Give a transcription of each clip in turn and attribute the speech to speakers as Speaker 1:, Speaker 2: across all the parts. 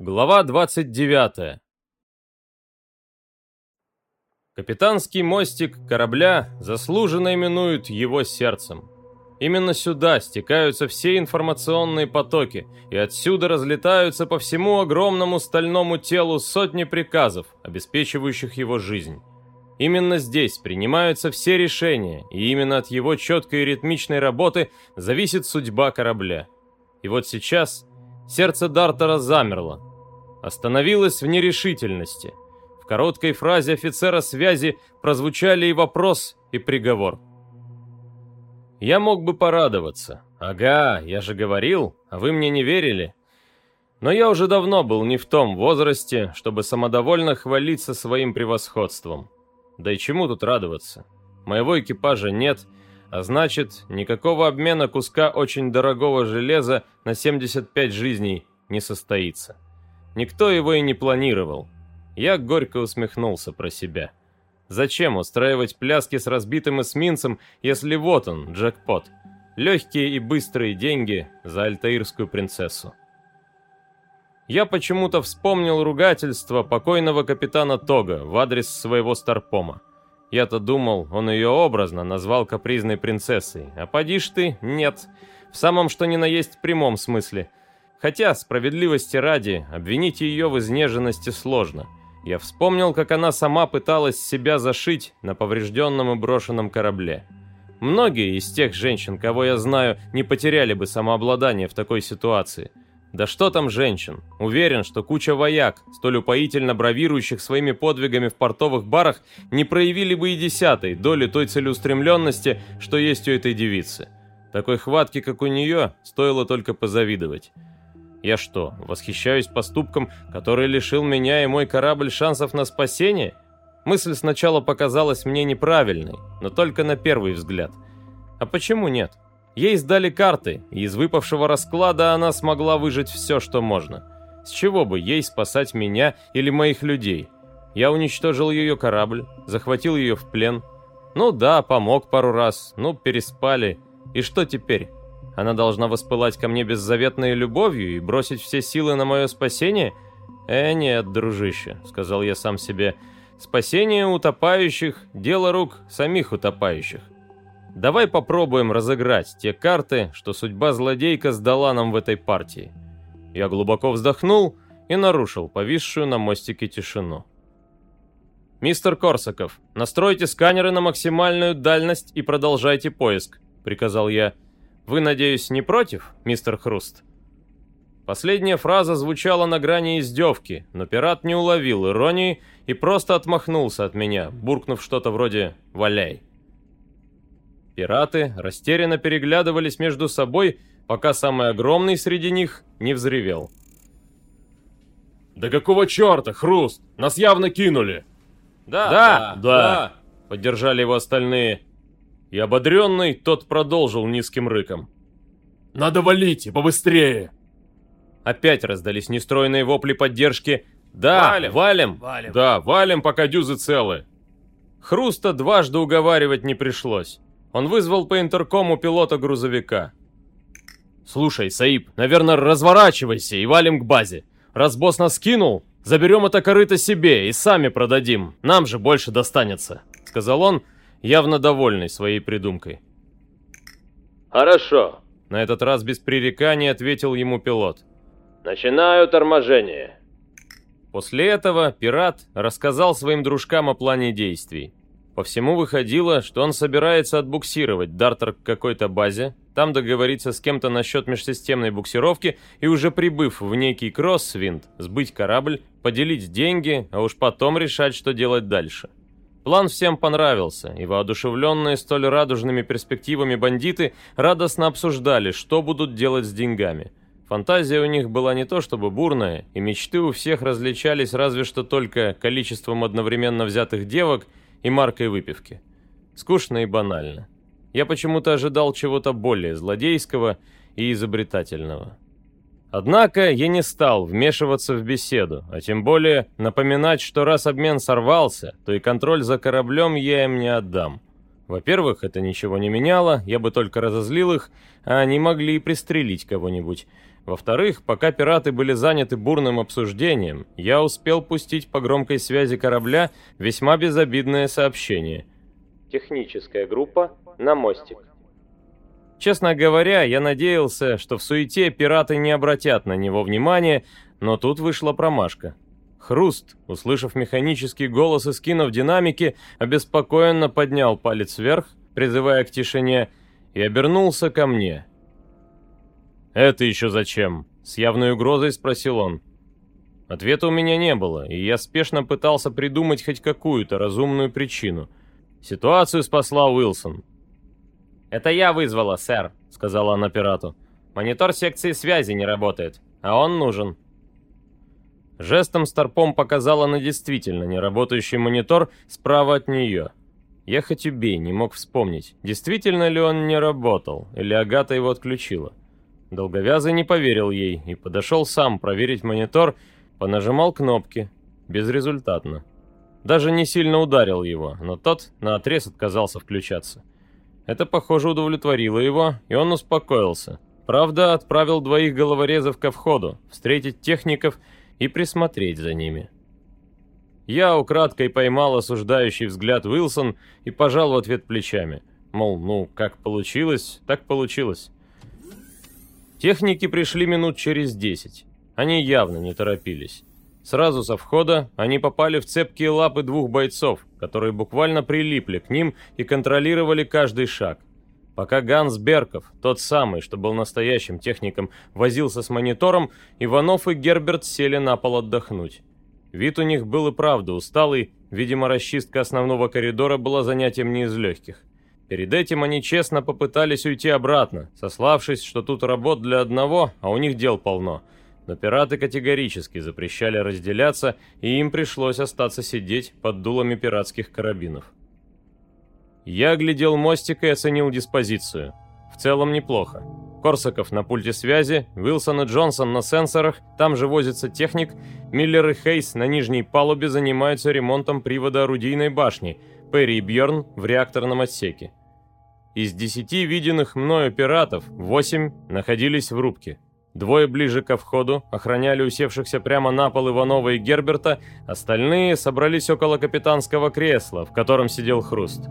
Speaker 1: Глава 29. Капитанский мостик корабля заслуженно именуют его сердцем. Именно сюда стекаются все информационные потоки, и отсюда разлетаются по всему огромному стальному телу сотни приказов, обеспечивающих его жизнь. Именно здесь принимаются все решения, и именно от его четкой и ритмичной работы зависит судьба корабля. И вот сейчас сердце Дартера замерло, остановилась в нерешительности. В короткой фразе офицера связи прозвучали и вопрос, и приговор. Я мог бы порадоваться. Ага, я же говорил, а вы мне не верили. Но я уже давно был не в том возрасте, чтобы самодовольно хвалиться своим превосходством. Да и чему тут радоваться? Моего экипажа нет, а значит, никакого обмена куска очень дорогого железа на 75 жизней не состоится. Никто его и не планировал. Я горько усмехнулся про себя. Зачем устраивать пляски с разбитым эсминцем, если вот он, джекпот? Легкие и быстрые деньги за альтаирскую принцессу. Я почему-то вспомнил ругательство покойного капитана Тога в адрес своего старпома. Я-то думал, он ее образно назвал капризной принцессой, а поди ж ты, нет. В самом что ни на есть прямом смысле – Хотя, справедливости ради, обвинить ее в изнеженности сложно. Я вспомнил, как она сама пыталась себя зашить на поврежденном и брошенном корабле. Многие из тех женщин, кого я знаю, не потеряли бы самообладание в такой ситуации. Да что там женщин? Уверен, что куча вояк, столь упоительно бравирующих своими подвигами в портовых барах, не проявили бы и десятой доли той целеустремленности, что есть у этой девицы. Такой хватки, как у нее, стоило только позавидовать. Я что, восхищаюсь поступком, который лишил меня и мой корабль шансов на спасение? Мысль сначала показалась мне неправильной, но только на первый взгляд. А почему нет? Ей сдали карты, и из выпавшего расклада она смогла выжить все, что можно. С чего бы ей спасать меня или моих людей? Я уничтожил ее корабль, захватил ее в плен. Ну да, помог пару раз, ну переспали. И что теперь? Она должна воспылать ко мне беззаветной любовью и бросить все силы на мое спасение? Э, нет, дружище, сказал я сам себе. Спасение утопающих – дело рук самих утопающих. Давай попробуем разыграть те карты, что судьба злодейка сдала нам в этой партии. Я глубоко вздохнул и нарушил повисшую на мостике тишину. «Мистер Корсаков, настройте сканеры на максимальную дальность и продолжайте поиск», — приказал я. Вы, надеюсь, не против, мистер Хруст?» Последняя фраза звучала на грани издевки, но пират не уловил иронии и просто отмахнулся от меня, буркнув что-то вроде «валяй». Пираты растерянно переглядывались между собой, пока самый огромный среди них не взревел.
Speaker 2: «Да какого черта, Хруст? Нас явно кинули!»
Speaker 1: «Да, да, да!», да — поддержали его остальные. И ободренный, тот продолжил низким рыком.
Speaker 2: «Надо валить, и побыстрее!»
Speaker 1: Опять раздались нестройные вопли поддержки. «Да, валим, валим!
Speaker 2: валим.
Speaker 1: Да, валим, пока дюзы целы!» Хруста дважды уговаривать не пришлось. Он вызвал по интеркому пилота грузовика. «Слушай, Саиб, наверное, разворачивайся и валим к базе. Раз босс нас кинул, заберем это корыто себе и сами продадим. Нам же больше достанется», — сказал он, — явно довольный своей придумкой.
Speaker 3: «Хорошо», —
Speaker 1: на этот раз без пререканий ответил ему пилот.
Speaker 3: «Начинаю торможение».
Speaker 1: После этого пират рассказал своим дружкам о плане действий. По всему выходило, что он собирается отбуксировать Дартер к какой-то базе, там договориться с кем-то насчет межсистемной буксировки и уже прибыв в некий кроссвинд, сбыть корабль, поделить деньги, а уж потом решать, что делать дальше. План всем понравился, и воодушевленные столь радужными перспективами бандиты радостно обсуждали, что будут делать с деньгами. Фантазия у них была не то чтобы бурная, и мечты у всех различались разве что только количеством одновременно взятых девок и маркой выпивки. Скучно и банально. Я почему-то ожидал чего-то более злодейского и изобретательного. Однако я не стал вмешиваться в беседу, а тем более напоминать, что раз обмен сорвался, то и контроль за кораблем я им не отдам. Во-первых, это ничего не меняло, я бы только разозлил их, а они могли и пристрелить кого-нибудь. Во-вторых, пока пираты были заняты бурным обсуждением, я успел пустить по громкой связи корабля весьма безобидное сообщение. Техническая группа на мостик. Честно говоря, я надеялся, что в суете пираты не обратят на него внимания, но тут вышла промашка. Хруст, услышав механический голос и скинув динамики, обеспокоенно поднял палец вверх, призывая к тишине, и обернулся ко мне. «Это еще зачем?» — с явной угрозой спросил он. Ответа у меня не было, и я спешно пытался придумать хоть какую-то разумную причину. Ситуацию спасла Уилсон. «Это я вызвала, сэр», — сказала она пирату. «Монитор секции связи не работает, а он нужен». Жестом Старпом показала на действительно неработающий монитор справа от нее. Я хоть убей, не мог вспомнить, действительно ли он не работал, или Агата его отключила. Долговязый не поверил ей и подошел сам проверить монитор, понажимал кнопки. Безрезультатно. Даже не сильно ударил его, но тот наотрез отказался включаться. Это, похоже, удовлетворило его, и он успокоился. Правда, отправил двоих головорезов ко входу, встретить техников и присмотреть за ними. Я украдкой поймал осуждающий взгляд Уилсон и пожал в ответ плечами. Мол, ну, как получилось, так получилось. Техники пришли минут через десять. Они явно не торопились. Сразу со входа они попали в цепкие лапы двух бойцов, которые буквально прилипли к ним и контролировали каждый шаг. Пока Ганс Берков, тот самый, что был настоящим техником, возился с монитором, Иванов и Герберт сели на пол отдохнуть. Вид у них был и правда усталый, видимо, расчистка основного коридора была занятием не из легких. Перед этим они честно попытались уйти обратно, сославшись, что тут работ для одного, а у них дел полно. Но пираты категорически запрещали разделяться, и им пришлось остаться сидеть под дулами пиратских карабинов. Я глядел мостик и оценил диспозицию. В целом неплохо. Корсаков на пульте связи, Уилсон и Джонсон на сенсорах, там же возится техник, Миллер и Хейс на нижней палубе занимаются ремонтом привода орудийной башни, Перри и Бьерн в реакторном отсеке. Из десяти виденных мною пиратов, восемь находились в рубке. Двое ближе ко входу охраняли усевшихся прямо на пол Иванова и Герберта, остальные собрались около капитанского кресла, в котором сидел Хруст.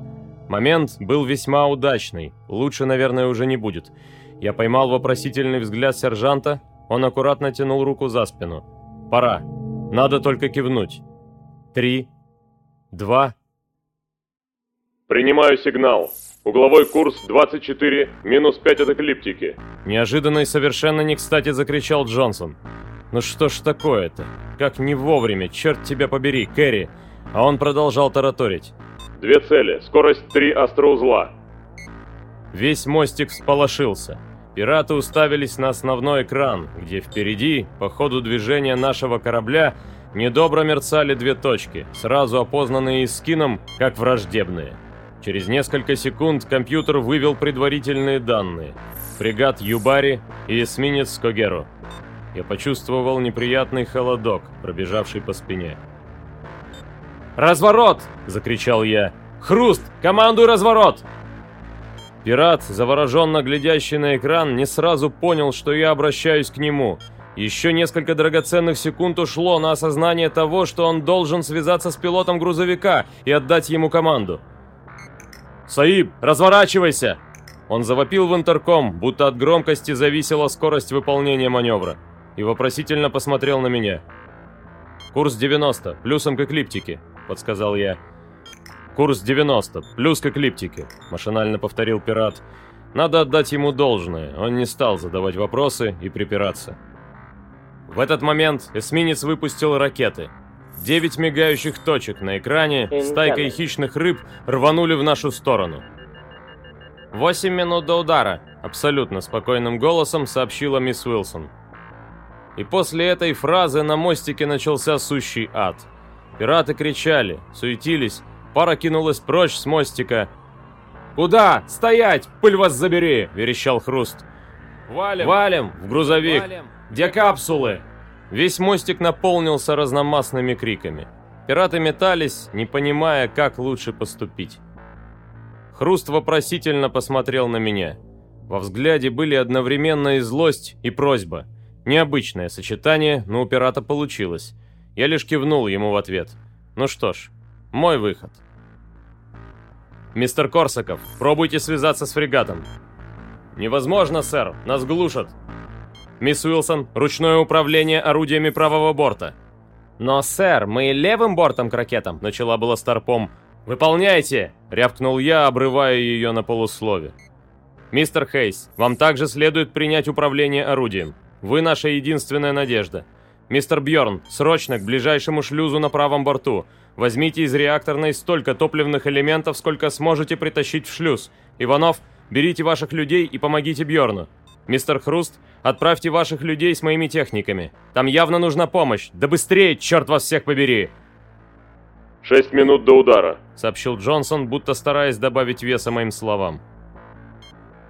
Speaker 1: Момент был весьма удачный, лучше, наверное, уже не будет. Я поймал вопросительный взгляд сержанта, он аккуратно тянул руку за спину. «Пора. Надо только кивнуть. Три, два...»
Speaker 2: «Принимаю сигнал», Угловой курс 24, минус 5 от эклиптики.
Speaker 1: Неожиданно и совершенно не кстати закричал Джонсон. Ну что ж такое-то? Как не вовремя, черт тебя побери, Кэрри. А он продолжал тараторить.
Speaker 2: Две цели, скорость 3 астроузла.
Speaker 1: Весь мостик всполошился. Пираты уставились на основной экран, где впереди, по ходу движения нашего корабля, недобро мерцали две точки, сразу опознанные Искином как враждебные. Через несколько секунд компьютер вывел предварительные данные. Фрегат Юбари и эсминец Когеру. Я почувствовал неприятный холодок, пробежавший по спине.
Speaker 2: «Разворот!» – закричал я. «Хруст! Командуй разворот!»
Speaker 1: Пират, завороженно глядящий на экран, не сразу понял, что я обращаюсь к нему. Еще несколько драгоценных секунд ушло на осознание того, что он должен связаться с пилотом грузовика и отдать ему команду.
Speaker 2: «Саиб, разворачивайся!»
Speaker 1: Он завопил в интерком, будто от громкости зависела скорость выполнения маневра, и вопросительно посмотрел на меня. «Курс 90, плюсом к эклиптике», — подсказал я. «Курс 90, плюс к эклиптике», — машинально повторил пират. Надо отдать ему должное, он не стал задавать вопросы и припираться. В этот момент эсминец выпустил ракеты — Девять мигающих точек на экране с тайкой хищных рыб рванули в нашу сторону. «Восемь минут до удара», — абсолютно спокойным голосом сообщила мисс Уилсон. И после этой фразы на мостике начался сущий ад. Пираты кричали, суетились, пара кинулась прочь с мостика.
Speaker 2: «Куда? Стоять! Пыль вас забери!» — верещал Хруст.
Speaker 1: «Валим! Валим! В грузовик!
Speaker 2: Валим. Где капсулы?»
Speaker 1: Весь мостик наполнился разномастными криками. Пираты метались, не понимая, как лучше поступить. Хруст вопросительно посмотрел на меня. Во взгляде были одновременно и злость, и просьба. Необычное сочетание, но у пирата получилось. Я лишь кивнул ему в ответ. Ну что ж, мой выход. «Мистер Корсаков, пробуйте связаться с фрегатом». «Невозможно, сэр, нас глушат». «Мисс Уилсон, ручное управление орудиями правого борта». «Но, сэр, мы левым бортом к ракетам», — начала была Старпом. «Выполняйте!» — рявкнул я, обрывая ее на полуслове. «Мистер Хейс, вам также следует принять управление орудием. Вы наша единственная надежда. Мистер Бьорн, срочно к ближайшему шлюзу на правом борту. Возьмите из реакторной столько топливных элементов, сколько сможете притащить в шлюз. Иванов, берите ваших людей и помогите Бьорну. Мистер Хруст, отправьте ваших людей с моими техниками. Там явно нужна помощь. Да быстрее, черт вас всех побери!»
Speaker 2: «Шесть минут до удара», —
Speaker 1: сообщил Джонсон, будто стараясь добавить веса моим словам.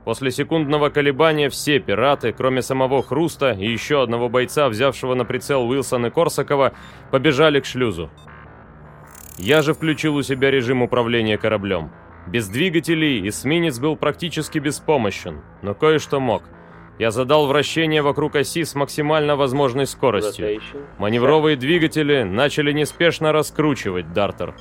Speaker 1: После секундного колебания все пираты, кроме самого Хруста и еще одного бойца, взявшего на прицел Уилсон и Корсакова, побежали к шлюзу. Я же включил у себя режим управления кораблем. Без двигателей эсминец был практически беспомощен, но кое-что мог. Я задал вращение вокруг оси с максимально возможной скоростью. Маневровые двигатели начали неспешно раскручивать Дартер.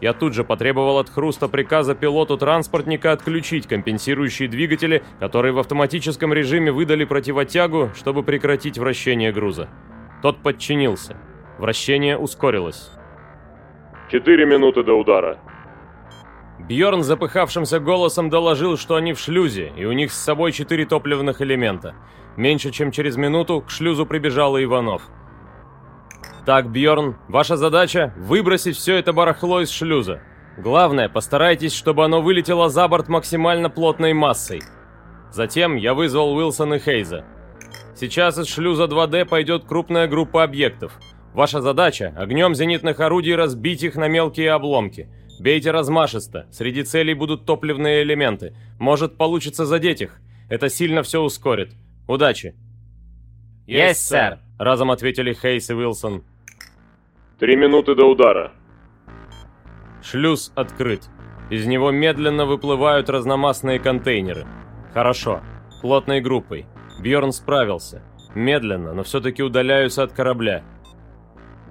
Speaker 1: Я тут же потребовал от Хруста приказа пилоту транспортника отключить компенсирующие двигатели, которые в автоматическом режиме выдали противотягу, чтобы прекратить вращение груза. Тот подчинился. Вращение ускорилось.
Speaker 2: «Четыре минуты до удара».
Speaker 1: Бьорн запыхавшимся голосом доложил, что они в шлюзе, и у них с собой четыре топливных элемента. Меньше чем через минуту к шлюзу прибежал Иванов. Так, Бьорн, ваша задача — выбросить все это барахло из шлюза. Главное, постарайтесь, чтобы оно вылетело за борт максимально плотной массой. Затем я вызвал Уилсона и Хейза. Сейчас из шлюза 2D пойдет крупная группа объектов. Ваша задача — огнем зенитных орудий разбить их на мелкие обломки. Бейте размашисто, среди целей будут топливные элементы. Может, получится задеть их. Это сильно все ускорит. Удачи.
Speaker 4: «Есть, сэр!»
Speaker 1: — разом ответили Хейс и Уилсон.
Speaker 2: Три минуты до удара.
Speaker 1: Шлюз открыт. Из него медленно выплывают разномастные контейнеры. Хорошо. Плотной группой. Бьорн справился. Медленно, но все-таки удаляются от корабля.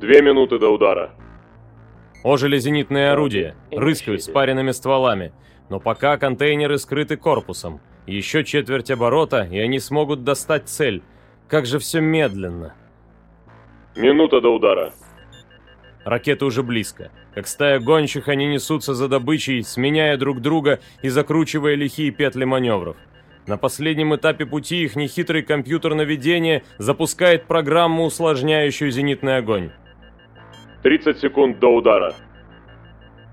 Speaker 2: Две минуты до удара.
Speaker 1: Ожили зенитные орудия. Рыскают спаренными стволами. Но пока контейнеры скрыты корпусом. Еще четверть оборота, и они смогут достать цель. Как же все медленно.
Speaker 2: Минута до удара.
Speaker 1: Ракеты уже близко. Как стая гонщих, они несутся за добычей, сменяя друг друга и закручивая лихие петли маневров. На последнем этапе пути их нехитрый компьютер наведения запускает программу, усложняющую зенитный огонь.
Speaker 2: 30 секунд до удара.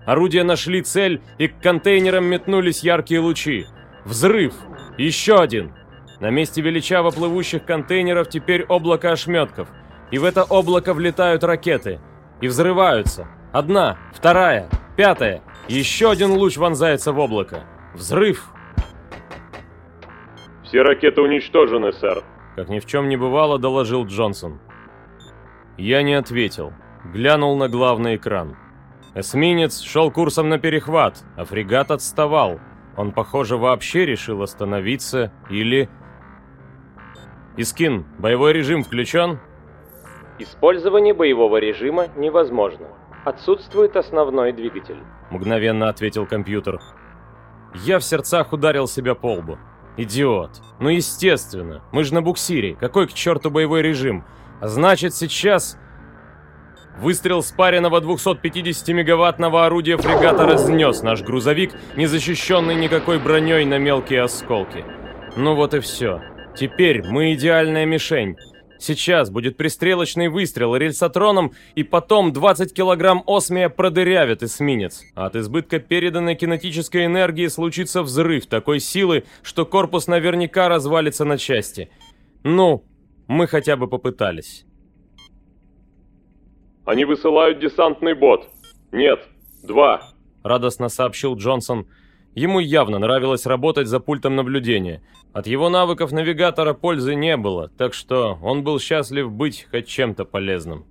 Speaker 1: Орудия нашли цель, и к контейнерам метнулись яркие лучи. Взрыв! Еще один! На месте величаво плывущих контейнеров теперь облако ошметков. И в это облако влетают ракеты – и взрываются. Одна, вторая, пятая. Еще один луч вонзается в облако. Взрыв.
Speaker 2: Все ракеты уничтожены, сэр.
Speaker 1: Как ни в чем не бывало, доложил Джонсон. Я не ответил. Глянул на главный экран. Эсминец шел курсом на перехват, а фрегат отставал. Он, похоже, вообще решил остановиться или... Искин, боевой режим включен?
Speaker 4: Использование боевого режима невозможно. Отсутствует основной двигатель.
Speaker 1: Мгновенно ответил компьютер. Я в сердцах ударил себя по лбу. Идиот. Ну естественно. Мы же на буксире. Какой к черту боевой режим? А значит сейчас... Выстрел спаренного 250-мегаваттного орудия фрегата разнес наш грузовик, не защищенный никакой броней на мелкие осколки. Ну вот и все. Теперь мы идеальная мишень. Сейчас будет пристрелочный выстрел рельсотроном, и потом 20 килограмм осмия продырявит эсминец. От избытка переданной кинетической энергии случится взрыв такой силы, что корпус наверняка развалится на части. Ну, мы хотя бы попытались.
Speaker 2: Они высылают десантный бот. Нет, два.
Speaker 1: Радостно сообщил Джонсон. Ему явно нравилось работать за пультом наблюдения. От его навыков навигатора пользы не было, так что он был счастлив быть хоть чем-то полезным.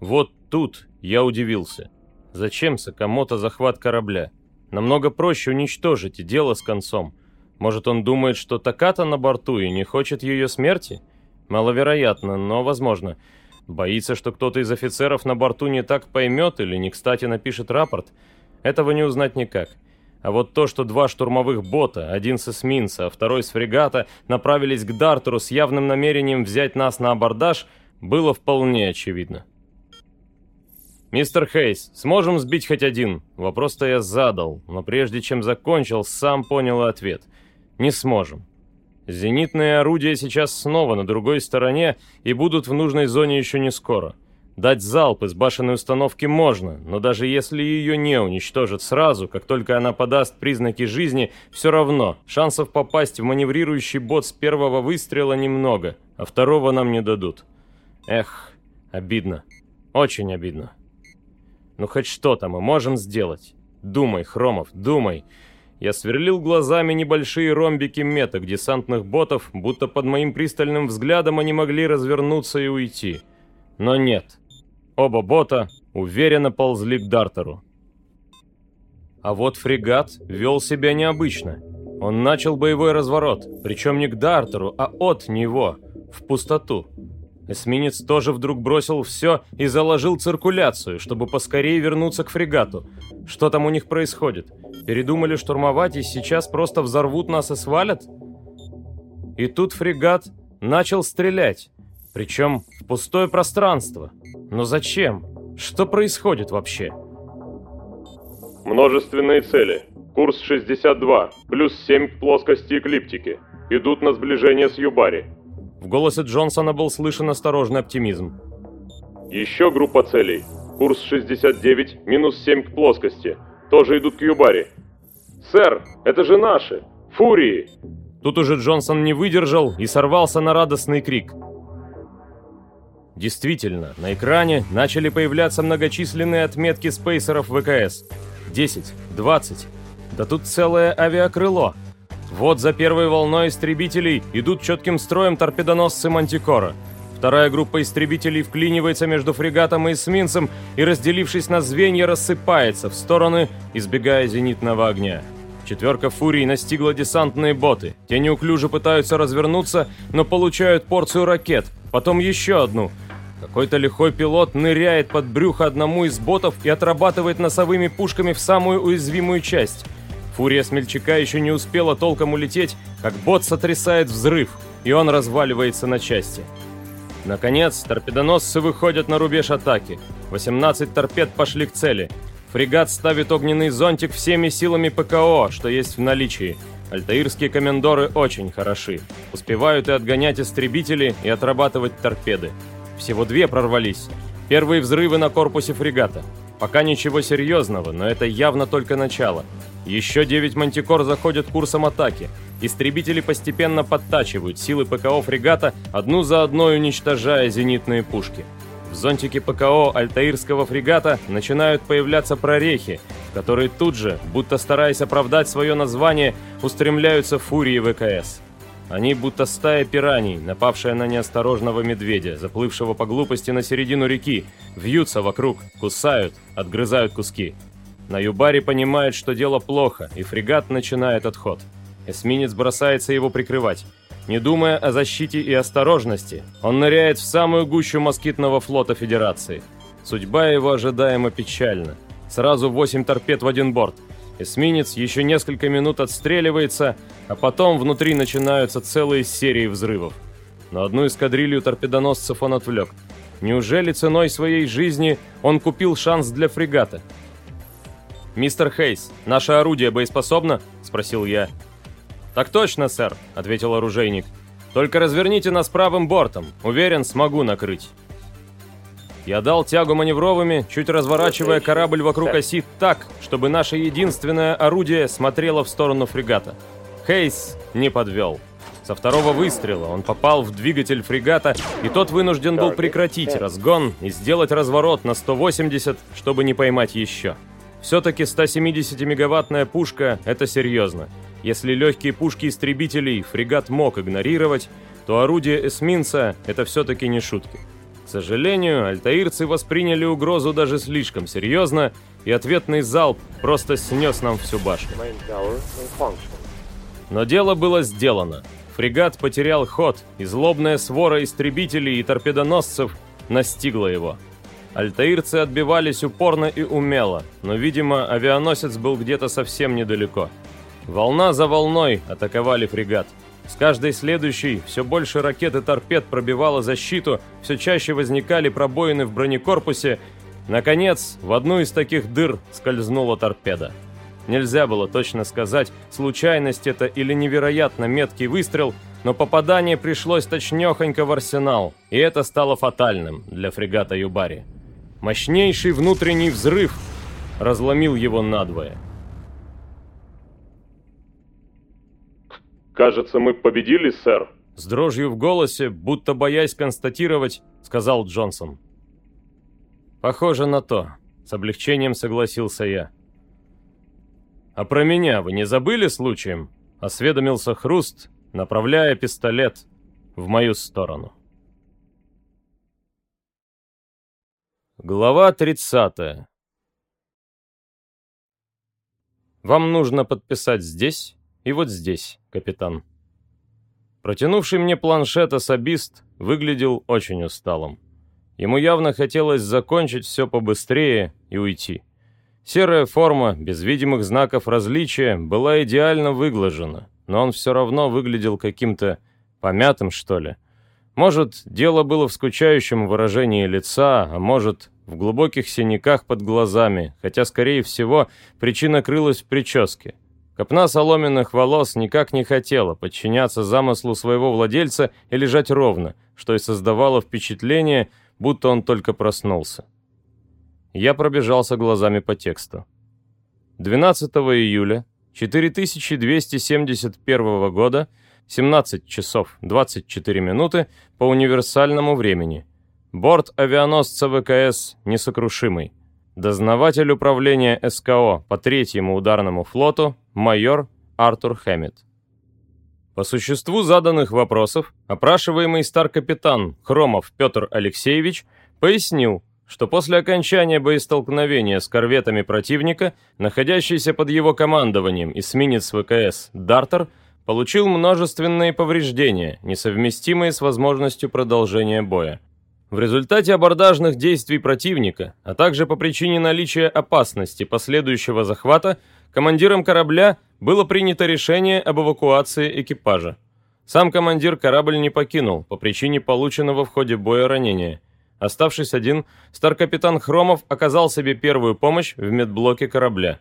Speaker 1: Вот тут я удивился. Зачем Сакамото захват корабля? Намного проще уничтожить и дело с концом. Может, он думает, что Таката на борту и не хочет ее смерти? Маловероятно, но возможно. Боится, что кто-то из офицеров на борту не так поймет или не кстати напишет рапорт? Этого не узнать никак. А вот то, что два штурмовых бота, один с эсминца, а второй с фрегата, направились к Дартеру с явным намерением взять нас на абордаж, было вполне очевидно. «Мистер Хейс, сможем сбить хоть один?» Вопрос-то я задал, но прежде чем закончил, сам понял ответ. «Не сможем. Зенитные орудия сейчас снова на другой стороне и будут в нужной зоне еще не скоро. Дать залп из башенной установки можно, но даже если ее не уничтожат сразу, как только она подаст признаки жизни, все равно шансов попасть в маневрирующий бот с первого выстрела немного, а второго нам не дадут. Эх, обидно. Очень обидно. Ну хоть что-то мы можем сделать. Думай, Хромов, думай. Я сверлил глазами небольшие ромбики меток десантных ботов, будто под моим пристальным взглядом они могли развернуться и уйти. Но нет. Оба бота уверенно ползли к Дартеру. А вот фрегат вел себя необычно. Он начал боевой разворот, причем не к Дартеру, а от него, в пустоту. Эсминец тоже вдруг бросил все и заложил циркуляцию, чтобы поскорее вернуться к фрегату. Что там у них происходит? Передумали штурмовать и сейчас просто взорвут нас и свалят? И тут фрегат начал стрелять. Причем в пустое пространство. Но зачем? Что происходит вообще?
Speaker 2: Множественные цели. Курс 62, плюс 7 к плоскости эклиптики. Идут на сближение с Юбари.
Speaker 1: В голосе Джонсона был слышен осторожный оптимизм.
Speaker 2: Еще группа целей. Курс 69, минус 7 к плоскости. Тоже идут к Юбари. «Сэр, это же наши! Фурии!»
Speaker 1: Тут уже Джонсон не выдержал и сорвался на радостный крик. Действительно, на экране начали появляться многочисленные отметки спейсеров ВКС. 10, 20. Да тут целое авиакрыло. Вот за первой волной истребителей идут четким строем торпедоносцы Мантикора. Вторая группа истребителей вклинивается между фрегатом и эсминцем и, разделившись на звенья, рассыпается в стороны, избегая зенитного огня. Четверка фурий настигла десантные боты. Те неуклюже пытаются развернуться, но получают порцию ракет, потом еще одну. Какой-то лихой пилот ныряет под брюхо одному из ботов и отрабатывает носовыми пушками в самую уязвимую часть. Фурия смельчака еще не успела толком улететь, как бот сотрясает взрыв, и он разваливается на части. Наконец, торпедоносцы выходят на рубеж атаки. 18 торпед пошли к цели. Фрегат ставит огненный зонтик всеми силами ПКО, что есть в наличии. Альтаирские комендоры очень хороши. Успевают и отгонять истребители, и отрабатывать торпеды. Всего две прорвались. Первые взрывы на корпусе фрегата. Пока ничего серьезного, но это явно только начало. Еще 9 мантикор заходят курсом атаки. Истребители постепенно подтачивают силы ПКО фрегата, одну за одной уничтожая зенитные пушки. В зонтике ПКО Альтаирского фрегата начинают появляться прорехи, которые тут же, будто стараясь оправдать свое название, устремляются фурии ВКС. Они будто стая пираний, напавшая на неосторожного медведя, заплывшего по глупости на середину реки, вьются вокруг, кусают, отгрызают куски. На Юбаре понимает, что дело плохо, и фрегат начинает отход. Эсминец бросается его прикрывать. Не думая о защите и осторожности, он ныряет в самую гущу москитного флота Федерации. Судьба его ожидаемо печальна. Сразу восемь торпед в один борт. Эсминец еще несколько минут отстреливается, а потом внутри начинаются целые серии взрывов. Но одну эскадрилью торпедоносцев он отвлек. Неужели ценой своей жизни он купил шанс для фрегата? «Мистер Хейс, наше орудие боеспособно?» – спросил я. «Так точно, сэр», – ответил оружейник. «Только разверните нас правым бортом. Уверен, смогу накрыть». Я дал тягу маневровыми, чуть разворачивая корабль вокруг оси так, чтобы наше единственное орудие смотрело в сторону фрегата. Хейс не подвел. Со второго выстрела он попал в двигатель фрегата, и тот вынужден был прекратить разгон и сделать разворот на 180, чтобы не поймать еще. Все-таки 170-мегаваттная пушка – это серьезно. Если легкие пушки истребителей фрегат мог игнорировать, то орудие эсминца – это все-таки не шутки. К сожалению, альтаирцы восприняли угрозу даже слишком серьезно, и ответный залп просто снес нам всю башню. Но дело было сделано. фрегат потерял ход, и злобная свора истребителей и торпедоносцев настигла его. Альтаирцы отбивались упорно и умело, но, видимо, авианосец был где-то совсем недалеко. Волна за волной атаковали фрегат. С каждой следующей все больше ракет и торпед пробивало защиту, все чаще возникали пробоины в бронекорпусе. Наконец, в одну из таких дыр скользнула торпеда. Нельзя было точно сказать, случайность это или невероятно меткий выстрел, но попадание пришлось точнёхонько в арсенал, и это стало фатальным для фрегата Юбари. Мощнейший внутренний взрыв разломил его надвое.
Speaker 2: «Кажется, мы победили, сэр»,
Speaker 1: С дрожью в голосе, будто боясь констатировать, сказал Джонсон. «Похоже на то», — с облегчением согласился я. «А про меня вы не забыли случаем?» — осведомился Хруст, направляя пистолет в мою сторону. Глава 30. Вам нужно подписать здесь и вот здесь, капитан. Протянувший мне планшет особист выглядел очень усталым. Ему явно хотелось закончить все побыстрее и уйти. Серая форма, без видимых знаков различия, была идеально выглажена, но он все равно выглядел каким-то помятым, что ли. Может, дело было в скучающем выражении лица, а может, в глубоких синяках под глазами, хотя, скорее всего, причина крылась в прическе. Копна соломенных волос никак не хотела подчиняться замыслу своего владельца и лежать ровно, что и создавало впечатление, будто он только проснулся. Я пробежался глазами по тексту. 12 июля 4271 года 17 часов 24 минуты по универсальному времени. Борт авианосца ВКС «Несокрушимый». Дознаватель управления СКО по третьему ударному флоту майор Артур Хэммит. По существу заданных вопросов опрашиваемый стар-капитан Хромов Петр Алексеевич пояснил, что после окончания боестолкновения с корветами противника, находящийся под его командованием эсминец ВКС «Дартер» получил множественные повреждения, несовместимые с возможностью продолжения боя. В результате абордажных действий противника, а также по причине наличия опасности последующего захвата, командиром корабля было принято решение об эвакуации экипажа. Сам командир корабль не покинул по причине полученного в ходе боя ранения. Оставшись один, старкапитан Хромов оказал себе первую помощь в медблоке корабля.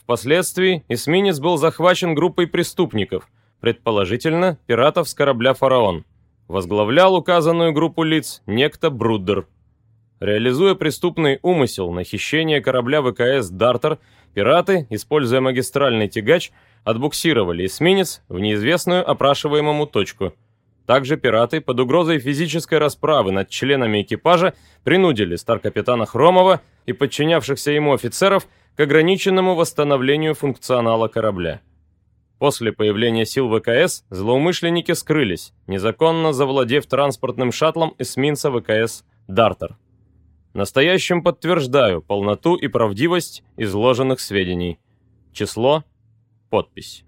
Speaker 1: Впоследствии эсминец был захвачен группой преступников, предположительно пиратов с корабля «Фараон». Возглавлял указанную группу лиц некто Бруддер. Реализуя преступный умысел на хищение корабля ВКС «Дартер», пираты, используя магистральный тягач, отбуксировали эсминец в неизвестную опрашиваемому точку. Также пираты под угрозой физической расправы над членами экипажа принудили стар-капитана Хромова и подчинявшихся ему офицеров к ограниченному восстановлению функционала корабля. После появления сил ВКС злоумышленники скрылись, незаконно завладев транспортным шаттлом эсминца ВКС «Дартер». Настоящим подтверждаю полноту и правдивость изложенных сведений. Число, подпись.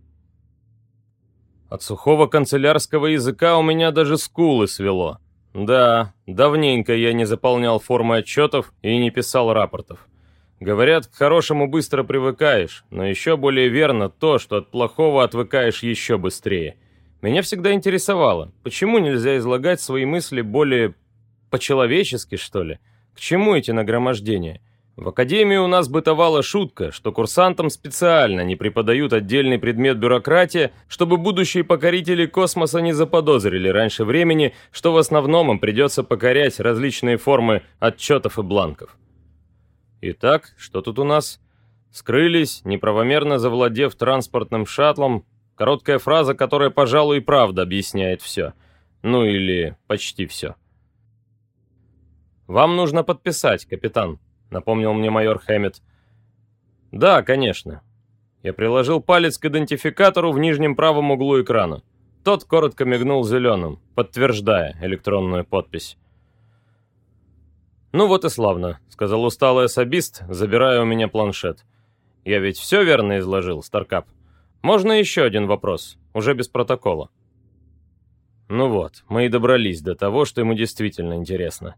Speaker 1: От сухого канцелярского языка у меня даже скулы свело. Да, давненько я не заполнял формы отчетов и не писал рапортов. Говорят, к хорошему быстро привыкаешь, но еще более верно то, что от плохого отвыкаешь еще быстрее. Меня всегда интересовало, почему нельзя излагать свои мысли более по-человечески, что ли? К чему эти нагромождения? В академии у нас бытовала шутка, что курсантам специально не преподают отдельный предмет бюрократия, чтобы будущие покорители космоса не заподозрили раньше времени, что в основном им придется покорять различные формы отчетов и бланков. Итак, что тут у нас? Скрылись, неправомерно завладев транспортным шаттлом. Короткая фраза, которая, пожалуй, и правда объясняет все. Ну или почти все. «Вам нужно подписать, капитан», — напомнил мне майор Хэммит. «Да, конечно». Я приложил палец к идентификатору в нижнем правом углу экрана. Тот коротко мигнул зеленым, подтверждая электронную подпись. «Ну вот и славно», — сказал усталый особист, забирая у меня планшет. «Я ведь все верно изложил, Старкап. Можно еще один вопрос, уже без протокола?» Ну вот, мы и добрались до того, что ему действительно интересно.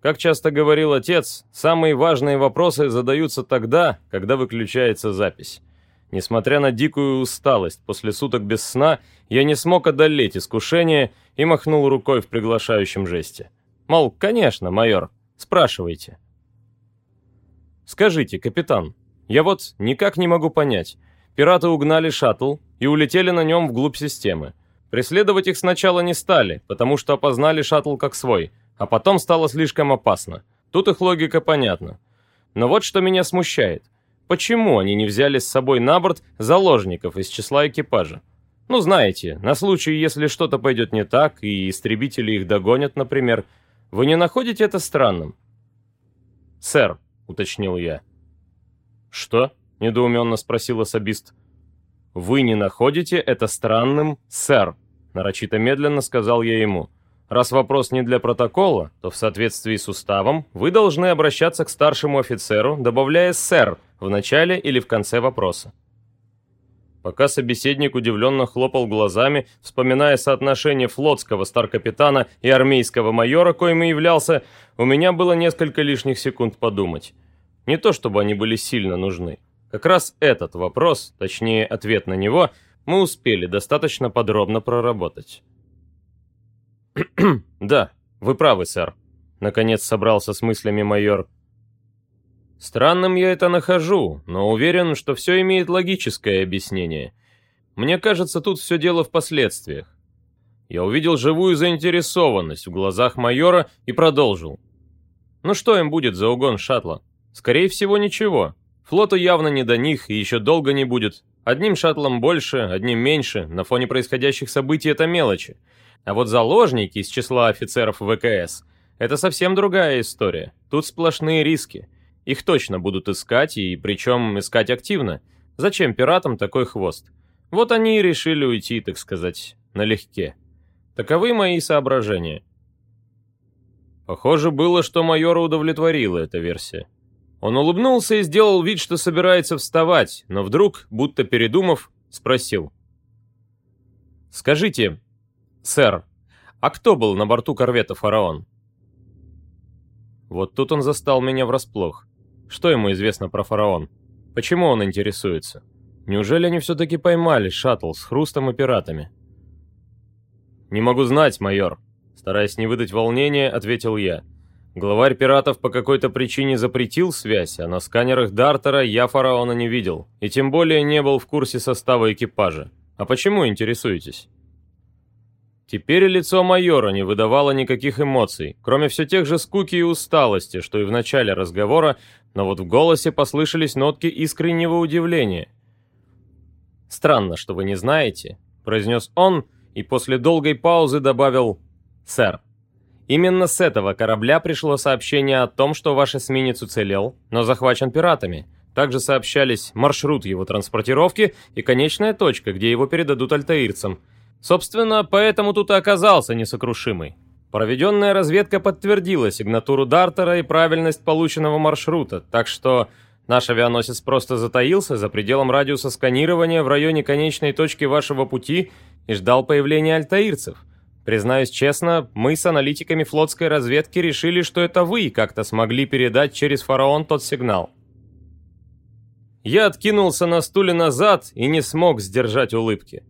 Speaker 1: Как часто говорил отец, самые важные вопросы задаются тогда, когда выключается запись. Несмотря на дикую усталость после суток без сна, я не смог одолеть искушение и махнул рукой в приглашающем жесте. Мол, конечно, майор, спрашивайте. Скажите, капитан, я вот никак не могу понять. Пираты угнали шаттл и улетели на нем вглубь системы. Преследовать их сначала не стали, потому что опознали шаттл как свой, а потом стало слишком опасно. Тут их логика понятна. Но вот что меня смущает. Почему они не взяли с собой на борт заложников из числа экипажа? Ну, знаете, на случай, если что-то пойдет не так, и истребители их догонят, например. Вы не находите это странным? «Сэр», — уточнил я. «Что?» — недоуменно спросил особист. «Вы не находите это странным, сэр?» — нарочито медленно сказал я ему. Раз вопрос не для протокола, то в соответствии с уставом вы должны обращаться к старшему офицеру, добавляя «сэр» в начале или в конце вопроса. Пока собеседник удивленно хлопал глазами, вспоминая соотношение флотского старкапитана и армейского майора, коим и являлся, у меня было несколько лишних секунд подумать. Не то чтобы они были сильно нужны. Как раз этот вопрос, точнее ответ на него, мы успели достаточно подробно проработать. «Да, вы правы, сэр», — наконец собрался с мыслями майор. «Странным я это нахожу, но уверен, что все имеет логическое объяснение. Мне кажется, тут все дело в последствиях. Я увидел живую заинтересованность в глазах майора и продолжил. Ну что им будет за угон шаттла? Скорее всего, ничего. Флоту явно не до них и еще долго не будет. Одним шаттлом больше, одним меньше, на фоне происходящих событий это мелочи. А вот заложники из числа офицеров ВКС – это совсем другая история. Тут сплошные риски. Их точно будут искать, и причем искать активно. Зачем пиратам такой хвост? Вот они и решили уйти, так сказать, налегке. Таковы мои соображения. Похоже было, что майора удовлетворила эта версия. Он улыбнулся и сделал вид, что собирается вставать, но вдруг, будто передумав, спросил. «Скажите, «Сэр, а кто был на борту корвета «Фараон»?» Вот тут он застал меня врасплох. Что ему известно про «Фараон»? Почему он интересуется? Неужели они все-таки поймали шаттл с хрустом и пиратами? «Не могу знать, майор», — стараясь не выдать волнения, ответил я. Главарь пиратов по какой-то причине запретил связь, а на сканерах Дартера я фараона не видел, и тем более не был в курсе состава экипажа. А почему интересуетесь? Теперь лицо майора не выдавало никаких эмоций, кроме все тех же скуки и усталости, что и в начале разговора, но вот в голосе послышались нотки искреннего удивления. «Странно, что вы не знаете», — произнес он, и после долгой паузы добавил «Сэр». Именно с этого корабля пришло сообщение о том, что ваш эсминец уцелел, но захвачен пиратами. Также сообщались маршрут его транспортировки и конечная точка, где его передадут альтаирцам — Собственно, поэтому тут и оказался несокрушимый. Проведенная разведка подтвердила сигнатуру Дартера и правильность полученного маршрута, так что наш авианосец просто затаился за пределом радиуса сканирования в районе конечной точки вашего пути и ждал появления альтаирцев. Признаюсь честно, мы с аналитиками флотской разведки решили, что это вы как-то смогли передать через фараон тот сигнал. Я откинулся на стуле назад и не смог сдержать улыбки.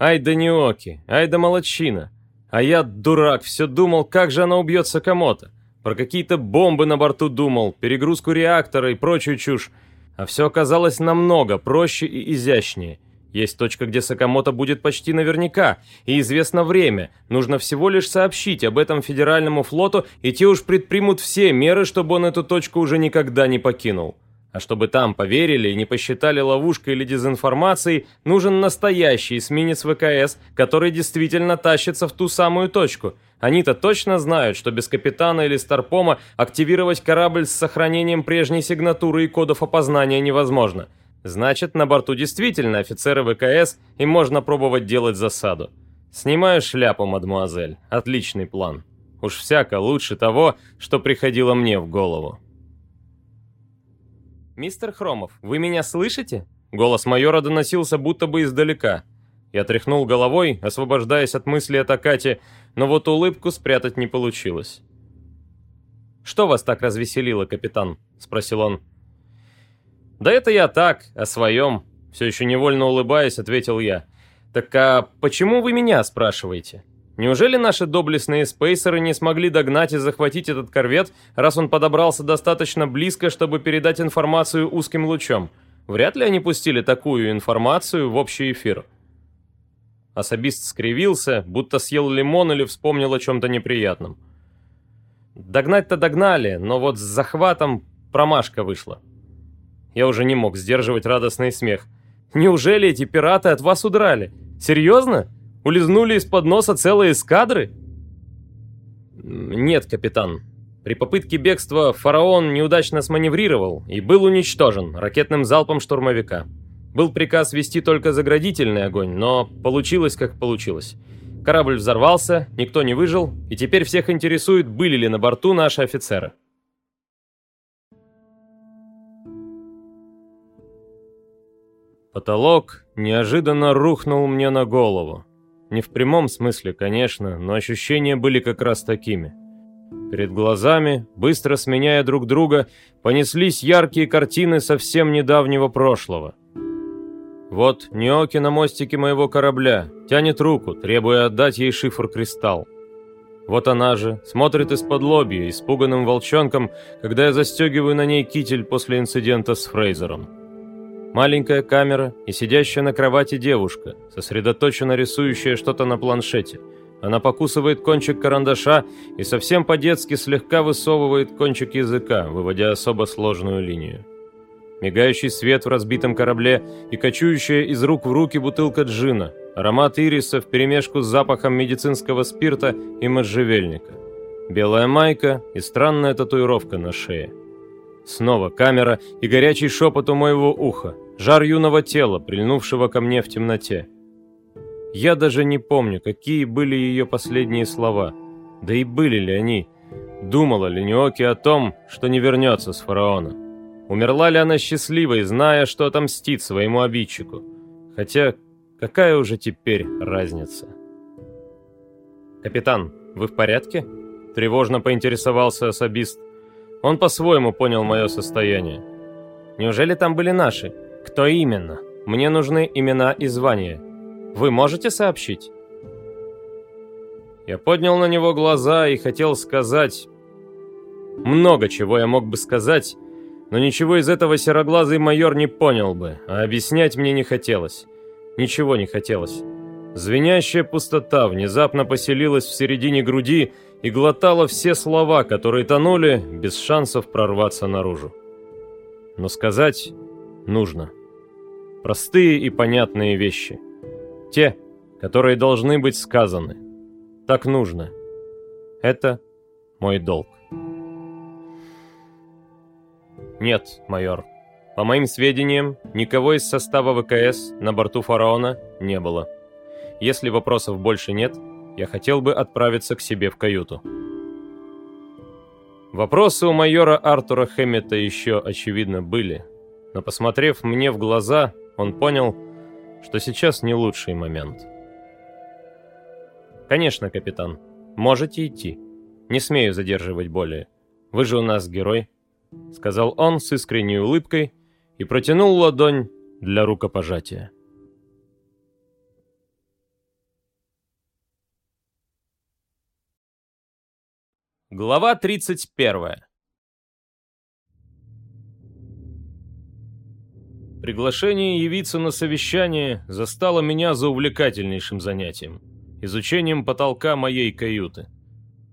Speaker 1: Ай да Ниоки, ай да молодчина. А я, дурак, все думал, как же она убьет Сакамото. Про какие-то бомбы на борту думал, перегрузку реактора и прочую чушь. А все оказалось намного проще и изящнее. Есть точка, где Сакамото будет почти наверняка, и известно время. Нужно всего лишь сообщить об этом Федеральному флоту, и те уж предпримут все меры, чтобы он эту точку уже никогда не покинул. А чтобы там поверили и не посчитали ловушкой или дезинформацией, нужен настоящий эсминец ВКС, который действительно тащится в ту самую точку. Они-то точно знают, что без капитана или старпома активировать корабль с сохранением прежней сигнатуры и кодов опознания невозможно. Значит, на борту действительно офицеры ВКС, и можно пробовать делать засаду. Снимаю шляпу, мадмуазель. Отличный план. Уж всяко лучше того, что приходило мне в голову. «Мистер Хромов, вы меня слышите?» Голос майора доносился будто бы издалека. Я тряхнул головой, освобождаясь от мысли о Такате, но вот улыбку спрятать не получилось. «Что вас так развеселило, капитан?» — спросил он. «Да это я так, о своем», — все еще невольно улыбаясь, ответил я. «Так а почему вы меня спрашиваете? Неужели наши доблестные спейсеры не смогли догнать и захватить этот корвет, раз он подобрался достаточно близко, чтобы передать информацию узким лучом? Вряд ли они пустили такую информацию в общий эфир». Особист скривился, будто съел лимон или вспомнил о чем-то неприятном. Догнать-то догнали, но вот с захватом промашка вышла. Я уже не мог сдерживать радостный смех. Неужели эти пираты от вас удрали? Серьезно? Улизнули из-под носа целые эскадры? Нет, капитан. При попытке бегства фараон неудачно сманеврировал и был уничтожен ракетным залпом штурмовика. Был приказ вести только заградительный огонь, но получилось как получилось. Корабль взорвался, никто не выжил, и теперь всех интересует, были ли на борту наши офицеры. Потолок неожиданно рухнул мне на голову. Не в прямом смысле, конечно, но ощущения были как раз такими. Перед глазами, быстро сменяя друг друга, понеслись яркие картины совсем недавнего прошлого. Вот Ниоки на мостике моего корабля тянет руку, требуя отдать ей шифр-кристалл. Вот она же смотрит из-под лобья, испуганным волчонком, когда я застегиваю на ней китель после инцидента с Фрейзером. Маленькая камера и сидящая на кровати девушка, сосредоточенно рисующая что-то на планшете. Она покусывает кончик карандаша и совсем по-детски слегка высовывает кончик языка, выводя особо сложную линию. Мигающий свет в разбитом корабле и кочующая из рук в руки бутылка джина, аромат ириса вперемешку с запахом медицинского спирта и можжевельника. Белая майка и странная татуировка на шее. Снова камера и горячий шепот у моего уха, жар юного тела, прильнувшего ко мне в темноте. Я даже не помню, какие были ее последние слова. Да и были ли они? Думала ли Ниоки о том, что не вернется с фараона? Умерла ли она счастливой, зная, что отомстит своему обидчику? Хотя, какая уже теперь разница? «Капитан, вы в порядке?» Тревожно поинтересовался особист. Он по-своему понял мое состояние. «Неужели там были наши? Кто именно? Мне нужны имена и звания. Вы можете сообщить?» Я поднял на него глаза и хотел сказать... Много чего я мог бы сказать, но ничего из этого сероглазый майор не понял бы, а объяснять мне не хотелось. Ничего не хотелось. Звенящая пустота внезапно поселилась в середине груди и глотала все слова, которые тонули, без шансов прорваться наружу. Но сказать нужно. Простые и понятные вещи. Те, которые должны быть сказаны. Так нужно. Это мой долг. «Нет, майор. По моим сведениям, никого из состава ВКС на борту «Фараона» не было. Если вопросов больше нет, я хотел бы отправиться к себе в каюту». Вопросы у майора Артура Хэммета еще, очевидно, были, но, посмотрев мне в глаза, он понял, что сейчас не лучший момент. «Конечно, капитан. Можете идти. Не смею задерживать более. Вы же у нас герой». — сказал он с искренней улыбкой и протянул ладонь для рукопожатия. Глава 31 Приглашение явиться на совещание застало меня за увлекательнейшим занятием – изучением потолка моей каюты.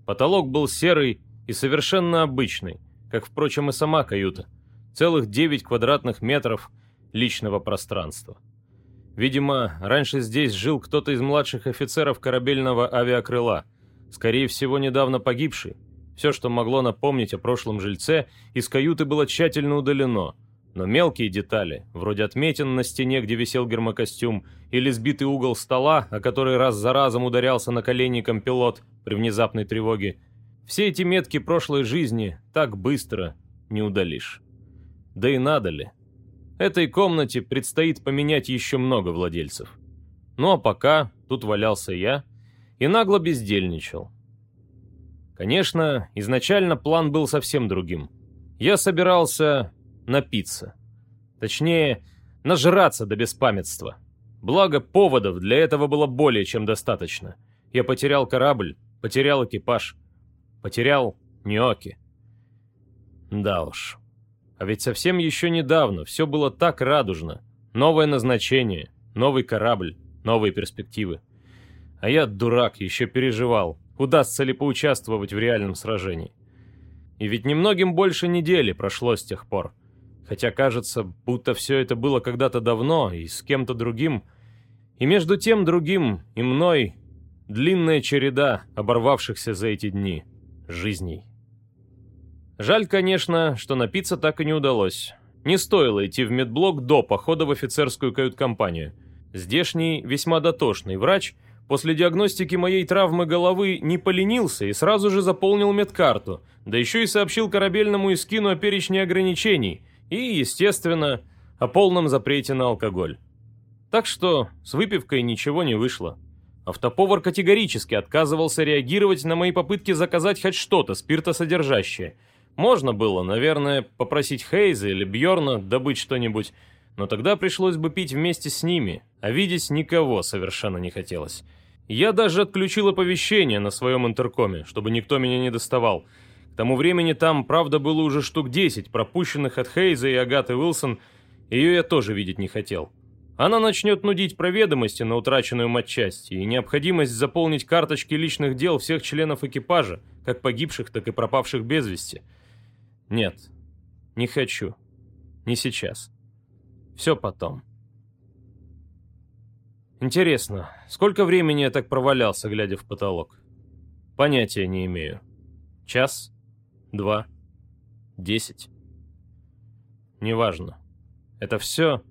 Speaker 1: Потолок был серый и совершенно обычный, как, впрочем, и сама каюта. Целых 9 квадратных метров личного пространства. Видимо, раньше здесь жил кто-то из младших офицеров корабельного авиакрыла, скорее всего, недавно погибший. Все, что могло напомнить о прошлом жильце, из каюты было тщательно удалено, но мелкие детали, вроде отметин на стене, где висел гермокостюм, или сбитый угол стола, о который раз за разом ударялся наколенником пилот при внезапной тревоге, все эти метки прошлой жизни так быстро не удалишь. Да и надо ли? Этой комнате предстоит поменять еще много владельцев. Ну а пока тут валялся я и нагло бездельничал. Конечно, изначально план был совсем другим. Я собирался напиться. Точнее, нажраться до беспамятства. Благо, поводов для этого было более чем достаточно. Я потерял корабль, потерял экипаж, потерял Ньоки. Да уж. А ведь совсем еще недавно все было так радужно. Новое назначение, новый корабль, новые перспективы. А я, дурак, еще переживал, удастся ли поучаствовать в реальном сражении. И ведь немногим больше недели прошло с тех пор. Хотя кажется, будто все это было когда-то давно и с кем-то другим. И между тем другим и мной длинная череда оборвавшихся за эти дни жизней. Жаль, конечно, что напиться так и не удалось. Не стоило идти в медблок до похода в офицерскую кают-компанию. Здешний, весьма дотошный врач – После диагностики моей травмы головы не поленился и сразу же заполнил медкарту, да еще и сообщил корабельному искину о перечне ограничений и, естественно, о полном запрете на алкоголь. Так что с выпивкой ничего не вышло. Автоповар категорически отказывался реагировать на мои попытки заказать хоть что-то спиртосодержащее. Можно было, наверное, попросить Хейза или Бьорна добыть что-нибудь, но тогда пришлось бы пить вместе с ними, а видеть никого совершенно не хотелось. Я даже отключил оповещение на своем интеркоме, чтобы никто меня не доставал. К тому времени там, правда, было уже штук 10, пропущенных от Хейза и Агаты Уилсон, ее я тоже видеть не хотел. Она начнет нудить про ведомости на утраченную матчасть и необходимость заполнить карточки личных дел всех членов экипажа, как погибших, так и пропавших без вести. Нет, не хочу. Не сейчас. Все потом. Интересно, сколько времени я так провалялся, глядя в потолок? Понятия не имею. Час? Два? Десять? Неважно. Это все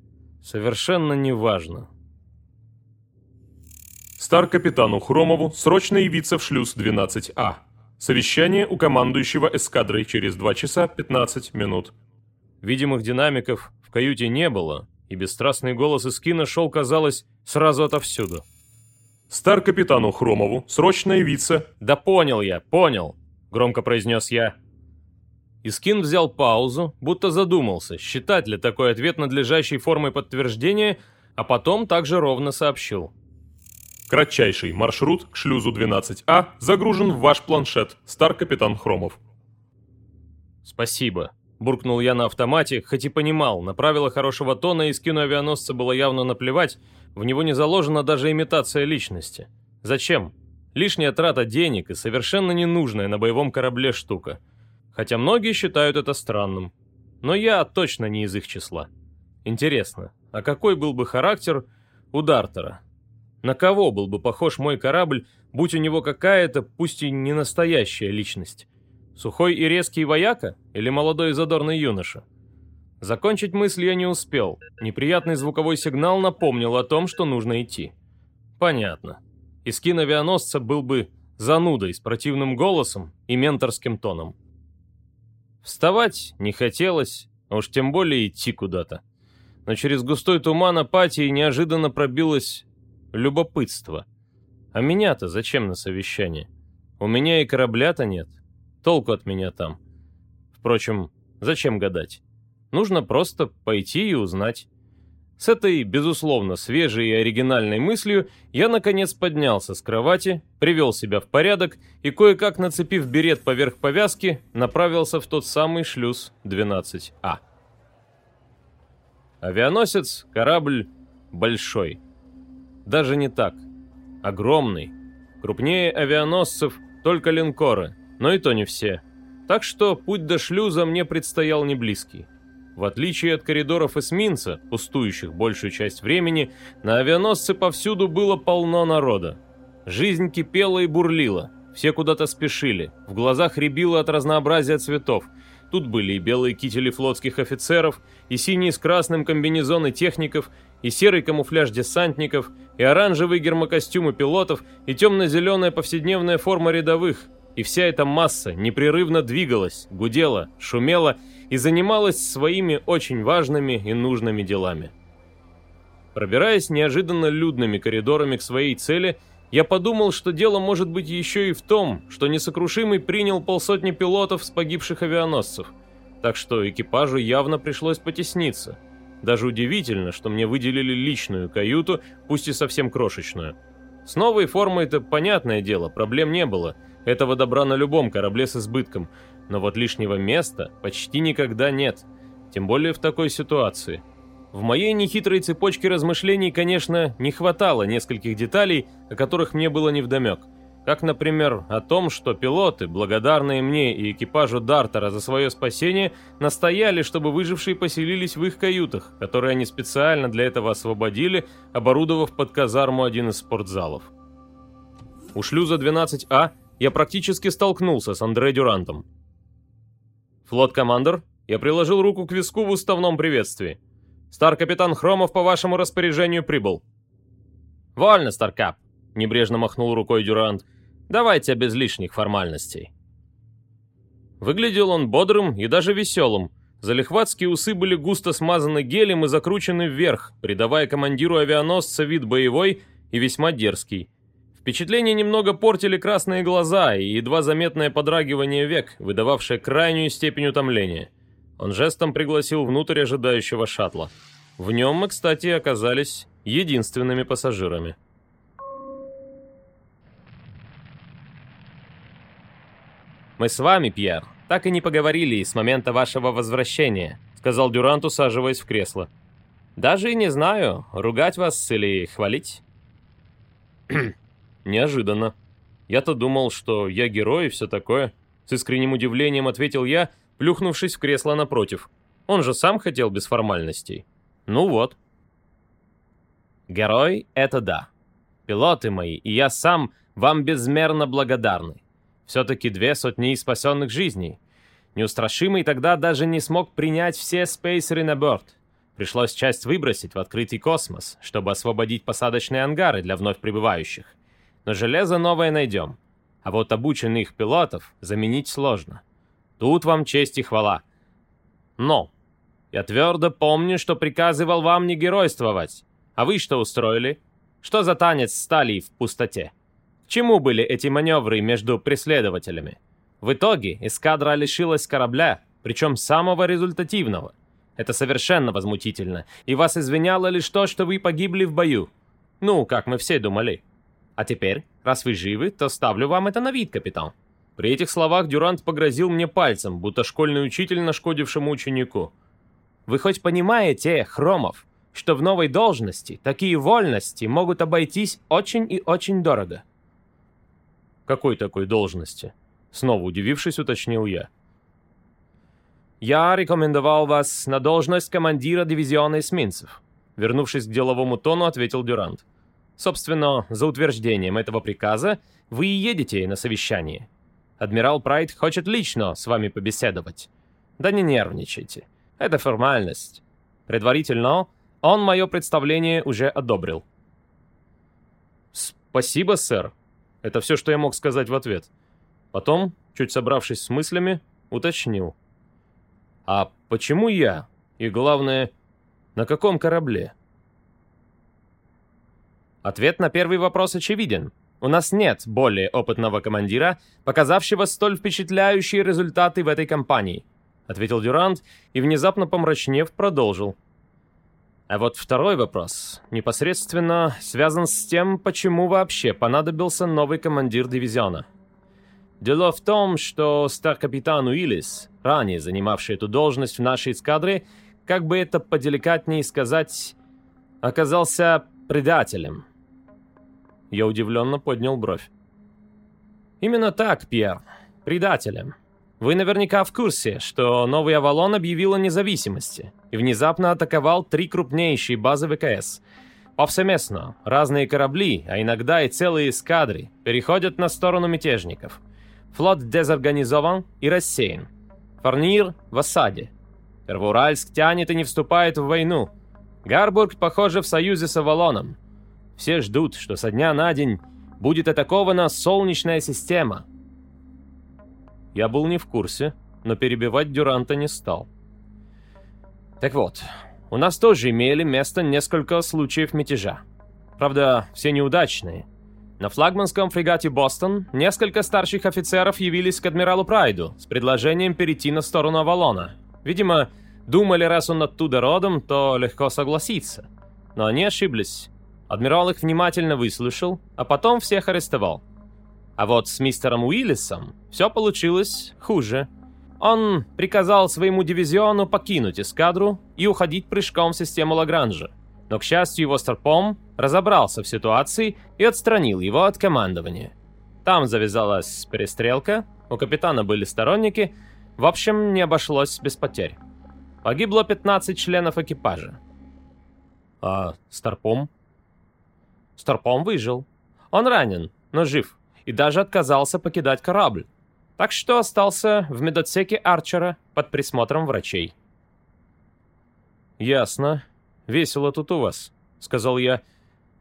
Speaker 1: совершенно неважно.
Speaker 2: Стар-капитану Хромову срочно явиться в шлюз 12А. Совещание у командующего эскадрой через 2 часа 15 минут.
Speaker 1: Видимых динамиков в каюте не было, и бесстрастный голос из кино шел, казалось, сразу отовсюду.
Speaker 2: «Стар-капитану Хромову срочно явиться!»
Speaker 1: «Да понял я, понял!» — громко произнес я. Искин взял паузу, будто задумался, считать ли такой ответ надлежащей формой подтверждения, а потом также ровно сообщил.
Speaker 2: «Кратчайший маршрут к шлюзу 12А загружен в ваш планшет, стар-капитан Хромов».
Speaker 1: «Спасибо», Буркнул я на автомате, хоть и понимал, на правила хорошего тона и скину авианосца было явно наплевать, в него не заложена даже имитация личности. Зачем? Лишняя трата денег и совершенно ненужная на боевом корабле штука. Хотя многие считают это странным. Но я точно не из их числа. Интересно, а какой был бы характер у Дартера? На кого был бы похож мой корабль, будь у него какая-то, пусть и не настоящая личность? Сухой и резкий вояка или молодой и задорный юноша? Закончить мысль я не успел. Неприятный звуковой сигнал напомнил о том, что нужно идти. Понятно. Искин авианосца был бы занудой с противным голосом и менторским тоном. Вставать не хотелось, а уж тем более идти куда-то. Но через густой туман апатии неожиданно пробилось любопытство. А меня-то зачем на совещание? У меня и корабля-то нет. Толку от меня там. Впрочем, зачем гадать? Нужно просто пойти и узнать. С этой, безусловно, свежей и оригинальной мыслью я, наконец, поднялся с кровати, привел себя в порядок и, кое-как нацепив берет поверх повязки, направился в тот самый шлюз 12А. Авианосец, корабль большой. Даже не так. Огромный. Крупнее авианосцев только линкоры – но и то не все. Так что путь до шлюза мне предстоял не близкий. В отличие от коридоров эсминца, пустующих большую часть времени, на авианосце повсюду было полно народа. Жизнь кипела и бурлила, все куда-то спешили, в глазах рябило от разнообразия цветов. Тут были и белые кители флотских офицеров, и синие с красным комбинезоны техников, и серый камуфляж десантников, и оранжевые гермокостюмы пилотов, и темно-зеленая повседневная форма рядовых, и вся эта масса непрерывно двигалась, гудела, шумела и занималась своими очень важными и нужными делами.
Speaker 5: Пробираясь неожиданно людными коридорами к своей цели, я подумал, что дело может быть еще и в том, что несокрушимый принял полсотни пилотов с погибших авианосцев, так что экипажу явно пришлось потесниться. Даже удивительно, что мне выделили личную каюту, пусть и совсем крошечную. С новой формой это понятное дело, проблем не было. Этого добра на любом корабле с избытком. Но вот лишнего места почти никогда нет. Тем более в такой ситуации. В моей нехитрой цепочке размышлений, конечно, не хватало нескольких деталей, о которых мне было невдомек. Как, например, о том, что пилоты, благодарные мне и экипажу Дартера за свое спасение, настояли, чтобы выжившие поселились в их каютах, которые они специально для этого освободили, оборудовав под казарму один из спортзалов. У шлюза 12А я практически столкнулся с Андре Дюрантом. «Флот-командер?» Я приложил руку к виску в уставном приветствии. «Стар-капитан Хромов по вашему распоряжению прибыл».
Speaker 1: «Вольно, Старкап», — небрежно махнул рукой Дюрант. Давайте без лишних формальностей.
Speaker 5: Выглядел он бодрым и даже веселым. Залихватские усы были густо смазаны гелем и закручены вверх, придавая командиру авианосца вид боевой и весьма дерзкий. Впечатление немного портили красные глаза и едва заметное подрагивание век, выдававшее крайнюю степень утомления. Он жестом пригласил внутрь ожидающего шаттла. В нем мы, кстати, оказались единственными пассажирами.
Speaker 1: «Мы с вами, Пьер, так и не поговорили с момента вашего возвращения», сказал Дюрант, усаживаясь в кресло. «Даже и не знаю, ругать вас или хвалить».
Speaker 5: Неожиданно. Я-то думал, что я герой и все такое. С искренним удивлением ответил я, плюхнувшись в кресло напротив. Он же сам хотел без формальностей. Ну вот.
Speaker 1: Герой — это да. Пилоты мои и я сам вам безмерно благодарны. Все-таки две сотни спасенных жизней. Неустрашимый тогда даже не смог принять все спейсеры на борт. Пришлось часть выбросить в открытый космос, чтобы освободить посадочные ангары для вновь прибывающих. Но железо новое найдем. А вот обученных пилотов заменить сложно. Тут вам честь и хвала. Но я твердо помню, что приказывал вам не геройствовать. А вы что устроили? Что за танец стали в пустоте? К чему были эти маневры между преследователями? В итоге эскадра лишилась корабля, причем самого результативного. Это совершенно возмутительно, и вас извиняло лишь то, что вы погибли в бою. Ну, как мы все думали. А теперь, раз вы живы, то ставлю вам это на вид, капитан.
Speaker 5: При этих словах Дюрант погрозил мне пальцем, будто школьный учитель нашкодившему ученику.
Speaker 1: Вы хоть понимаете, Хромов, что в новой должности такие вольности могут обойтись очень и очень дорого?
Speaker 5: «Какой такой должности?» Снова удивившись, уточнил я.
Speaker 1: «Я рекомендовал вас на должность командира дивизиона эсминцев», вернувшись к деловому тону, ответил Дюрант. «Собственно, за утверждением этого приказа вы и едете на совещание. Адмирал Прайд хочет лично с вами побеседовать. Да не нервничайте. Это формальность. Предварительно он мое представление уже одобрил».
Speaker 5: «Спасибо, сэр», это все, что я мог сказать в ответ. Потом, чуть собравшись с мыслями, уточнил. «А почему я? И главное, на каком корабле?»
Speaker 1: Ответ на первый вопрос очевиден. У нас нет более опытного командира, показавшего столь впечатляющие результаты в этой кампании, ответил Дюрант и, внезапно помрачнев, продолжил. А вот второй вопрос непосредственно связан с тем, почему вообще понадобился новый командир дивизиона. Дело в том, что стар-капитан Уиллис, ранее занимавший эту должность в нашей эскадре, как бы это поделикатнее сказать, оказался предателем. Я удивленно поднял бровь. Именно так, Пьер, предателем. Вы наверняка в курсе, что новый Авалон объявил о независимости и внезапно атаковал три крупнейшие базы ВКС. Повсеместно разные корабли, а иногда и целые эскадры, переходят на сторону мятежников. Флот дезорганизован и рассеян. Фарнир в осаде. Первоуральск тянет и не вступает в войну. Гарбург, похоже, в союзе с Авалоном. Все ждут, что со дня на день будет атакована Солнечная система –
Speaker 5: я был не в курсе, но перебивать Дюранта не стал.
Speaker 1: Так вот, у нас тоже имели место несколько случаев мятежа. Правда, все неудачные. На флагманском фрегате «Бостон» несколько старших офицеров явились к адмиралу Прайду с предложением перейти на сторону Авалона. Видимо, думали, раз он оттуда родом, то легко согласиться. Но они ошиблись. Адмирал их внимательно выслушал, а потом всех арестовал. А вот с мистером Уиллисом все получилось хуже. Он приказал своему дивизиону покинуть эскадру и уходить прыжком в систему Лагранжа. Но, к счастью, его Старпом разобрался в ситуации и отстранил его от командования. Там завязалась перестрелка, у капитана были сторонники, в общем, не обошлось без потерь. Погибло 15 членов экипажа. А Старпом? Старпом выжил. Он ранен, но жив, и даже отказался покидать корабль. Так что остался в медотсеке Арчера под присмотром врачей. «Ясно. Весело тут у вас», — сказал я.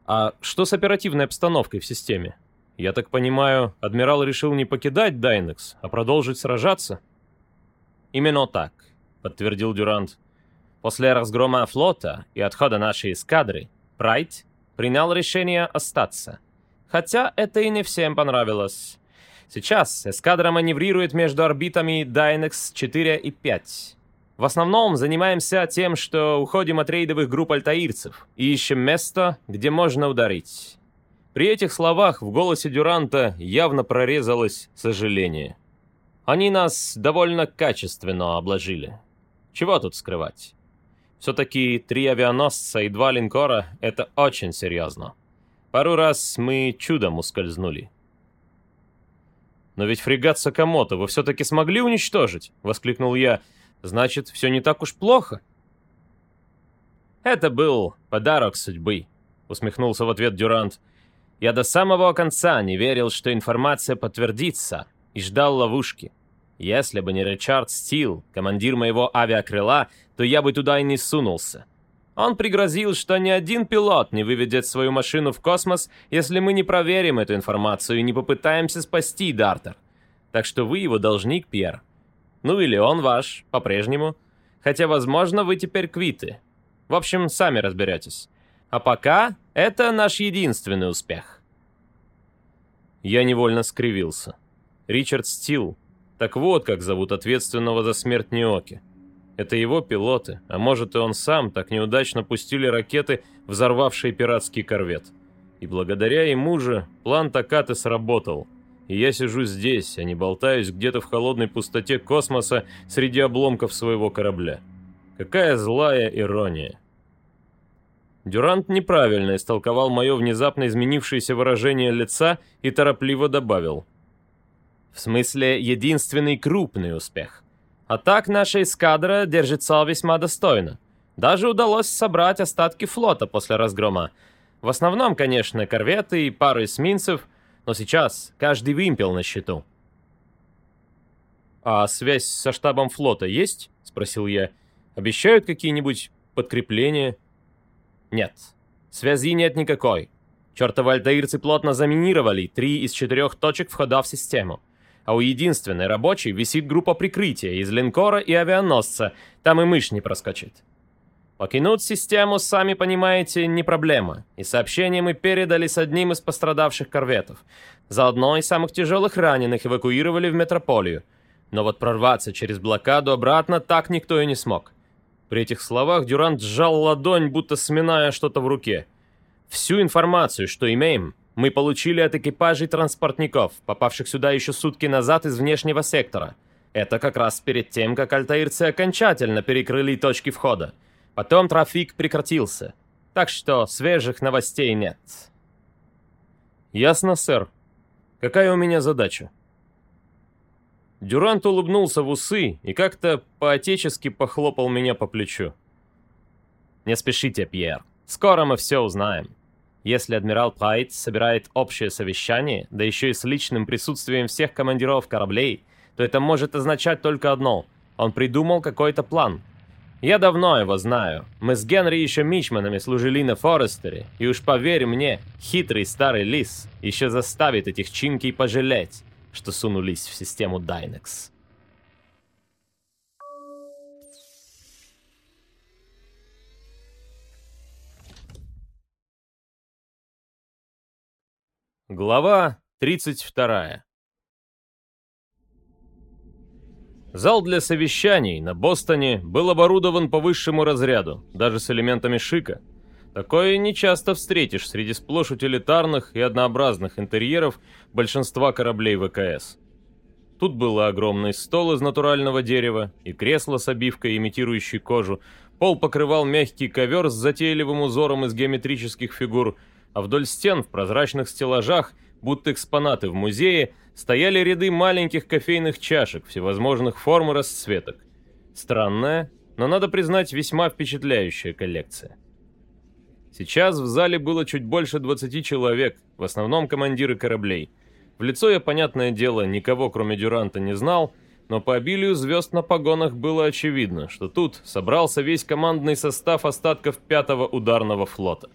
Speaker 1: «А что с оперативной обстановкой в системе? Я так понимаю, адмирал решил не покидать Дайнекс, а продолжить сражаться?» «Именно так», — подтвердил Дюрант. «После разгрома флота и отхода нашей эскадры, Прайд принял решение остаться. Хотя это и не всем понравилось. Сейчас эскадра маневрирует между орбитами Dynex 4 и 5. В основном занимаемся тем, что уходим от рейдовых групп альтаирцев и ищем место, где можно ударить. При этих словах в голосе Дюранта явно прорезалось сожаление. Они нас довольно качественно обложили. Чего тут скрывать? Все-таки три авианосца и два линкора — это очень серьезно. Пару раз мы чудом ускользнули. «Но ведь фрегат Сакамото вы все-таки смогли уничтожить?» — воскликнул я — Значит, все не так уж плохо. Это был подарок судьбы, усмехнулся в ответ Дюрант. Я до самого конца не верил, что информация подтвердится, и ждал ловушки. Если бы не Ричард Стил, командир моего авиакрыла, то я бы туда и не сунулся. Он пригрозил, что ни один пилот не выведет свою машину в космос, если мы не проверим эту информацию и не попытаемся спасти Дартер. Так что вы его должник, Пьер. Ну или он ваш, по-прежнему. Хотя, возможно, вы теперь квиты. В общем, сами разберетесь. А пока это наш единственный успех. Я невольно скривился. Ричард Стил. Так вот, как зовут ответственного за смерть Ниоки. Это его пилоты, а может и он сам, так неудачно пустили ракеты, взорвавшие пиратский корвет. И благодаря ему же план Такаты сработал – и я сижу здесь, а не болтаюсь где-то в холодной пустоте космоса среди обломков своего корабля. Какая злая ирония. Дюрант неправильно истолковал мое внезапно изменившееся выражение лица и торопливо добавил. В смысле, единственный крупный успех. А так наша эскадра держится весьма достойно. Даже удалось собрать остатки флота после разгрома. В основном, конечно, корветы и пару эсминцев – но сейчас каждый вымпел на счету. «А связь со штабом флота есть?» — спросил я. «Обещают какие-нибудь подкрепления?» «Нет. Связи нет никакой. Чертовы альтаирцы плотно заминировали три из четырех точек входа в систему. А у единственной рабочей висит группа прикрытия из линкора и авианосца, там и мышь не проскочит. Покинуть систему, сами понимаете, не проблема, и сообщение мы передали с одним из пострадавших корветов. Заодно и самых тяжелых раненых эвакуировали в метрополию. Но вот прорваться через блокаду обратно так никто и не смог. При этих словах Дюрант сжал ладонь, будто сминая что-то в руке. Всю информацию, что имеем, мы получили от экипажей транспортников, попавших сюда еще сутки назад из внешнего сектора. Это как раз перед тем, как альтаирцы окончательно перекрыли точки входа. Потом трафик прекратился, так что свежих новостей нет. Ясно, сэр. Какая у меня задача? Дюрант улыбнулся в усы и как-то по-отечески похлопал меня по плечу. «Не спешите, Пьер. Скоро мы все узнаем. Если адмирал Прайд собирает общее совещание, да еще и с личным присутствием всех командиров кораблей, то это может означать только одно. Он придумал какой-то план, я давно его знаю. Мы с Генри еще мичманами служили на Форестере, и уж поверь мне, хитрый старый лис еще заставит этих чинки пожалеть, что сунулись в систему Дайнекс. Глава 32. Зал для совещаний на Бостоне был оборудован по высшему разряду, даже с элементами шика. Такое не часто встретишь среди сплошь утилитарных и однообразных интерьеров большинства кораблей ВКС. Тут был огромный стол из натурального дерева и кресло с обивкой, имитирующей кожу. Пол покрывал мягкий ковер с затейливым узором из геометрических фигур, а вдоль стен в прозрачных стеллажах, будто экспонаты в музее, стояли ряды маленьких кофейных чашек всевозможных форм и расцветок. Странная, но, надо признать, весьма впечатляющая коллекция. Сейчас в зале было чуть больше 20 человек, в основном командиры кораблей – в лицо я, понятное дело, никого кроме Дюранта не знал, но по обилию звезд на погонах было очевидно, что тут собрался весь командный состав остатков пятого ударного флота.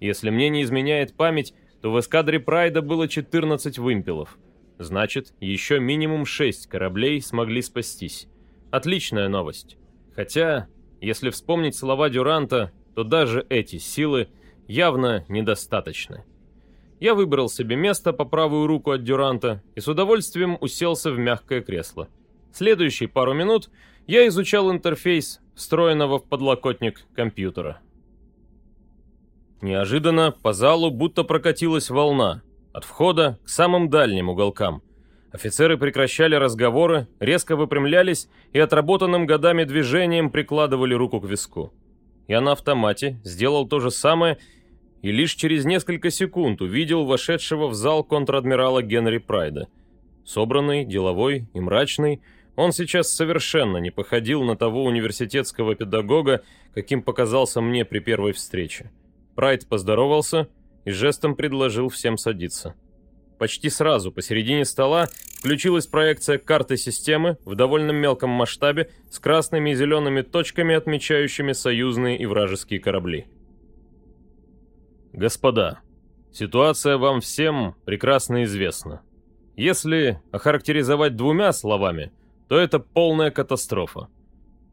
Speaker 1: Если мне не изменяет память, то в эскадре Прайда было 14 вымпелов. Значит, еще минимум 6 кораблей смогли спастись. Отличная новость. Хотя, если вспомнить слова Дюранта, то даже эти силы явно недостаточны. Я выбрал себе место по правую руку от Дюранта и с удовольствием уселся в мягкое кресло. Следующие пару минут я изучал интерфейс встроенного в подлокотник компьютера. Неожиданно по залу будто прокатилась волна, от входа к самым дальним уголкам. Офицеры прекращали разговоры, резко выпрямлялись и отработанным годами движением прикладывали руку к виску. Я на автомате сделал то же самое и лишь через несколько секунд увидел вошедшего в зал контр-адмирала Генри Прайда. Собранный, деловой и мрачный, он сейчас совершенно не походил на того университетского педагога, каким показался мне при первой встрече. Прайд поздоровался и жестом предложил всем садиться. Почти сразу посередине стола включилась проекция карты системы в довольно мелком масштабе с красными и зелеными точками, отмечающими союзные и вражеские корабли. Господа, ситуация вам всем прекрасно известна. Если охарактеризовать двумя словами, то это полная катастрофа.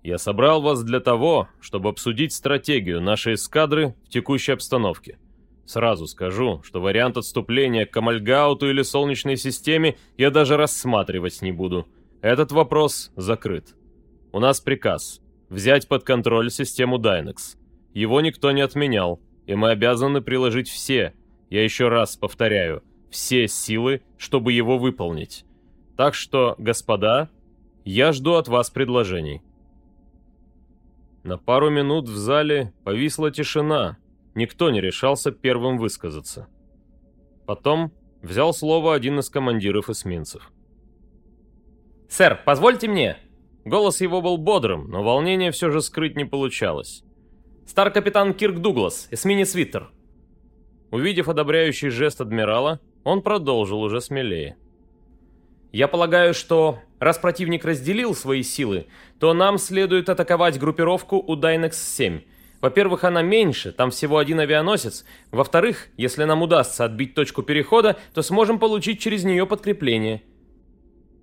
Speaker 1: Я собрал вас для того, чтобы обсудить стратегию нашей эскадры в текущей обстановке. Сразу скажу, что вариант отступления к Амальгауту или Солнечной системе я даже рассматривать не буду. Этот вопрос закрыт. У нас приказ взять под контроль систему Dynex. Его никто не отменял, и мы обязаны приложить все, я еще раз повторяю, все силы, чтобы его выполнить. Так что, господа, я жду от вас предложений. На пару минут в зале повисла тишина, никто не решался первым высказаться. Потом взял слово один из командиров эсминцев.
Speaker 4: «Сэр, позвольте мне!» Голос его был бодрым, но волнение все же скрыть не получалось. Стар-капитан Кирк Дуглас, эсминец Виттер». Увидев одобряющий жест адмирала, он продолжил уже смелее. «Я полагаю, что раз противник разделил свои силы, то нам следует атаковать группировку у Дайнекс-7. Во-первых, она меньше, там всего один авианосец. Во-вторых, если нам удастся отбить точку перехода, то сможем получить через нее подкрепление».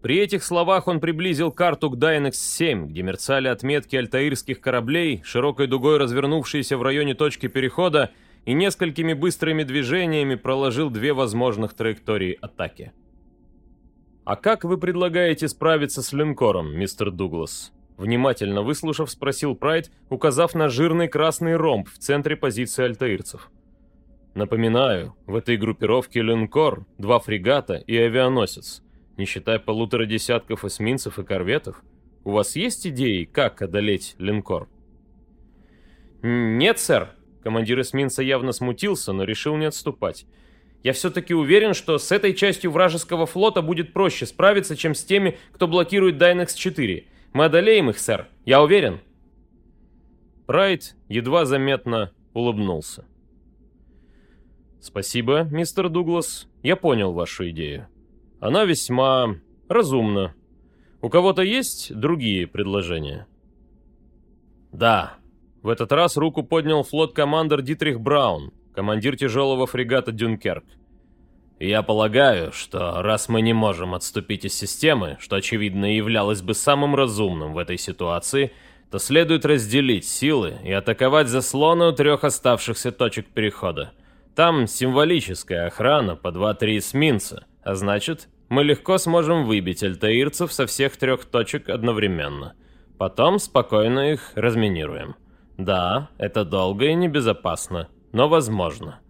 Speaker 1: При этих словах он приблизил карту к Дайнекс-7, где мерцали отметки альтаирских кораблей, широкой дугой развернувшиеся в районе точки перехода, и несколькими быстрыми движениями проложил две возможных траектории атаки. «А как вы предлагаете справиться с линкором, мистер Дуглас?» Внимательно выслушав, спросил Прайд, указав на жирный красный ромб в центре позиции альтаирцев. Напоминаю, в этой группировке линкор, два фрегата и авианосец не считая полутора десятков эсминцев и корветов? У вас есть идеи, как одолеть линкор?
Speaker 4: Нет, сэр. Командир эсминца явно смутился, но решил не отступать. Я все-таки уверен, что с этой частью вражеского флота будет проще справиться, чем с теми, кто блокирует Дайнекс-4. Мы одолеем их, сэр. Я уверен.
Speaker 1: Прайд едва заметно улыбнулся. «Спасибо, мистер Дуглас. Я понял вашу идею. Она весьма разумна. У кого-то есть другие предложения? Да. В этот раз руку поднял флот-командер Дитрих Браун, командир тяжелого фрегата Дюнкерк. Я полагаю, что раз мы не можем отступить из системы, что очевидно являлось бы самым разумным в этой ситуации, то следует разделить силы и атаковать заслоны у трех оставшихся точек перехода. Там символическая охрана по 2-3 эсминца, а значит, мы легко сможем выбить альтаирцев со всех трех точек одновременно. Потом спокойно их разминируем. Да, это долго и небезопасно, но возможно.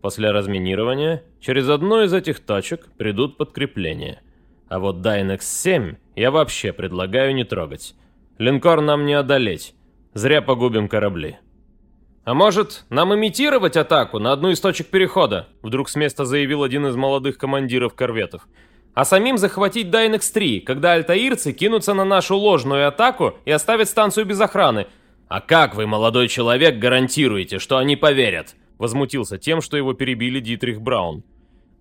Speaker 1: После разминирования через одну из этих точек придут подкрепления. А вот Дайнекс-7 я вообще предлагаю не трогать. Линкор нам не одолеть. Зря погубим корабли.
Speaker 4: «А может, нам имитировать атаку на одну из точек перехода?» Вдруг с места заявил один из молодых командиров корветов. «А самим захватить Дайнекс-3, когда альтаирцы кинутся на нашу ложную атаку и оставят станцию без охраны».
Speaker 3: «А как вы, молодой человек, гарантируете, что они поверят?»
Speaker 4: Возмутился тем, что его перебили Дитрих Браун.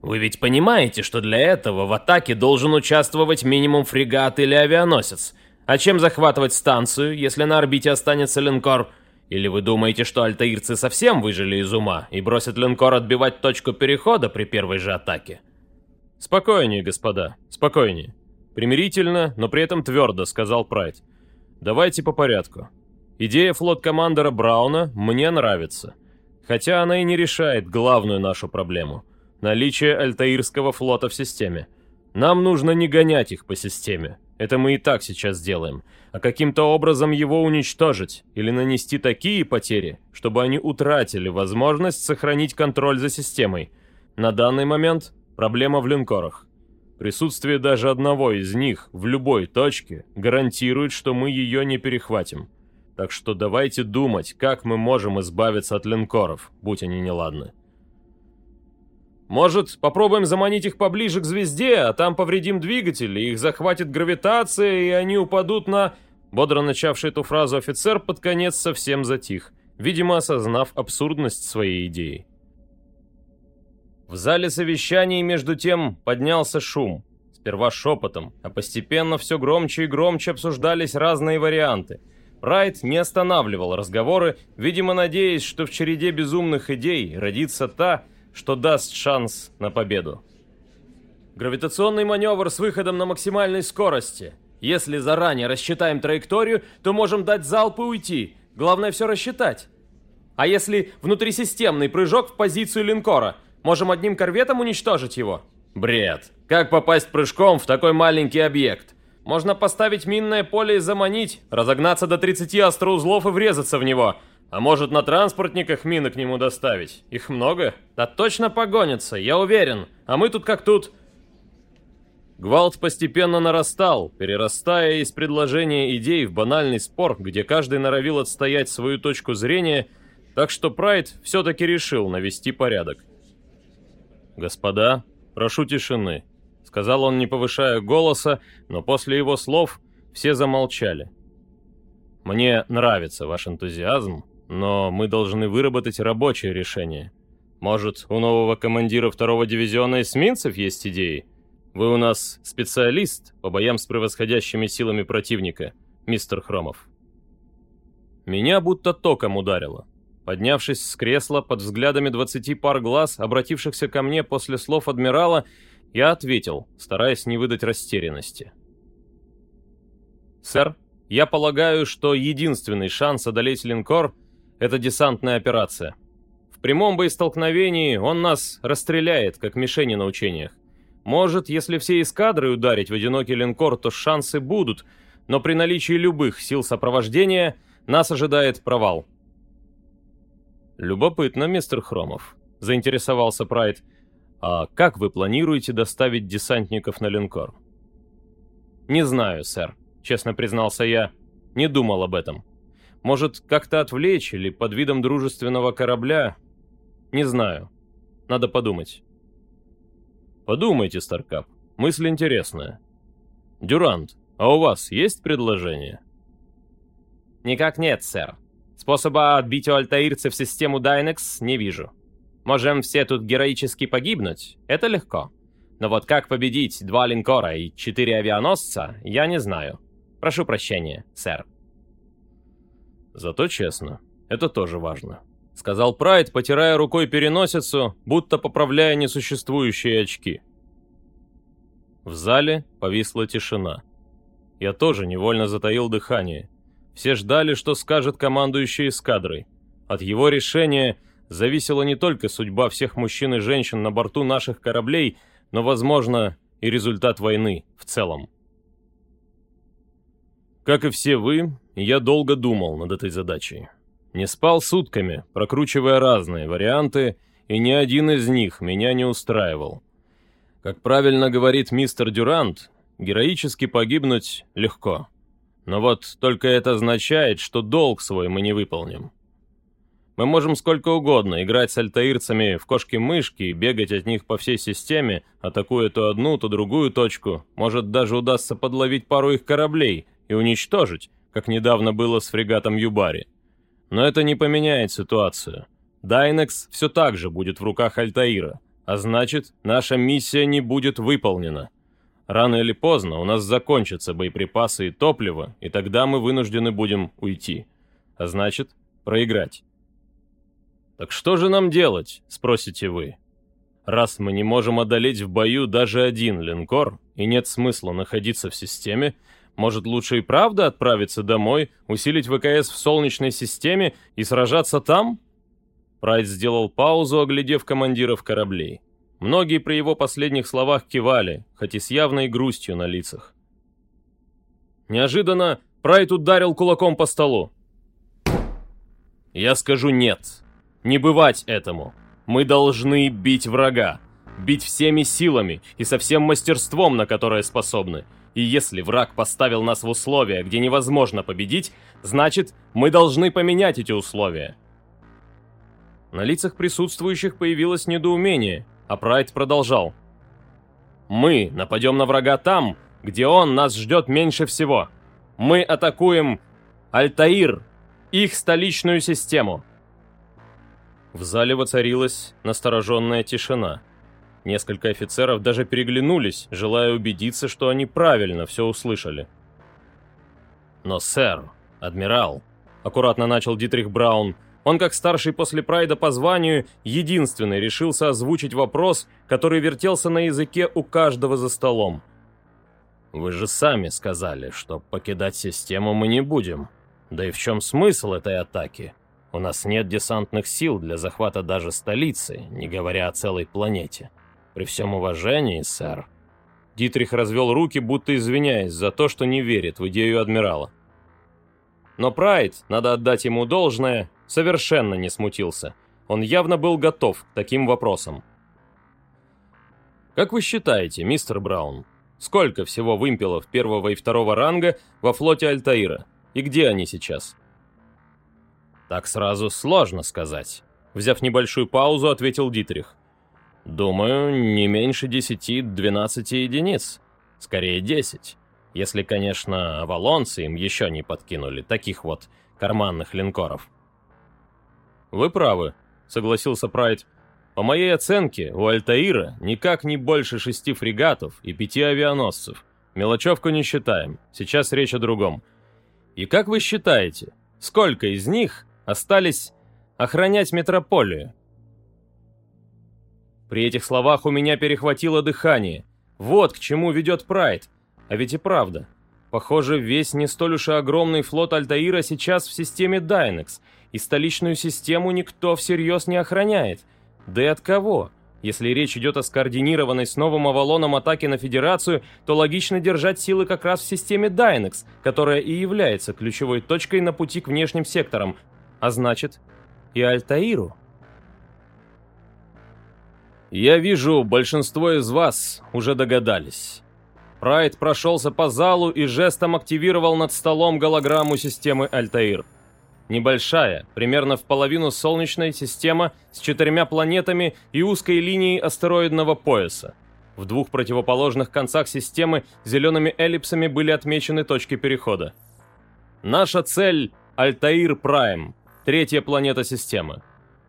Speaker 3: «Вы ведь понимаете, что для этого в атаке должен участвовать минимум фрегат или авианосец. А чем захватывать станцию, если на орбите останется линкор?» Или вы думаете, что альтаирцы совсем выжили из ума и бросят линкор отбивать точку перехода при первой же атаке?
Speaker 1: Спокойнее, господа, спокойнее. Примирительно, но при этом твердо, сказал Прайд. Давайте по порядку. Идея флот-командера Брауна мне нравится. Хотя она и не решает главную нашу проблему – наличие альтаирского флота в системе. Нам нужно не гонять их по системе. Это мы и так сейчас делаем а каким-то образом его уничтожить или нанести такие потери, чтобы они утратили возможность сохранить контроль за системой. На данный момент проблема в линкорах. Присутствие даже одного из них в любой точке гарантирует, что мы ее не перехватим. Так что давайте думать, как мы можем избавиться от линкоров, будь они неладны.
Speaker 4: Может, попробуем заманить их поближе к звезде, а там повредим двигатель, их захватит гравитация, и они упадут на... Бодро начавший эту фразу офицер под конец совсем затих, видимо, осознав абсурдность своей идеи. В зале совещаний, между тем, поднялся шум. Сперва шепотом, а постепенно все громче и громче обсуждались разные варианты. Прайд не останавливал разговоры, видимо, надеясь, что в череде безумных идей родится та, что даст шанс на победу. Гравитационный маневр с выходом на максимальной скорости. Если заранее рассчитаем траекторию, то можем дать залп и уйти. Главное все рассчитать. А если внутрисистемный прыжок в позицию линкора, можем одним корветом уничтожить его?
Speaker 3: Бред. Как попасть прыжком в такой маленький объект?
Speaker 4: Можно поставить минное поле и заманить, разогнаться до 30 остроузлов и врезаться в него – а может, на транспортниках мины к нему доставить? Их много? Да точно погонятся, я уверен. А мы тут как тут.
Speaker 1: Гвалт постепенно нарастал, перерастая из предложения идей в банальный спор, где каждый норовил отстоять свою точку зрения, так что Прайд все-таки решил навести порядок. «Господа, прошу тишины», — сказал он, не повышая голоса, но после его слов все замолчали. «Мне нравится ваш энтузиазм, но мы должны выработать рабочее решение. Может, у нового командира второго дивизиона эсминцев есть идеи? Вы у нас специалист по боям с превосходящими силами противника, мистер Хромов. Меня будто током ударило. Поднявшись с кресла под взглядами двадцати пар глаз, обратившихся ко мне после слов адмирала, я ответил, стараясь не выдать растерянности. «Сэр, я полагаю, что единственный шанс одолеть линкор это десантная операция. В прямом боестолкновении он нас расстреляет, как мишени на учениях. Может, если все эскадры ударить в одинокий линкор, то шансы будут, но при наличии любых сил сопровождения нас ожидает провал. «Любопытно, мистер Хромов», — заинтересовался Прайд. «А как вы планируете доставить десантников на линкор?» «Не знаю, сэр», — честно признался я. «Не думал об этом». Может, как-то отвлечь или под видом дружественного корабля? Не знаю. Надо подумать. Подумайте, Старкап. Мысль интересная. Дюрант, а у вас есть предложение?
Speaker 4: Никак нет, сэр. Способа отбить у альтаирцев систему Дайнекс не вижу. Можем все тут героически погибнуть, это легко. Но вот как победить два линкора и четыре авианосца, я не знаю. Прошу прощения, сэр.
Speaker 1: Зато честно. Это тоже важно. Сказал Прайд, потирая рукой переносицу, будто поправляя несуществующие очки. В зале повисла тишина. Я тоже невольно затаил дыхание. Все ждали, что скажет командующий эскадрой. От его решения зависела не только судьба всех мужчин и женщин на борту наших кораблей, но, возможно, и результат войны в целом. Как и все вы, я долго думал над этой задачей. Не спал сутками, прокручивая разные варианты, и ни один из них меня не устраивал. Как правильно говорит мистер Дюрант, героически погибнуть легко. Но вот только это означает, что долг свой мы не выполним. Мы можем сколько угодно играть с альтаирцами в кошки-мышки и бегать от них по всей системе, атакуя то одну, то другую точку. Может, даже удастся подловить пару их кораблей и уничтожить, как недавно было с фрегатом Юбари. Но это не поменяет ситуацию. Дайнекс все так же будет в руках Альтаира, а значит, наша миссия не будет выполнена. Рано или поздно у нас закончатся боеприпасы и топливо, и тогда мы вынуждены будем уйти. А значит, проиграть. «Так что же нам делать?» – спросите вы. Раз мы не можем одолеть в бою даже один линкор, и нет смысла находиться в системе, может лучше и правда отправиться домой, усилить ВКС в Солнечной системе и сражаться там? Прайд сделал паузу, оглядев командиров кораблей. Многие при его последних словах кивали, хоть и с явной грустью на лицах. Неожиданно Прайд ударил кулаком по столу. «Я скажу нет. Не бывать этому. Мы должны бить врага. Бить всеми силами и со всем мастерством, на которое способны. И если враг поставил нас в условия, где невозможно победить, значит, мы должны поменять эти условия. На лицах присутствующих появилось недоумение, а Прайд продолжал. «Мы нападем на врага там, где он нас ждет меньше всего. Мы атакуем Альтаир, их столичную систему. В зале воцарилась настороженная тишина. Несколько офицеров даже переглянулись, желая убедиться, что они правильно все услышали. «Но, сэр, адмирал», — аккуратно начал Дитрих Браун, он, как старший после Прайда по званию, единственный решился озвучить вопрос, который вертелся на языке у каждого за столом. «Вы же сами сказали, что покидать систему мы не будем. Да и в чем смысл этой атаки?» У нас нет десантных сил для захвата даже столицы, не говоря о целой планете. При всем уважении, сэр». Дитрих развел руки, будто извиняясь за то, что не верит в идею адмирала. Но Прайд, надо отдать ему должное, совершенно не смутился. Он явно был готов к таким вопросам. «Как вы считаете, мистер Браун, сколько всего вымпелов первого и второго ранга во флоте Альтаира? И где они сейчас?» «Так сразу сложно сказать», — взяв небольшую паузу, ответил Дитрих. «Думаю, не меньше 10-12 единиц. Скорее 10. Если, конечно, авалонцы им еще не подкинули таких вот карманных линкоров». «Вы правы», — согласился Прайд. «По моей оценке, у Альтаира никак не больше шести фрегатов и пяти авианосцев. Мелочевку не считаем, сейчас речь о другом. И как вы считаете, сколько из них остались охранять метрополию. При этих словах у меня перехватило дыхание. Вот к чему ведет Прайд. А ведь и правда. Похоже, весь не столь уж и огромный флот Альтаира сейчас в системе Дайнекс, и столичную систему никто всерьез не охраняет. Да и от кого? Если речь идет о скоординированной с новым Авалоном атаке на Федерацию, то логично держать силы как раз в системе Дайнекс, которая и является ключевой точкой на пути к внешним секторам, а значит, и Альтаиру. Я вижу, большинство из вас уже догадались. Прайд прошелся по залу и жестом активировал над столом голограмму системы Альтаир. Небольшая, примерно в половину солнечной система с четырьмя планетами и узкой линией астероидного пояса. В двух противоположных концах системы зелеными эллипсами были отмечены точки перехода. Наша цель – Альтаир Прайм, третья планета системы.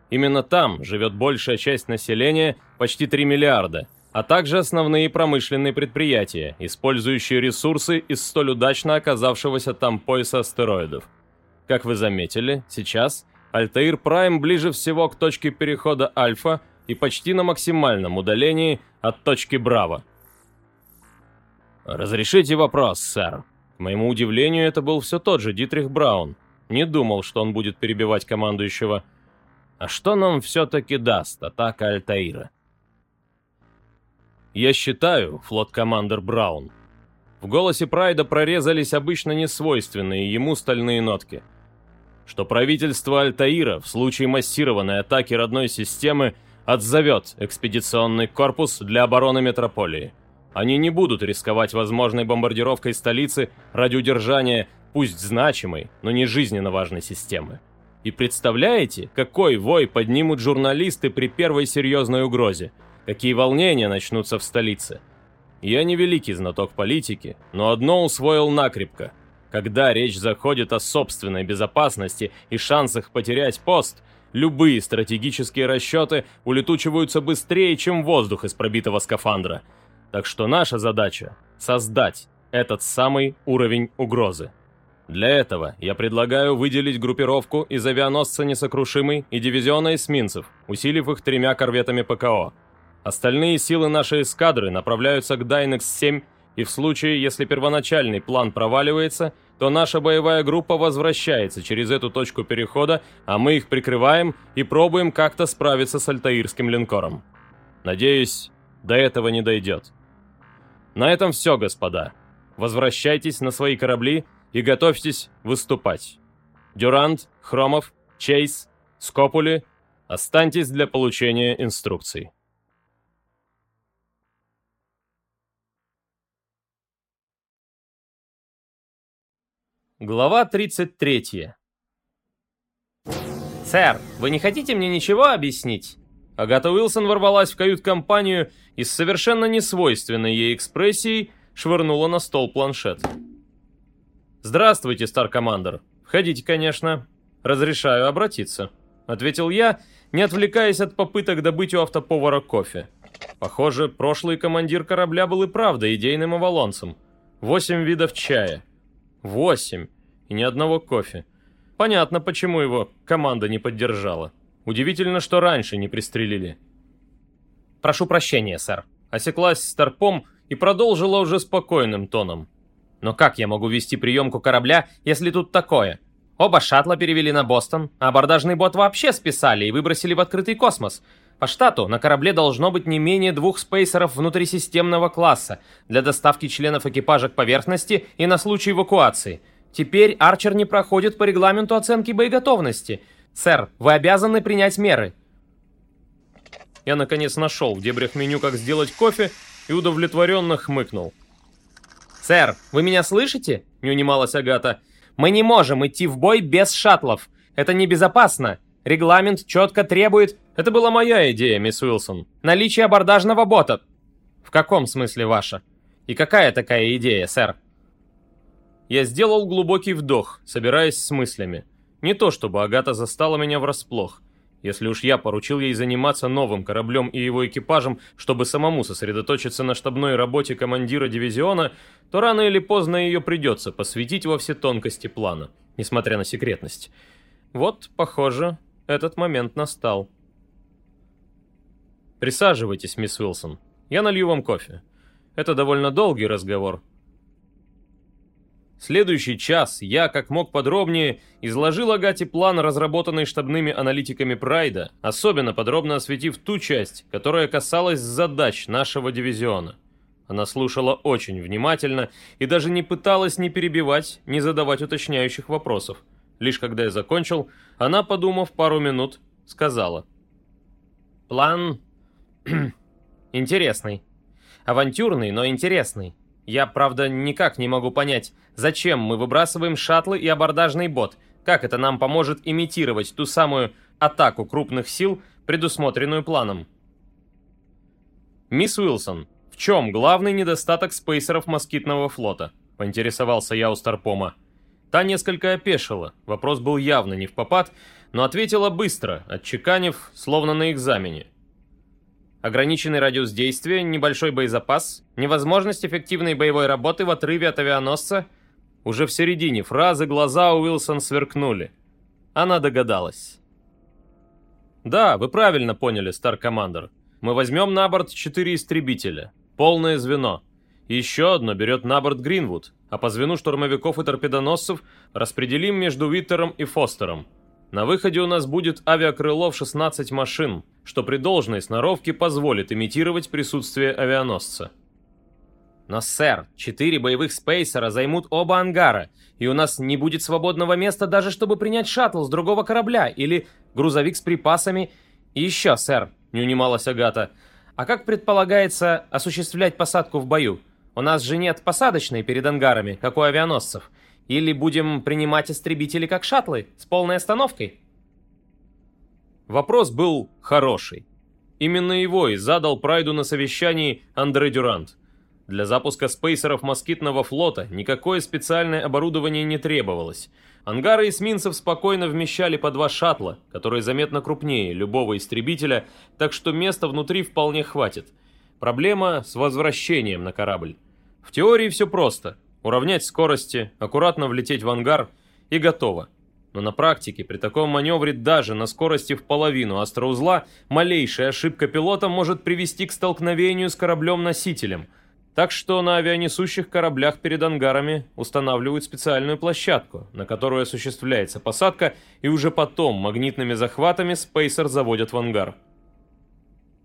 Speaker 1: Именно там живет большая часть населения, почти 3 миллиарда, а также основные промышленные предприятия, использующие ресурсы из столь удачно оказавшегося там пояса астероидов. Как вы заметили, сейчас Альтаир Прайм ближе всего к точке перехода Альфа и почти на максимальном удалении от точки Браво. «Разрешите вопрос, сэр?» К моему удивлению, это был все тот же Дитрих Браун, не думал, что он будет перебивать командующего.
Speaker 6: А что нам все-таки даст атака Альтаира?
Speaker 7: Я считаю, флот-командер Браун. В голосе Прайда прорезались обычно несвойственные ему стальные нотки. Что правительство Альтаира в случае массированной атаки родной системы отзовет экспедиционный корпус для обороны метрополии. Они не будут рисковать возможной бомбардировкой столицы ради удержания, пусть значимой, но не жизненно важной системы. И представляете, какой вой поднимут журналисты при первой серьезной угрозе? Какие волнения начнутся в столице? Я не великий знаток политики, но одно усвоил накрепко. Когда речь заходит о собственной безопасности и шансах потерять пост, любые стратегические расчеты улетучиваются быстрее, чем воздух из пробитого скафандра. Так что наша задача — создать этот самый уровень угрозы. Для этого я предлагаю выделить группировку из авианосца «Несокрушимый» и дивизиона эсминцев, усилив их тремя корветами ПКО. Остальные силы нашей эскадры направляются к Дайнекс-7, и в случае, если первоначальный план проваливается, то наша боевая группа возвращается через эту точку перехода, а мы их прикрываем и пробуем как-то справиться с альтаирским линкором. Надеюсь, до этого не дойдет. На этом все, господа. Возвращайтесь на свои корабли и готовьтесь выступать. Дюрант, Хромов, Чейз, Скопули, останьтесь для получения инструкций.
Speaker 1: Глава 33 «Сэр, вы не хотите мне ничего объяснить?» Агата Уилсон ворвалась в кают-компанию и с совершенно несвойственной ей экспрессией швырнула на стол планшет. «Здравствуйте, Стар-командер. Входите, конечно. Разрешаю обратиться», — ответил я, не отвлекаясь от попыток добыть у автоповара кофе. Похоже, прошлый командир корабля был и правда идейным авалонцем. Восемь видов чая. Восемь. И ни одного кофе. Понятно, почему его команда не поддержала. Удивительно, что раньше не пристрелили. «Прошу прощения, сэр», — осеклась Старпом и продолжила уже спокойным тоном. Но как я могу вести приемку корабля, если тут такое? Оба шаттла перевели на Бостон, а абордажный бот вообще списали и выбросили в открытый космос. По штату на корабле должно быть не менее двух спейсеров внутрисистемного класса для доставки членов экипажа к поверхности и на случай эвакуации. Теперь Арчер не проходит по регламенту оценки боеготовности. Сэр, вы обязаны принять меры. Я наконец нашел в дебрях меню, как сделать кофе, и удовлетворенно хмыкнул. «Сэр, вы меня слышите?» — не унималась Агата. «Мы не можем идти в бой без шаттлов. Это небезопасно. Регламент четко требует...» «Это была моя идея, мисс Уилсон. Наличие абордажного бота». «В каком смысле ваша? И какая такая идея, сэр?» Я сделал глубокий вдох, собираясь с мыслями. Не то чтобы Агата застала меня врасплох. Если уж я поручил ей заниматься новым кораблем и его экипажем, чтобы самому сосредоточиться на штабной работе командира дивизиона, то рано или поздно ее придется посвятить во все тонкости плана, несмотря на секретность. Вот, похоже, этот момент настал. Присаживайтесь, мисс Уилсон. Я налью вам кофе. Это довольно долгий разговор, Следующий час я, как мог подробнее, изложил Агате план, разработанный штабными аналитиками Прайда, особенно подробно осветив ту часть, которая касалась задач нашего дивизиона. Она слушала очень внимательно и даже не пыталась ни перебивать, ни задавать уточняющих вопросов. Лишь когда я закончил, она, подумав пару минут, сказала. «План... интересный. Авантюрный, но интересный. Я, правда, никак не могу понять, зачем мы выбрасываем шаттлы и абордажный бот, как это нам поможет имитировать ту самую атаку крупных сил, предусмотренную планом. «Мисс Уилсон, в чем главный недостаток спейсеров москитного флота?» — поинтересовался я у Старпома. Та несколько опешила, вопрос был явно не в попад, но ответила быстро, отчеканив, словно на экзамене. Ограниченный радиус действия, небольшой боезапас, невозможность эффективной боевой работы в отрыве от авианосца. Уже в середине фразы глаза у Уилсон сверкнули. Она догадалась. «Да, вы правильно поняли, Стар-Командер. Мы возьмем на борт четыре истребителя. Полное звено. Еще одно берет на борт Гринвуд, а по звену штурмовиков и торпедоносцев распределим между Виттером и Фостером. На выходе у нас будет авиакрыло в 16 машин, что при должной сноровке позволит имитировать присутствие авианосца.
Speaker 3: Но, сэр, четыре боевых спейсера займут оба ангара, и у нас не будет свободного места даже чтобы принять шаттл с другого корабля или грузовик с припасами. И еще, сэр, не унималась Агата, а как предполагается осуществлять посадку в бою? У нас же нет посадочной перед ангарами, как у авианосцев. Или будем принимать истребители как шаттлы, с полной остановкой?
Speaker 1: Вопрос был хороший. Именно его и задал Прайду на совещании Андре Дюрант. Для запуска спейсеров москитного флота никакое специальное оборудование не требовалось. Ангары эсминцев спокойно вмещали по два шаттла, которые заметно крупнее любого истребителя, так что места внутри вполне хватит. Проблема с возвращением на корабль. В теории все просто. Уравнять скорости, аккуратно влететь в ангар и готово. Но на практике при таком маневре даже на скорости в половину астроузла малейшая ошибка пилота может привести к столкновению с кораблем-носителем – так что на авианесущих кораблях перед ангарами устанавливают специальную площадку, на которую осуществляется посадка, и уже потом магнитными захватами спейсер заводят в ангар.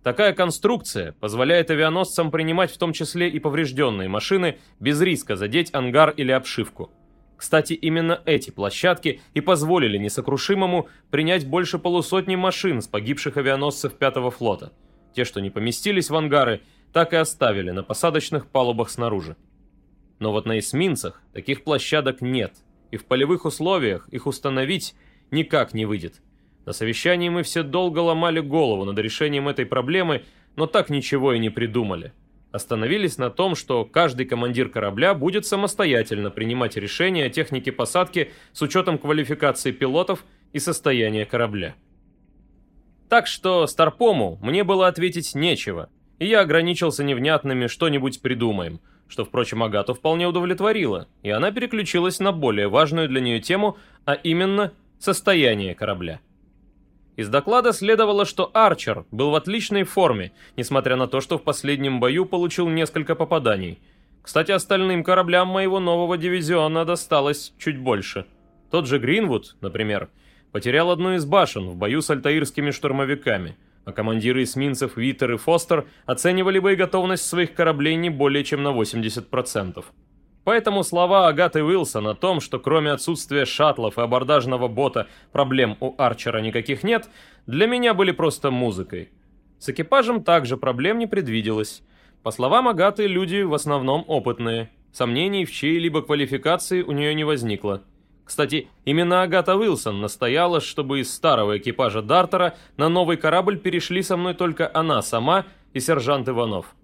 Speaker 1: Такая конструкция позволяет авианосцам принимать в том числе и поврежденные машины без риска задеть ангар или обшивку. Кстати, именно эти площадки и позволили несокрушимому принять больше полусотни машин с погибших авианосцев Пятого флота. Те, что не поместились в ангары, так и оставили на посадочных палубах снаружи. Но вот на эсминцах таких площадок нет, и в полевых условиях их установить никак не выйдет. На совещании мы все долго ломали голову над решением этой проблемы, но так ничего и не придумали. Остановились на том, что каждый командир корабля будет самостоятельно принимать решения о технике посадки с учетом квалификации пилотов и состояния корабля. Так что Старпому мне было ответить нечего – и я ограничился невнятными «что-нибудь придумаем», что, впрочем, Агату вполне удовлетворило, и она переключилась на более важную для нее тему, а именно состояние корабля. Из доклада следовало, что Арчер был в отличной форме, несмотря на то, что в последнем бою получил несколько попаданий. Кстати, остальным кораблям моего нового дивизиона досталось чуть больше. Тот же Гринвуд, например, потерял одну из башен в бою с альтаирскими штурмовиками – а командиры эсминцев Виттер и Фостер оценивали боеготовность своих кораблей не более чем на 80%. Поэтому слова Агаты Уилсон о том, что кроме отсутствия шаттлов и абордажного бота проблем у Арчера никаких нет, для меня были просто музыкой. С экипажем также проблем не предвиделось. По словам Агаты, люди в основном опытные. Сомнений в чьей-либо квалификации у нее не возникло. Кстати, именно Агата Уилсон настояла, чтобы из старого экипажа Дартера на новый корабль перешли со мной только она сама и сержант Иванов.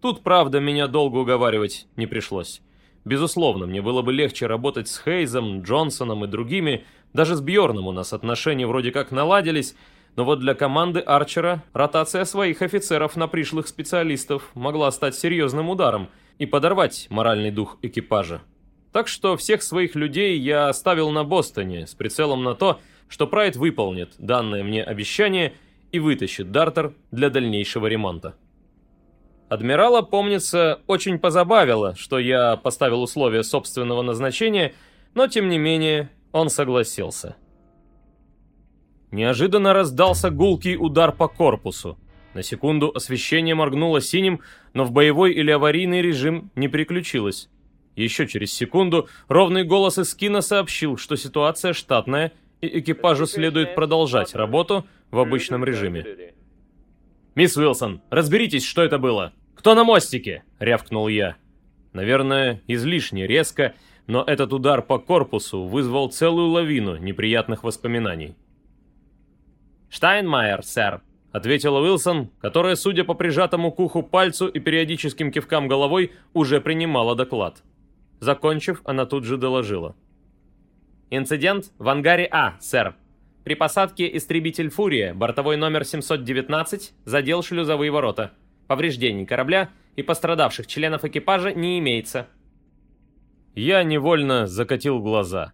Speaker 1: Тут, правда, меня долго уговаривать не пришлось. Безусловно, мне было бы легче работать с Хейзом, Джонсоном и другими, даже с Бьорном у нас отношения вроде как наладились, но вот для команды Арчера ротация своих офицеров на пришлых специалистов могла стать серьезным ударом и подорвать моральный дух экипажа. Так что всех своих людей я оставил на Бостоне с прицелом на то, что Прайд выполнит данное мне обещание и вытащит Дартер для дальнейшего ремонта. Адмирала, помнится, очень позабавило, что я поставил условия собственного назначения, но тем не менее он согласился. Неожиданно раздался гулкий удар по корпусу. На секунду освещение моргнуло синим, но в боевой или аварийный режим не переключилось. Еще через секунду ровный голос из кино сообщил, что ситуация штатная, и экипажу следует продолжать работу в обычном режиме. «Мисс Уилсон, разберитесь, что это было! Кто на мостике?» — рявкнул я. Наверное, излишне резко, но этот удар по корпусу вызвал целую лавину неприятных воспоминаний.
Speaker 3: «Штайнмайер, сэр», — ответила Уилсон, которая, судя по прижатому к уху пальцу и периодическим кивкам головой, уже принимала доклад. Закончив, она тут же доложила. «Инцидент в ангаре А, сэр. При посадке истребитель «Фурия», бортовой номер 719, задел шлюзовые ворота. Повреждений корабля и пострадавших членов экипажа не имеется».
Speaker 1: Я невольно закатил глаза.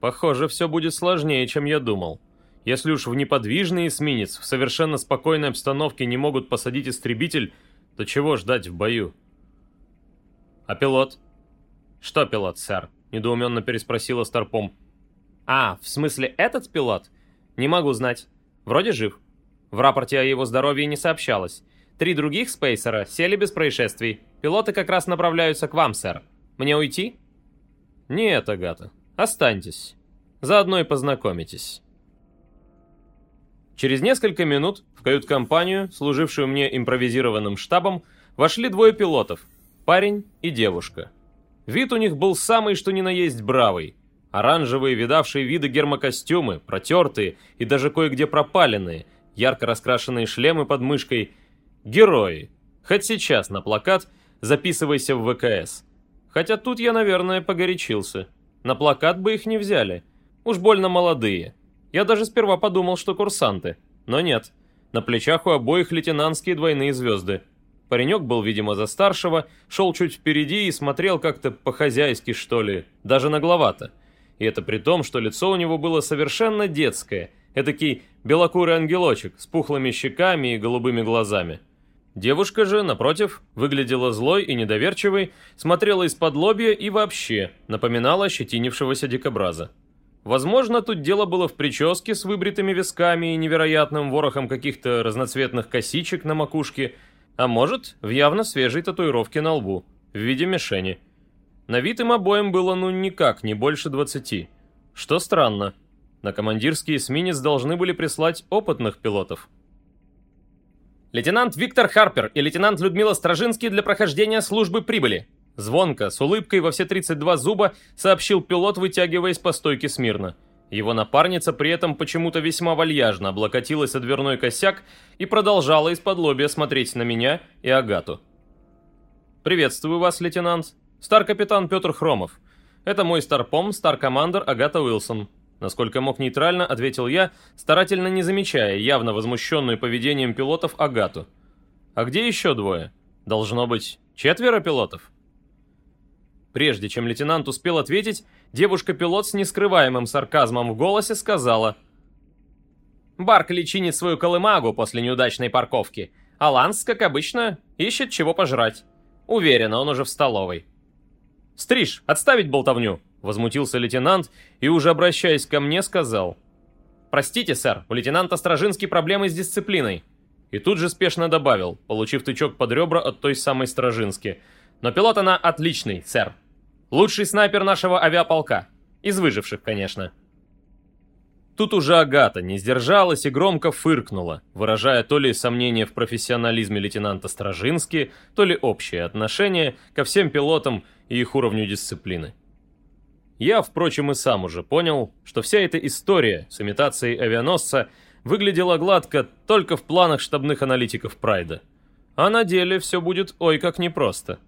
Speaker 1: Похоже, все будет сложнее, чем я думал. Если уж в неподвижный эсминец в совершенно спокойной обстановке не могут посадить истребитель, то чего ждать в бою? А пилот?
Speaker 3: «Что пилот, сэр?» — недоуменно переспросила Старпом. «А, в смысле этот пилот?
Speaker 1: Не могу знать. Вроде жив. В рапорте о его здоровье не сообщалось. Три других спейсера сели без происшествий. Пилоты как раз направляются к вам, сэр. Мне уйти?
Speaker 8: Нет, Агата. Останьтесь. Заодно и познакомитесь. Через несколько минут в кают-компанию, служившую мне импровизированным штабом, вошли двое пилотов, парень и девушка. Вид у них был самый что ни на есть бравый. Оранжевые, видавшие виды гермокостюмы, протертые и даже кое-где пропаленные, ярко раскрашенные шлемы под мышкой. Герои. Хоть сейчас на плакат «Записывайся в ВКС». Хотя тут я, наверное, погорячился. На плакат бы их не взяли. Уж больно молодые. Я даже сперва подумал, что курсанты. Но нет. На плечах у обоих лейтенантские двойные звезды. Паренек был, видимо, за старшего, шел чуть впереди и смотрел как-то по-хозяйски, что ли, даже нагловато. И это при том, что лицо у него было совершенно детское, этакий белокурый ангелочек с пухлыми щеками и голубыми глазами. Девушка же, напротив, выглядела злой и недоверчивой, смотрела из-под лобья и вообще напоминала ощетинившегося дикобраза. Возможно, тут дело было в прическе с выбритыми висками и невероятным ворохом каких-то разноцветных косичек на макушке, а может, в явно свежей татуировке на лбу, в виде мишени. На вид им обоим было ну никак, не больше двадцати. Что странно. На командирский эсминец должны были прислать опытных пилотов.
Speaker 1: Лейтенант Виктор Харпер и лейтенант Людмила Стражинский для прохождения службы прибыли. Звонко, с улыбкой во все 32 зуба, сообщил пилот, вытягиваясь по стойке смирно. Его напарница при этом почему-то весьма вальяжно облокотилась о дверной косяк и продолжала из-под лобья смотреть на меня и Агату. «Приветствую вас, лейтенант. Стар-капитан Петр Хромов. Это мой старпом, стар-командер Агата Уилсон». Насколько мог нейтрально, ответил я, старательно не замечая явно возмущенную поведением пилотов Агату. «А где еще двое? Должно быть, четверо пилотов?» Прежде чем лейтенант успел ответить, девушка-пилот с нескрываемым сарказмом в голосе сказала «Барк чинит свою колымагу после неудачной парковки, а Ланс, как обычно, ищет чего пожрать. Уверена, он уже в столовой». «Стриж, отставить болтовню!» — возмутился лейтенант и, уже обращаясь ко мне, сказал «Простите, сэр, у лейтенанта Стражинский проблемы с дисциплиной». И тут же спешно добавил, получив тычок под ребра от той самой Стражински. «Но пилот она отличный, сэр. Лучший снайпер нашего авиаполка. Из выживших, конечно. Тут уже Агата не сдержалась и громко фыркнула, выражая то ли сомнение в профессионализме лейтенанта Стражински, то ли общее отношение ко всем пилотам и их уровню дисциплины. Я, впрочем, и сам уже понял, что вся эта история с имитацией авианосца выглядела гладко только в планах штабных аналитиков Прайда. А на деле все будет ой как непросто.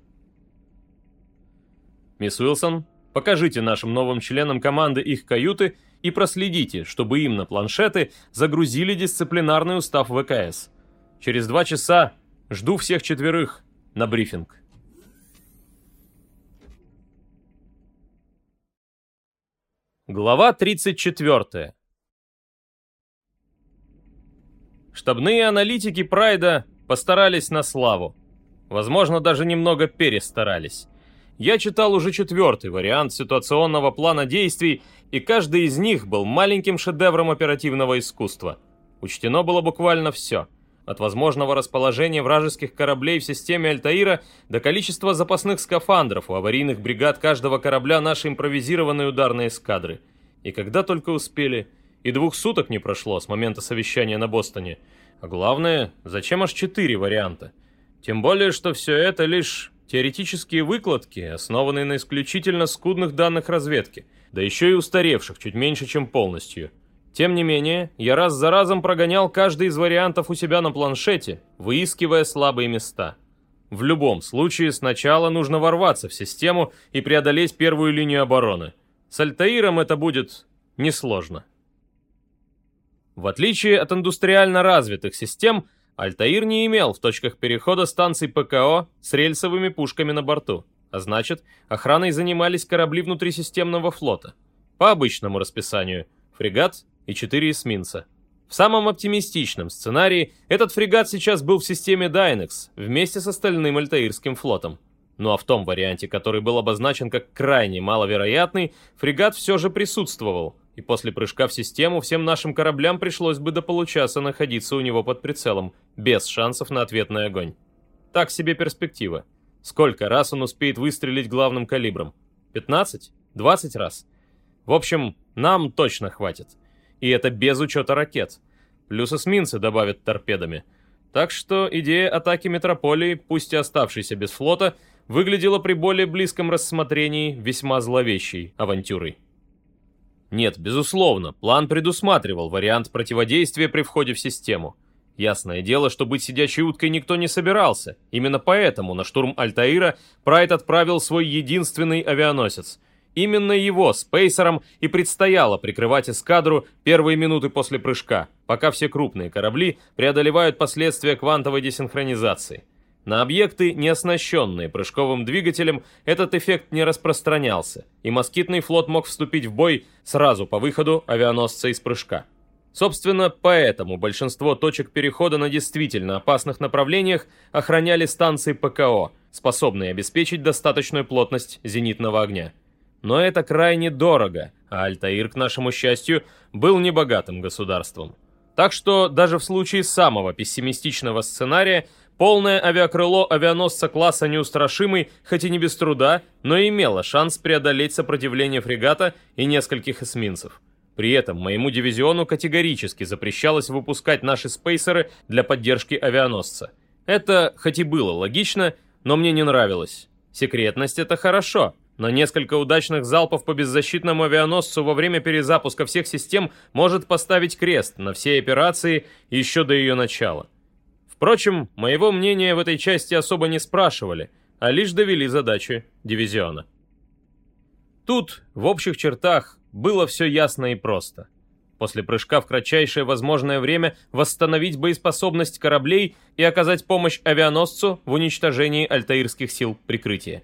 Speaker 1: Мисс Уилсон, покажите нашим новым членам команды их каюты и проследите, чтобы им на планшеты загрузили дисциплинарный устав ВКС. Через два часа жду всех четверых на брифинг. Глава 34. Штабные аналитики Прайда постарались на славу. Возможно, даже немного перестарались. Я читал уже четвертый вариант ситуационного плана действий, и каждый из них был маленьким шедевром оперативного искусства. Учтено было буквально все. От возможного расположения вражеских кораблей в системе Альтаира до количества запасных скафандров у аварийных бригад каждого корабля нашей импровизированной ударной эскадры. И когда только успели, и двух суток не прошло с момента совещания на Бостоне. А главное, зачем аж четыре варианта? Тем более, что все это лишь Теоретические выкладки, основанные на исключительно скудных данных разведки, да еще и устаревших чуть меньше, чем полностью. Тем не менее, я раз за разом прогонял каждый из вариантов у себя на планшете, выискивая слабые места. В любом случае, сначала нужно ворваться в систему и преодолеть первую линию обороны. С Альтаиром это будет несложно. В отличие от индустриально развитых систем, Альтаир не имел в точках перехода станций ПКО с рельсовыми пушками на борту, а значит, охраной занимались корабли внутрисистемного флота. По обычному расписанию – фрегат и четыре эсминца. В самом оптимистичном сценарии этот фрегат сейчас был в системе Dynex вместе с остальным Альтаирским флотом. Ну а в том варианте, который был обозначен как крайне маловероятный, фрегат все же присутствовал, и после прыжка в систему всем нашим кораблям пришлось бы до получаса находиться у него под прицелом, без шансов на ответный огонь. Так себе перспектива. Сколько раз он успеет выстрелить главным калибром? 15? 20 раз? В общем, нам точно хватит. И это без учета ракет. Плюс эсминцы добавят торпедами. Так что идея атаки метрополии, пусть и оставшейся без флота, выглядела при более близком рассмотрении весьма зловещей авантюрой. Нет, безусловно, план предусматривал вариант противодействия при входе в систему. Ясное дело, что быть сидячей уткой никто не собирался. Именно поэтому на штурм Альтаира Прайд отправил свой единственный авианосец. Именно его, Спейсером, и предстояло прикрывать эскадру первые минуты после прыжка, пока все крупные корабли преодолевают последствия квантовой десинхронизации. На объекты, не оснащенные прыжковым двигателем, этот эффект не распространялся, и москитный флот мог вступить в бой сразу по выходу авианосца из прыжка. Собственно, поэтому большинство точек перехода на действительно опасных направлениях охраняли станции ПКО, способные обеспечить достаточную плотность зенитного огня. Но это крайне дорого, а Альтаир, к нашему счастью, был небогатым государством. Так что даже в случае самого пессимистичного сценария Полное авиакрыло авианосца класса «Неустрашимый», хоть и не без труда, но имело шанс преодолеть сопротивление фрегата и нескольких эсминцев. При этом моему дивизиону категорически запрещалось выпускать наши спейсеры для поддержки авианосца. Это, хоть и было логично, но мне не нравилось. Секретность — это хорошо, но несколько удачных залпов по беззащитному авианосцу во время перезапуска всех систем может поставить крест на всей операции еще до ее начала. Впрочем, моего мнения в этой части особо не спрашивали, а лишь довели задачи дивизиона. Тут, в общих чертах, было все ясно и просто. После прыжка в кратчайшее возможное время восстановить боеспособность кораблей и оказать помощь авианосцу в уничтожении альтаирских сил прикрытия.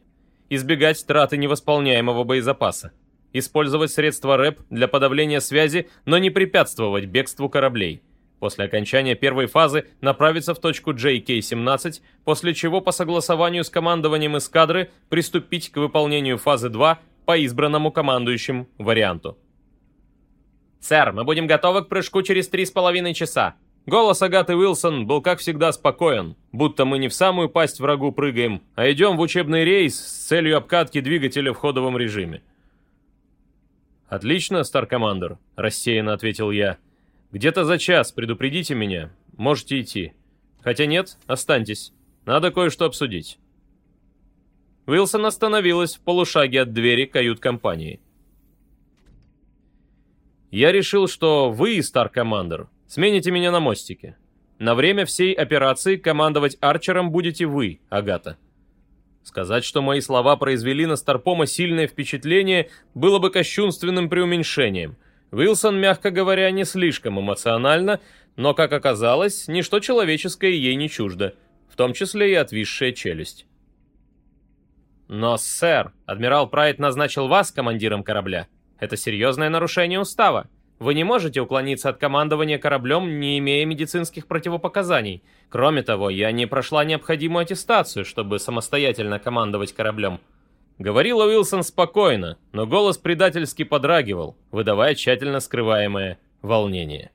Speaker 1: Избегать траты невосполняемого боезапаса. Использовать средства РЭП для подавления связи, но не препятствовать бегству кораблей – После окончания первой фазы направиться в точку JK-17, после чего по согласованию с командованием эскадры приступить к выполнению фазы 2 по избранному командующим варианту. «Сэр, мы будем готовы к прыжку через три с половиной часа». Голос Агаты Уилсон был, как всегда, спокоен, будто мы не в самую пасть врагу прыгаем, а идем в учебный рейс с целью обкатки двигателя в ходовом режиме. «Отлично, Старкомандер», — рассеянно ответил я. Где-то за час предупредите меня. Можете идти. Хотя нет, останьтесь. Надо кое-что обсудить. Уилсон остановилась в полушаге от двери кают-компании. Я решил, что вы, Стар-командер, смените меня на мостике. На время всей операции командовать Арчером будете вы, Агата. Сказать, что мои слова произвели на Старпома сильное впечатление, было бы кощунственным преуменьшением – Уилсон, мягко говоря, не слишком эмоционально, но, как оказалось, ничто человеческое ей не чуждо, в том числе и отвисшая челюсть. «Но, сэр, адмирал Прайд назначил вас командиром корабля. Это серьезное нарушение устава. Вы не можете уклониться от командования кораблем, не имея медицинских противопоказаний. Кроме того, я не прошла необходимую аттестацию, чтобы самостоятельно командовать кораблем. Говорила Уилсон спокойно, но голос предательски подрагивал, выдавая тщательно скрываемое волнение.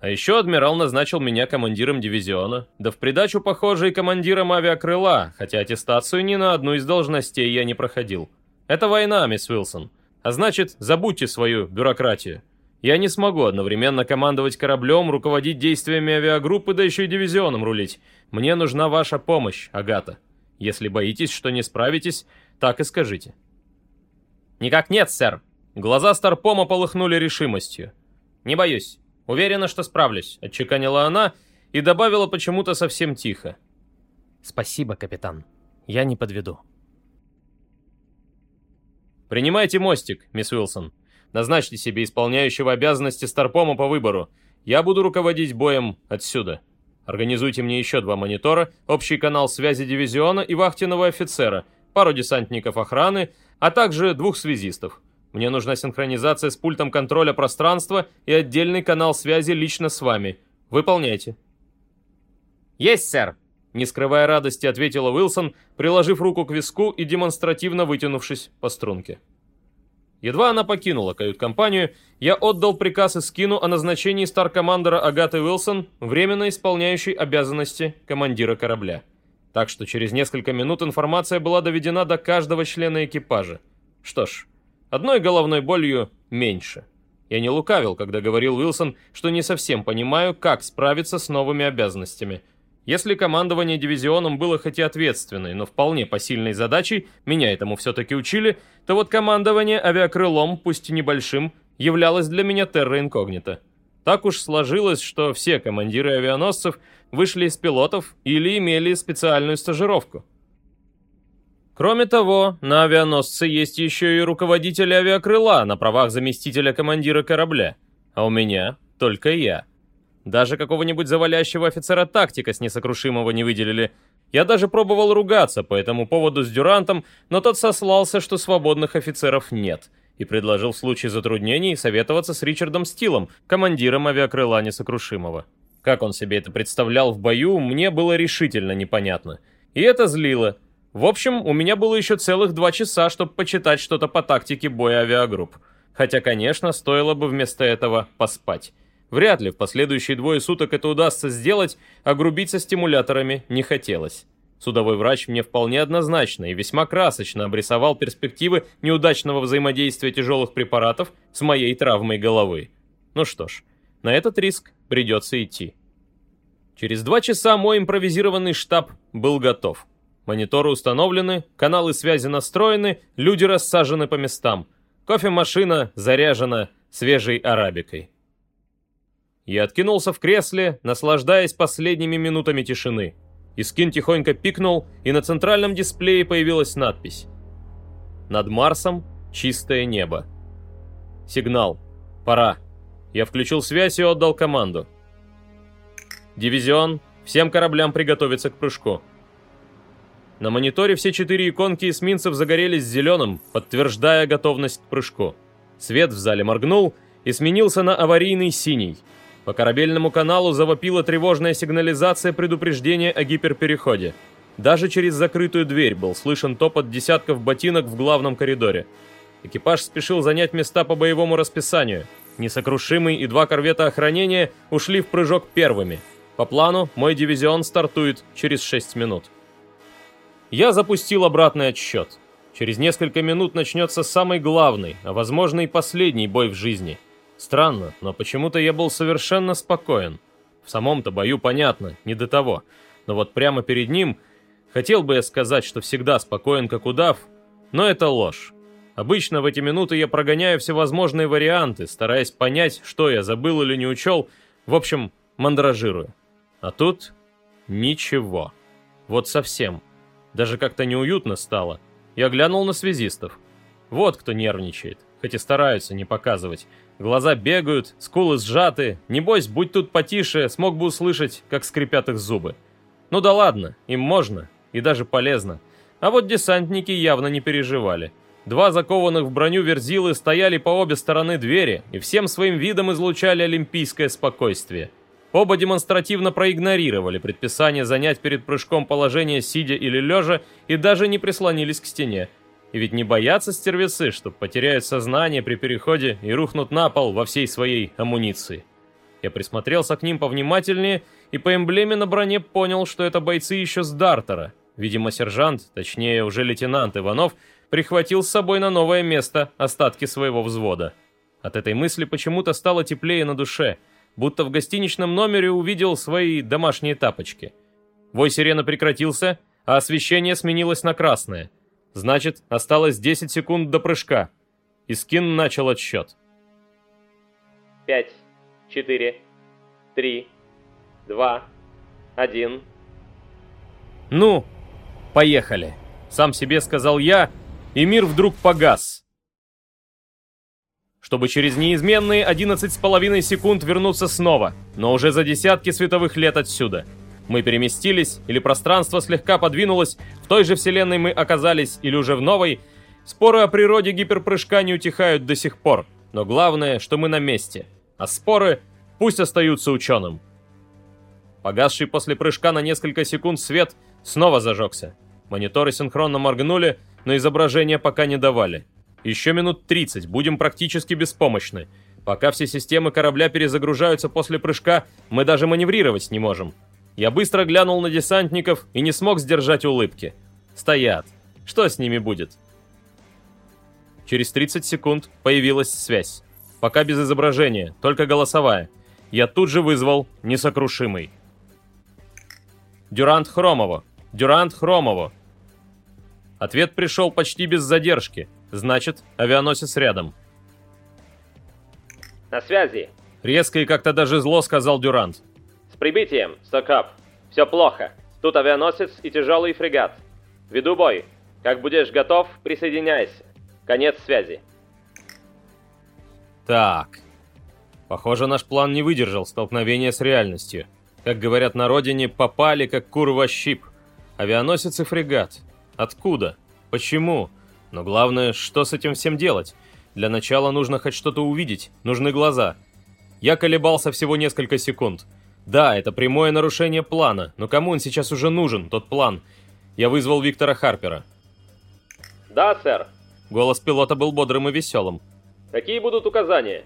Speaker 1: А еще адмирал назначил меня командиром дивизиона, да в придачу, похоже, и командиром авиакрыла, хотя аттестацию ни на одну из должностей я не проходил. Это война, мисс Уилсон. А значит, забудьте свою бюрократию. Я не смогу одновременно командовать кораблем, руководить действиями авиагруппы, да еще и дивизионом рулить. Мне нужна ваша помощь, Агата. Если боитесь, что не справитесь, так и скажите». «Никак нет, сэр». Глаза Старпома полыхнули решимостью. «Не боюсь. Уверена, что справлюсь», — отчеканила она и добавила почему-то совсем тихо. «Спасибо, капитан. Я не подведу». «Принимайте мостик, мисс Уилсон. Назначьте себе исполняющего обязанности Старпома по выбору. Я буду руководить боем отсюда». Организуйте мне еще два монитора, общий канал связи дивизиона и вахтенного офицера, пару десантников охраны, а также двух связистов. Мне нужна синхронизация с пультом контроля пространства и отдельный канал связи лично с вами. Выполняйте. Есть, сэр! Не скрывая радости, ответила Уилсон, приложив руку к виску и демонстративно вытянувшись по струнке. Едва она покинула кают-компанию, я отдал приказ Искину о назначении старкомандера Агаты Уилсон, временно исполняющей обязанности командира корабля. Так что через несколько минут информация была доведена до каждого члена экипажа. Что ж, одной головной болью меньше. Я не лукавил, когда говорил Уилсон, что не совсем понимаю, как справиться с новыми обязанностями – если командование дивизионом было хоть и ответственной, но вполне посильной задачей, меня этому все-таки учили, то вот командование авиакрылом, пусть и небольшим, являлось для меня терра. Так уж сложилось, что все командиры авианосцев вышли из пилотов или имели специальную стажировку. Кроме того, на авианосце есть еще и руководитель авиакрыла на правах заместителя командира корабля, а у меня только я. Даже какого-нибудь завалящего офицера тактика с несокрушимого не выделили. Я даже пробовал ругаться по этому поводу с Дюрантом, но тот сослался, что свободных офицеров нет, и предложил в случае затруднений советоваться с Ричардом Стилом, командиром авиакрыла несокрушимого. Как он себе это представлял в бою, мне было решительно непонятно. И это злило. В общем, у меня было еще целых два часа, чтобы почитать что-то по тактике боя авиагрупп. Хотя, конечно, стоило бы вместо этого поспать. Вряд ли в последующие двое суток это удастся сделать, а грубить со стимуляторами не хотелось. Судовой врач мне вполне однозначно и весьма красочно обрисовал перспективы неудачного взаимодействия тяжелых препаратов с моей травмой головы. Ну что ж, на этот риск придется идти. Через два часа мой импровизированный штаб был готов. Мониторы установлены, каналы связи настроены, люди рассажены по местам. Кофемашина заряжена свежей арабикой. Я откинулся в кресле, наслаждаясь последними минутами тишины. Искин тихонько пикнул, и на центральном дисплее появилась надпись. «Над Марсом чистое небо». Сигнал. Пора. Я включил связь и отдал команду. «Дивизион, всем кораблям приготовиться к прыжку». На мониторе все четыре иконки эсминцев загорелись зеленым, подтверждая готовность к прыжку. Свет в зале моргнул и сменился на аварийный синий – по корабельному каналу завопила тревожная сигнализация предупреждения о гиперпереходе. Даже через закрытую дверь был слышен топот десятков ботинок в главном коридоре. Экипаж спешил занять места по боевому расписанию. Несокрушимый и два корвета охранения ушли в прыжок первыми. По плану, мой дивизион стартует через 6 минут. Я запустил обратный отсчет. Через несколько минут начнется самый главный, а возможно и последний бой в жизни – Странно, но почему-то я был совершенно спокоен. В самом-то бою понятно, не до того. Но вот прямо перед ним хотел бы я сказать, что всегда спокоен, как удав, но это ложь. Обычно в эти минуты я прогоняю всевозможные варианты, стараясь понять, что я забыл или не учел, в общем, мандражирую. А тут ничего. Вот совсем. Даже как-то неуютно стало. Я глянул на связистов. Вот кто нервничает, хоть и стараются не показывать. Глаза бегают, скулы сжаты. Небось, будь тут потише, смог бы услышать, как скрипят их зубы. Ну да ладно, им можно, и даже полезно. А вот десантники явно не переживали. Два закованных в броню верзилы стояли по обе стороны двери и всем своим видом излучали олимпийское спокойствие. Оба демонстративно проигнорировали предписание занять перед прыжком положение сидя или лежа и даже не прислонились к стене. И ведь не боятся стервецы, что потеряют сознание при переходе и рухнут на пол во всей своей амуниции. Я присмотрелся к ним повнимательнее и по эмблеме на броне понял, что это бойцы еще с Дартера. Видимо, сержант, точнее уже лейтенант Иванов, прихватил с собой на новое место остатки своего взвода. От этой мысли почему-то стало теплее на душе, будто в гостиничном номере увидел свои домашние тапочки. Вой сирена прекратился, а освещение сменилось на красное – Значит, осталось 10 секунд до прыжка. И скин начал отсчет.
Speaker 9: 5, 4, 3, 2, 1.
Speaker 1: Ну, поехали. Сам себе сказал я, и мир вдруг погас. Чтобы через неизменные 11,5 секунд вернуться снова, но уже за десятки световых лет отсюда – мы переместились, или пространство слегка подвинулось, в той же вселенной мы оказались, или уже в новой. Споры о природе гиперпрыжка не утихают до сих пор, но главное, что мы на месте. А споры пусть остаются ученым. Погасший после прыжка на несколько секунд свет снова зажегся. Мониторы синхронно моргнули, но изображения пока не давали. Еще минут 30, будем практически беспомощны. Пока все системы корабля перезагружаются после прыжка, мы даже маневрировать не можем. Я быстро глянул на десантников и не смог сдержать улыбки. Стоят. Что с ними будет? Через 30 секунд появилась связь. Пока без изображения, только голосовая. Я тут же вызвал несокрушимый. Дюрант Хромово. Дюрант Хромово. Ответ пришел почти без задержки. Значит, авианосец рядом.
Speaker 9: На связи.
Speaker 1: Резко и как-то даже зло сказал Дюрант.
Speaker 9: Прибытием, Стокап. Все плохо. Тут авианосец и тяжелый фрегат. Веду бой. Как будешь готов, присоединяйся. Конец связи.
Speaker 1: Так. Похоже, наш план не выдержал столкновения с реальностью. Как говорят на родине, попали как кур во щип. Авианосец и фрегат. Откуда? Почему? Но главное, что с этим всем делать? Для начала нужно хоть что-то увидеть, нужны глаза. Я колебался всего несколько секунд. Да, это прямое нарушение плана, но кому он сейчас уже нужен, тот план? Я вызвал Виктора Харпера.
Speaker 9: Да, сэр.
Speaker 1: Голос пилота был бодрым и веселым.
Speaker 9: Какие будут указания?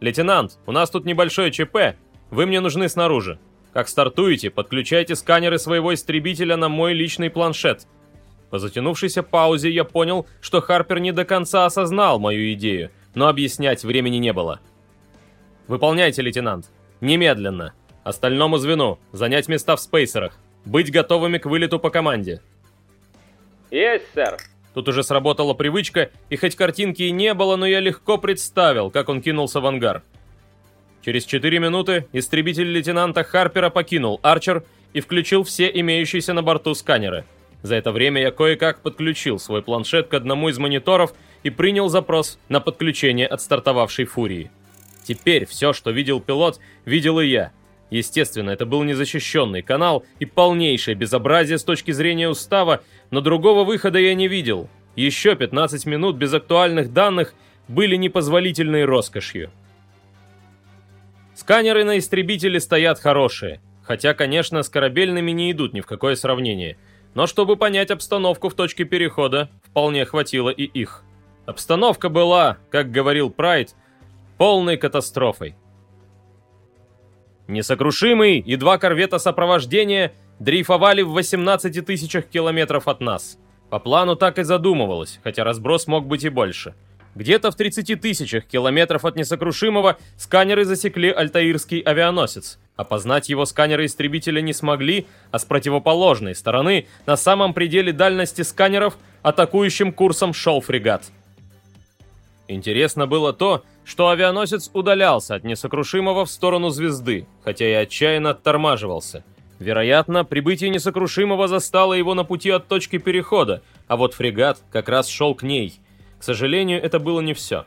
Speaker 1: «Лейтенант, у нас тут небольшое ЧП. Вы мне нужны снаружи. Как стартуете, подключайте сканеры своего истребителя на мой личный планшет. По затянувшейся паузе я понял, что Харпер не до конца осознал мою идею, но объяснять времени не было. «Выполняйте, лейтенант. Немедленно. Остальному звену. Занять места в спейсерах. Быть готовыми к вылету по команде».
Speaker 9: «Есть, сэр».
Speaker 1: Тут уже сработала привычка, и хоть картинки и не было, но я легко представил, как он кинулся в ангар. Через 4 минуты истребитель лейтенанта Харпера покинул Арчер и включил все имеющиеся на борту сканеры – за это время я кое-как подключил свой планшет к одному из мониторов и принял запрос на подключение от стартовавшей Фурии. Теперь все, что видел пилот, видел и я. Естественно, это был незащищенный канал и полнейшее безобразие с точки зрения устава, но другого выхода я не видел. Еще 15 минут без актуальных данных были непозволительной роскошью. Сканеры на истребителе стоят хорошие, хотя, конечно, с корабельными не идут ни в какое сравнение – но чтобы понять обстановку в точке перехода, вполне хватило и их. Обстановка была, как говорил Прайд, полной катастрофой. Несокрушимый и два корвета сопровождения дрейфовали в 18 тысячах километров от нас. По плану так и задумывалось, хотя разброс мог быть и больше. Где-то в 30 тысячах километров от несокрушимого сканеры засекли альтаирский авианосец. Опознать его сканеры истребителя не смогли, а с противоположной стороны, на самом пределе дальности сканеров, атакующим курсом шел фрегат. Интересно было то, что авианосец удалялся от несокрушимого в сторону звезды, хотя и отчаянно оттормаживался. Вероятно, прибытие несокрушимого застало его на пути от точки перехода, а вот фрегат как раз шел к ней. К сожалению, это было не все.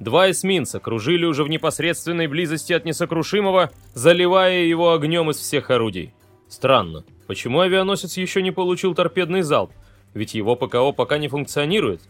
Speaker 1: Два эсминца кружили уже в непосредственной близости от несокрушимого, заливая его огнем из всех орудий. Странно, почему авианосец еще не получил торпедный залп? Ведь его ПКО пока не функционирует.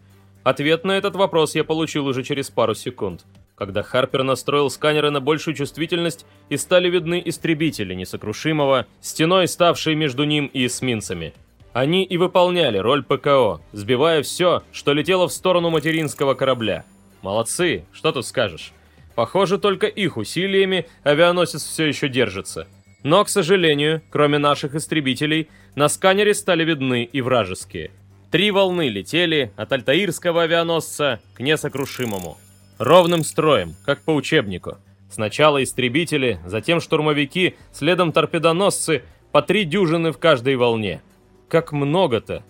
Speaker 1: Ответ на этот вопрос я получил уже через пару секунд, когда Харпер настроил сканеры на большую чувствительность и стали видны истребители несокрушимого, стеной ставшие между ним и эсминцами. Они и выполняли роль ПКО, сбивая все, что летело в сторону материнского корабля – Молодцы, что тут скажешь. Похоже, только их усилиями авианосец все еще держится. Но, к сожалению, кроме наших истребителей, на сканере стали видны и вражеские. Три волны летели от альтаирского авианосца к несокрушимому. Ровным строем, как по учебнику. Сначала истребители, затем штурмовики, следом торпедоносцы, по три дюжины в каждой волне. Как много-то!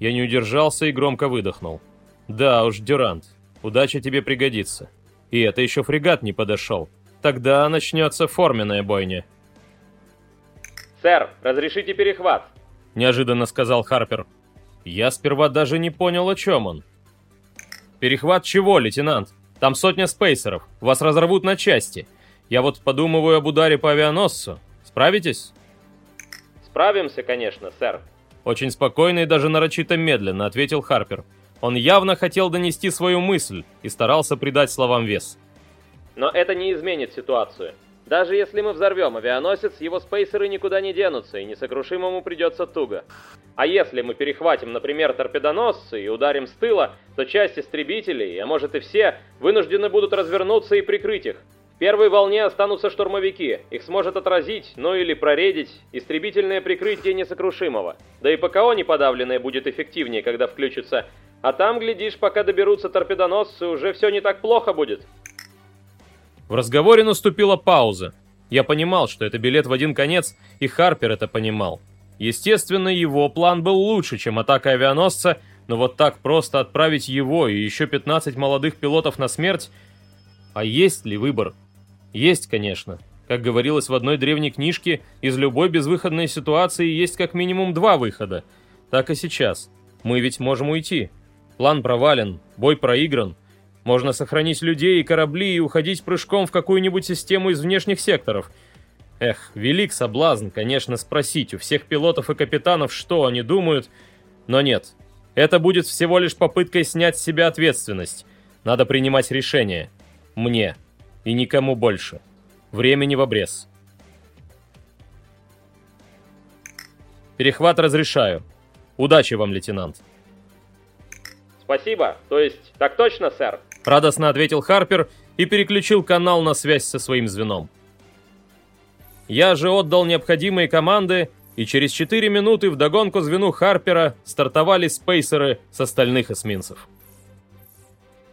Speaker 1: Я не удержался и громко выдохнул. Да уж, Дюрант, Удача тебе пригодится. И это еще фрегат не подошел. Тогда начнется форменная бойня.
Speaker 9: «Сэр, разрешите перехват?»
Speaker 1: – неожиданно сказал Харпер. Я сперва даже не понял, о чем он. «Перехват чего, лейтенант? Там сотня спейсеров. Вас разорвут на части. Я вот подумываю об ударе по авианосцу. Справитесь?»
Speaker 9: «Справимся, конечно, сэр».
Speaker 1: Очень спокойно и даже нарочито медленно ответил Харпер. Он явно хотел донести свою мысль и старался придать словам вес.
Speaker 9: Но это не изменит ситуацию. Даже если мы взорвем авианосец, его спейсеры никуда не денутся, и несокрушимому придется туго. А если мы перехватим, например, торпедоносцы и ударим с тыла, то часть истребителей, а может и все, вынуждены будут развернуться и прикрыть их. В первой волне останутся штурмовики, их сможет отразить, ну или проредить, истребительное прикрытие несокрушимого. Да и ПКО неподавленное будет эффективнее, когда включится. А там, глядишь, пока доберутся торпедоносцы, уже все не так плохо будет.
Speaker 1: В разговоре наступила пауза. Я понимал, что это билет в один конец, и Харпер это понимал. Естественно, его план был лучше, чем атака авианосца, но вот так просто отправить его и еще 15 молодых пилотов на смерть... А есть ли выбор? Есть, конечно. Как говорилось в одной древней книжке, из любой безвыходной ситуации есть как минимум два выхода. Так и сейчас. Мы ведь можем уйти. План провален, бой проигран, можно сохранить людей и корабли и уходить прыжком в какую-нибудь систему из внешних секторов. Эх, велик соблазн, конечно, спросить у всех пилотов и капитанов, что они думают, но нет. Это будет всего лишь попыткой снять с себя ответственность. Надо принимать решение. Мне. И никому больше. Времени в обрез. Перехват разрешаю. Удачи вам, лейтенант.
Speaker 9: Спасибо. То есть, так точно, сэр?
Speaker 1: Радостно ответил Харпер и переключил канал на связь со своим звеном. Я же отдал необходимые команды, и через 4 минуты в догонку звену Харпера стартовали спейсеры с остальных эсминцев.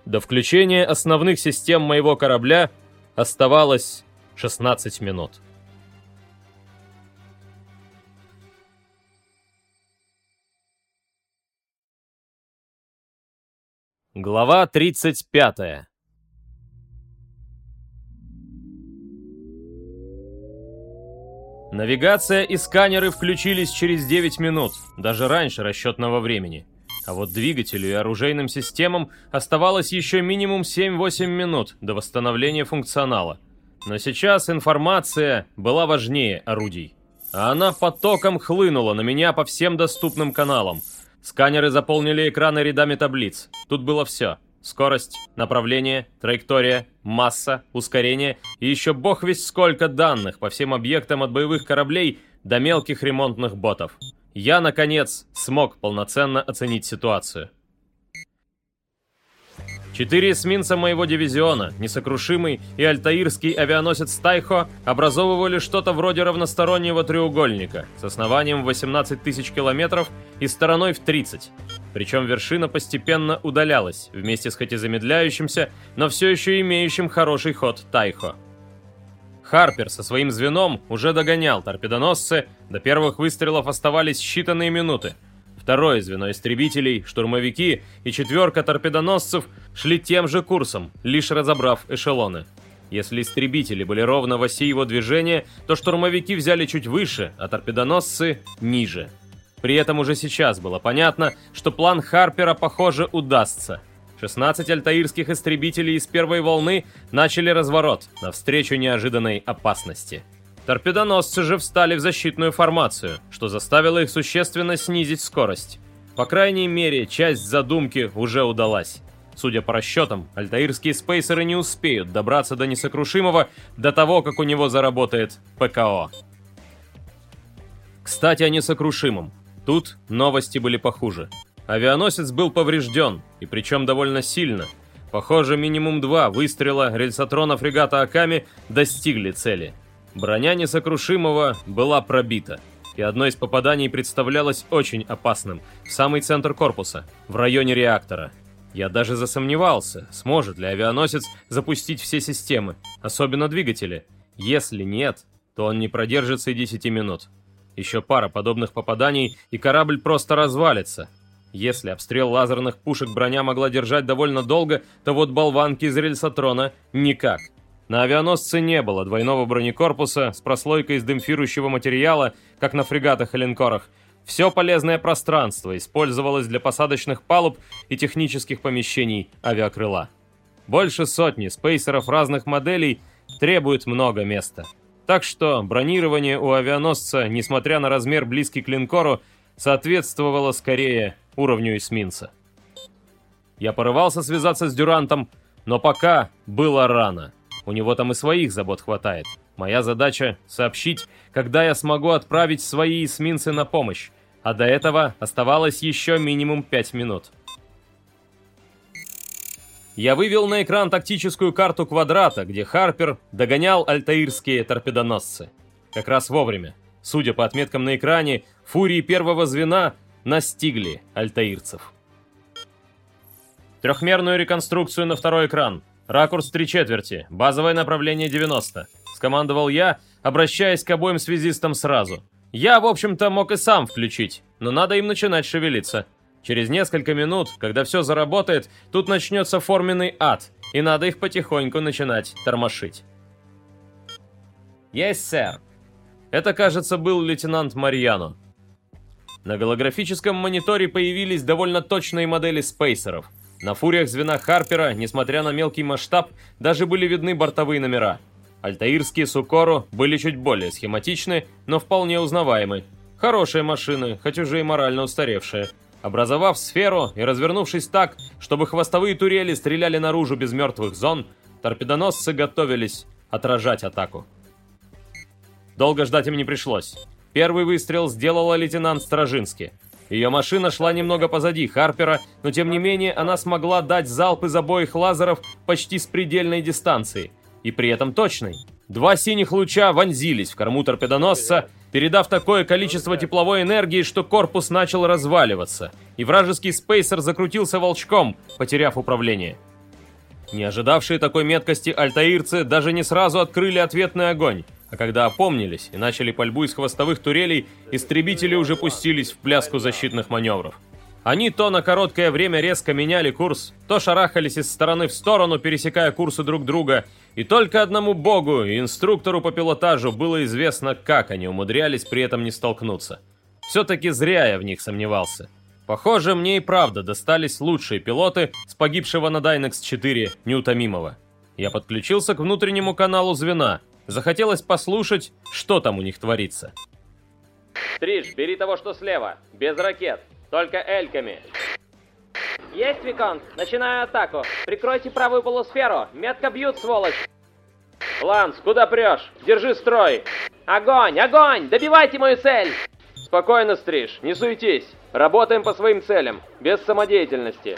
Speaker 1: До включения основных систем моего корабля оставалось 16 минут. Глава 35 Навигация и сканеры включились через 9 минут, даже раньше расчетного времени. А вот двигателю и оружейным системам оставалось еще минимум 7-8 минут до восстановления функционала. Но сейчас информация была важнее орудий. А она потоком хлынула на меня по всем доступным каналам – Сканеры заполнили экраны рядами таблиц. Тут было все. Скорость, направление, траектория, масса, ускорение и еще бог весь сколько данных по всем объектам от боевых кораблей до мелких ремонтных ботов. Я, наконец, смог полноценно оценить ситуацию. Четыре эсминца моего дивизиона, несокрушимый и альтаирский авианосец Тайхо, образовывали что-то вроде равностороннего треугольника с основанием в 18 тысяч километров и стороной в 30. Причем вершина постепенно удалялась, вместе с хоть и замедляющимся, но все еще имеющим хороший ход Тайхо. Харпер со своим звеном уже догонял торпедоносцы, до первых выстрелов оставались считанные минуты – Второе звено истребителей, штурмовики и четверка торпедоносцев шли тем же курсом, лишь разобрав эшелоны. Если истребители были ровно в оси его движения, то штурмовики взяли чуть выше, а торпедоносцы – ниже. При этом уже сейчас было понятно, что план Харпера, похоже, удастся. 16 альтаирских истребителей из первой волны начали разворот навстречу неожиданной опасности. Торпедоносцы же встали в защитную формацию, что заставило их существенно снизить скорость. По крайней мере, часть задумки уже удалась. Судя по расчетам, альтаирские спейсеры не успеют добраться до несокрушимого до того, как у него заработает ПКО. Кстати, о несокрушимом. Тут новости были похуже. Авианосец был поврежден, и причем довольно сильно. Похоже, минимум два выстрела рельсотрона фрегата Аками достигли цели – Броня несокрушимого была пробита, и одно из попаданий представлялось очень опасным, в самый центр корпуса, в районе реактора. Я даже засомневался, сможет ли авианосец запустить все системы, особенно двигатели. Если нет, то он не продержится и 10 минут. Еще пара подобных попаданий, и корабль просто развалится. Если обстрел лазерных пушек броня могла держать довольно долго, то вот болванки из рельсотрона никак – на авианосце не было двойного бронекорпуса с прослойкой из дымфирующего материала, как на фрегатах и линкорах. Все полезное пространство использовалось для посадочных палуб и технических помещений авиакрыла. Больше сотни спейсеров разных моделей требует много места. Так что бронирование у авианосца, несмотря на размер близкий к линкору, соответствовало скорее уровню эсминца. Я порывался связаться с Дюрантом, но пока было рано. У него там и своих забот хватает. Моя задача — сообщить, когда я смогу отправить свои эсминцы на помощь. А до этого оставалось еще минимум 5 минут. Я вывел на экран тактическую карту квадрата, где Харпер догонял альтаирские торпедоносцы. Как раз вовремя. Судя по отметкам на экране, фурии первого звена настигли альтаирцев. Трехмерную реконструкцию на второй экран. Ракурс 3 четверти. Базовое направление 90. Скомандовал я, обращаясь к обоим связистам сразу. Я, в общем-то, мог и сам включить, но надо им начинать шевелиться. Через несколько минут, когда все заработает, тут начнется форменный ад, и надо их потихоньку начинать тормошить. «Есть, сэр», это, кажется, был лейтенант Марьяно. На голографическом мониторе появились довольно точные модели спейсеров. На фуриях звена Харпера, несмотря на мелкий масштаб, даже были видны бортовые номера. Альтаирские Сукору были чуть более схематичны, но вполне узнаваемы. Хорошие машины, хоть уже и морально устаревшие. Образовав сферу и развернувшись так, чтобы хвостовые турели стреляли наружу без мертвых зон, торпедоносцы готовились отражать атаку. Долго ждать им не пришлось. Первый выстрел сделала лейтенант Стражинский. Ее машина шла немного позади Харпера, но тем не менее она смогла дать залп из обоих лазеров почти с предельной дистанции. И при этом точной. Два синих луча вонзились в корму торпедоносца, передав такое количество тепловой энергии, что корпус начал разваливаться, и вражеский спейсер закрутился волчком, потеряв управление. Не ожидавшие такой меткости альтаирцы даже не сразу открыли ответный огонь. А когда опомнились и начали пальбу из хвостовых турелей, истребители уже пустились в пляску защитных маневров. Они то на короткое время резко меняли курс, то шарахались из стороны в сторону, пересекая курсы друг друга, и только одному богу и инструктору по пилотажу было известно, как они умудрялись при этом не столкнуться. Все-таки зря я в них сомневался. Похоже, мне и правда достались лучшие пилоты с погибшего на Dynex-4 неутомимого. Я подключился к внутреннему каналу звена, Захотелось послушать, что там у них творится.
Speaker 10: Стриж, бери того, что слева. Без ракет. Только эльками.
Speaker 11: Есть, Виконт. Начинаю атаку. Прикройте правую полусферу. Метко бьют, сволочь.
Speaker 10: Ланс, куда прешь? Держи строй.
Speaker 11: Огонь, огонь! Добивайте мою цель!
Speaker 10: Спокойно, Стриж, не суетись. Работаем по своим целям, без самодеятельности.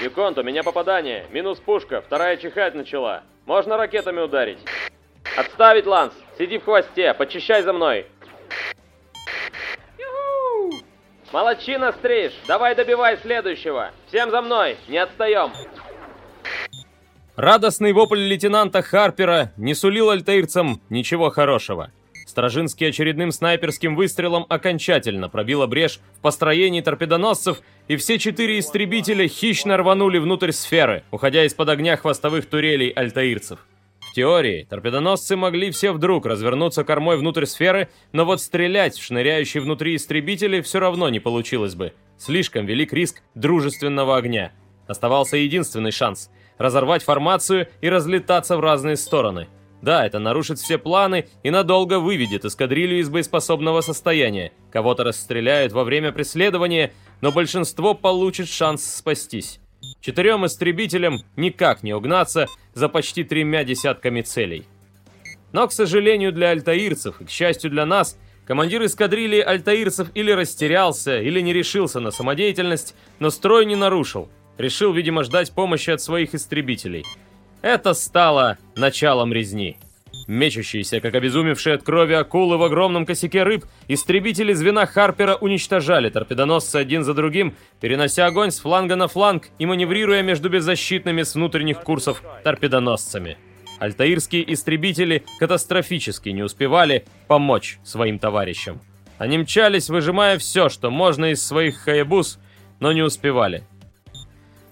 Speaker 10: Виконт, у меня попадание. Минус пушка, вторая чихать начала. Можно ракетами ударить. Отставить, Ланс! Сиди в хвосте, почищай за мной. Молодчина, Стриж! Давай добивай следующего! Всем за мной! Не отстаем!
Speaker 1: Радостный вопль лейтенанта Харпера не сулил альтаирцам ничего хорошего. Стражинский очередным снайперским выстрелом окончательно пробила брешь в построении торпедоносцев, и все четыре истребителя хищно рванули внутрь сферы, уходя из-под огня хвостовых турелей альтаирцев. В теории, торпедоносцы могли все вдруг развернуться кормой внутрь сферы, но вот стрелять в шныряющие внутри истребители все равно не получилось бы. Слишком велик риск дружественного огня. Оставался единственный шанс – разорвать формацию и разлетаться в разные стороны – да, это нарушит все планы и надолго выведет эскадрилью из боеспособного состояния. Кого-то расстреляют во время преследования, но большинство получит шанс спастись. Четырем истребителям никак не угнаться за почти тремя десятками целей. Но, к сожалению для альтаирцев и к счастью для нас, командир эскадрильи альтаирцев или растерялся, или не решился на самодеятельность, но строй не нарушил. Решил, видимо, ждать помощи от своих истребителей – это стало началом резни. Мечущиеся, как обезумевшие от крови акулы в огромном косяке рыб, истребители звена Харпера уничтожали торпедоносцы один за другим, перенося огонь с фланга на фланг и маневрируя между беззащитными с внутренних курсов торпедоносцами. Альтаирские истребители катастрофически не успевали помочь своим товарищам. Они мчались, выжимая все, что можно из своих хаябус, но не успевали.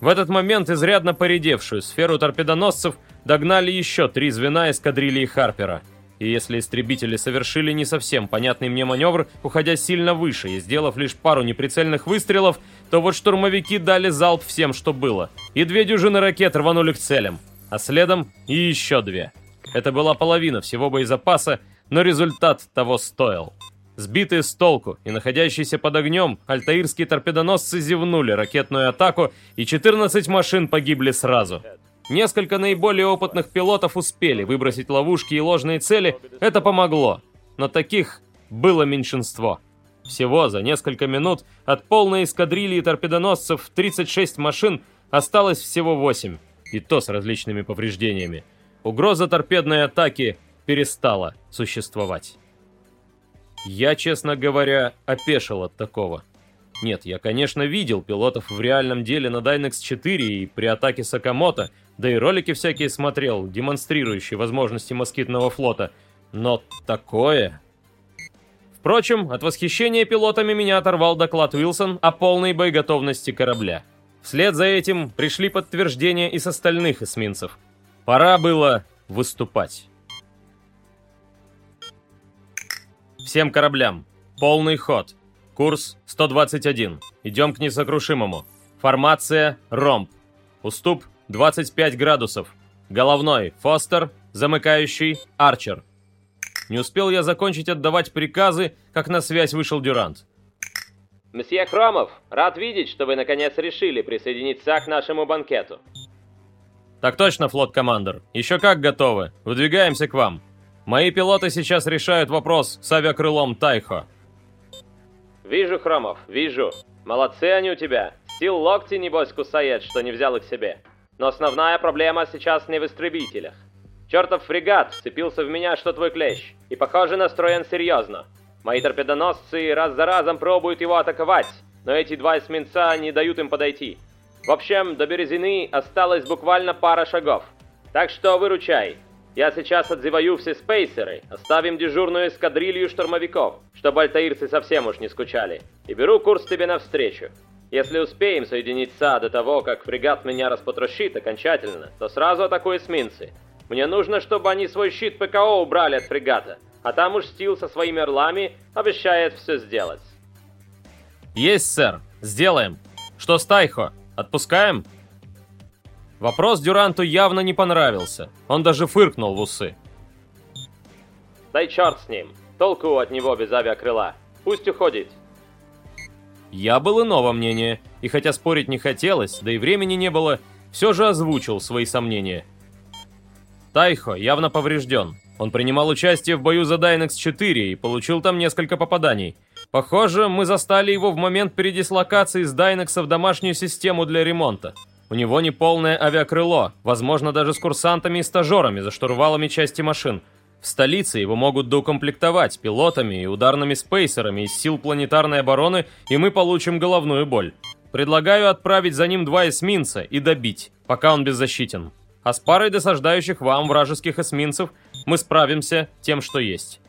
Speaker 1: В этот момент изрядно поредевшую сферу торпедоносцев догнали еще три звена эскадрильи Харпера. И если истребители совершили не совсем понятный мне маневр, уходя сильно выше и сделав лишь пару неприцельных выстрелов, то вот штурмовики дали залп всем, что было. И две дюжины ракет рванули к целям, а следом и еще две. Это была половина всего боезапаса, но результат того стоил. Сбитые с толку и находящиеся под огнем, альтаирские торпедоносцы зевнули ракетную атаку, и 14 машин погибли сразу. Несколько наиболее опытных пилотов успели выбросить ловушки и ложные цели, это помогло, но таких было меньшинство. Всего за несколько минут от полной эскадрильи торпедоносцев 36 машин осталось всего 8, и то с различными повреждениями. Угроза торпедной атаки перестала существовать. Я, честно говоря, опешил от такого. Нет, я, конечно, видел пилотов в реальном деле на Dynex-4 и при атаке Сакамото, да и ролики всякие смотрел, демонстрирующие возможности москитного флота. Но такое... Впрочем, от восхищения пилотами меня оторвал доклад Уилсон о полной боеготовности корабля. Вслед за этим пришли подтверждения и с остальных эсминцев. Пора было выступать. Всем кораблям. Полный ход. Курс 121. Идем к несокрушимому. Формация ромб. Уступ 25 градусов. Головной Фостер, замыкающий Арчер. Не успел я закончить отдавать приказы, как на связь вышел Дюрант.
Speaker 9: Месье Хромов, рад видеть, что вы наконец решили присоединиться к нашему банкету.
Speaker 1: Так точно, флот-командер. Еще как готовы. Выдвигаемся к вам. Мои пилоты сейчас решают вопрос с авиакрылом Тайхо.
Speaker 9: Вижу, Хромов, вижу. Молодцы они у тебя. Сил локти, небось, кусает, что не взял их себе. Но основная проблема сейчас не в истребителях. Чертов фрегат вцепился в меня, что твой клещ. И, похоже, настроен серьезно. Мои торпедоносцы раз за разом пробуют его атаковать, но эти два эсминца не дают им подойти. В общем, до Березины осталось буквально пара шагов. Так что выручай. Я сейчас отзываю все спейсеры, оставим дежурную эскадрилью штурмовиков, чтобы альтаирцы совсем уж не скучали, и беру курс тебе навстречу. Если успеем соединиться до того, как фрегат меня распотрошит окончательно, то сразу атакуй эсминцы. Мне нужно, чтобы они свой щит ПКО убрали от фрегата, а там уж Стил со своими орлами обещает все сделать.
Speaker 1: Есть, сэр. Сделаем. Что с Тайхо? Отпускаем? Вопрос Дюранту явно не понравился. Он даже фыркнул в усы.
Speaker 9: Дай черт с ним. Толку от него без авиакрыла. Пусть уходит.
Speaker 1: Я был иного мнения, и хотя спорить не хотелось, да и времени не было, все же озвучил свои сомнения. Тайхо явно поврежден. Он принимал участие в бою за Dynex-4 и получил там несколько попаданий. Похоже, мы застали его в момент передислокации с Dynex в домашнюю систему для ремонта. У него неполное авиакрыло, возможно, даже с курсантами и стажерами за штурвалами части машин. В столице его могут доукомплектовать пилотами и ударными спейсерами из сил планетарной обороны, и мы получим головную боль. Предлагаю отправить за ним два эсминца и добить, пока он беззащитен. А с парой досаждающих вам вражеских эсминцев мы справимся тем, что есть.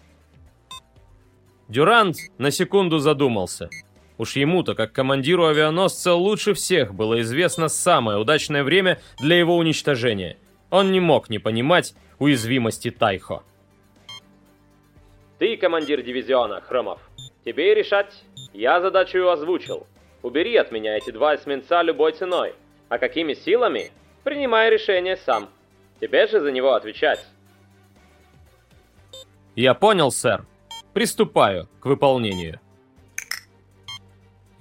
Speaker 1: Дюрант на секунду задумался – Уж ему-то, как командиру авианосца, лучше всех было известно самое удачное время для его уничтожения. Он не мог не понимать уязвимости Тайхо.
Speaker 9: Ты командир дивизиона, Хромов. Тебе и решать. Я задачу озвучил. Убери от меня эти два эсминца любой ценой. А какими силами? Принимай решение сам. Тебе же за него отвечать.
Speaker 1: Я понял, сэр. Приступаю к выполнению.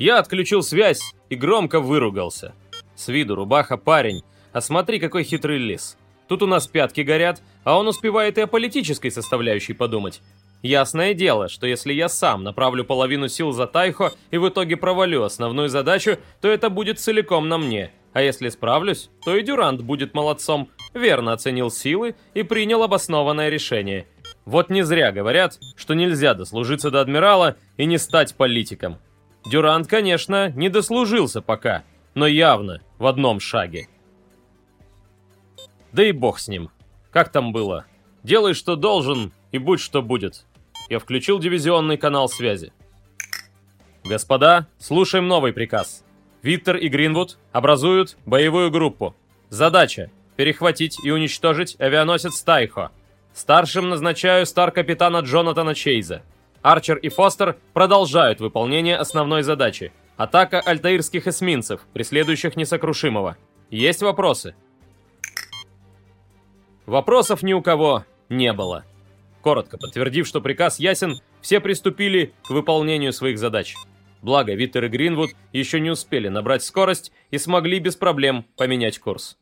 Speaker 1: Я отключил связь и громко выругался. С виду рубаха парень, а смотри, какой хитрый лис. Тут у нас пятки горят, а он успевает и о политической составляющей подумать. Ясное дело, что если я сам направлю половину сил за Тайхо и в итоге провалю основную задачу, то это будет целиком на мне. А если справлюсь, то и Дюрант будет молодцом, верно оценил силы и принял обоснованное решение. Вот не зря говорят, что нельзя дослужиться до адмирала и не стать политиком. Дюрант, конечно, не дослужился пока, но явно в одном шаге. Да и бог с ним. Как там было? Делай, что должен, и будь, что будет. Я включил дивизионный канал связи. Господа, слушаем новый приказ. Виттер и Гринвуд образуют боевую группу. Задача – перехватить и уничтожить авианосец Тайхо. Старшим назначаю стар-капитана Джонатана Чейза. Арчер и Фостер продолжают выполнение основной задачи. Атака альтаирских эсминцев, преследующих несокрушимого. Есть вопросы? Вопросов ни у кого не было. Коротко подтвердив, что приказ ясен, все приступили к выполнению своих задач. Благо, Виттер и Гринвуд еще не успели набрать скорость и смогли без проблем поменять курс.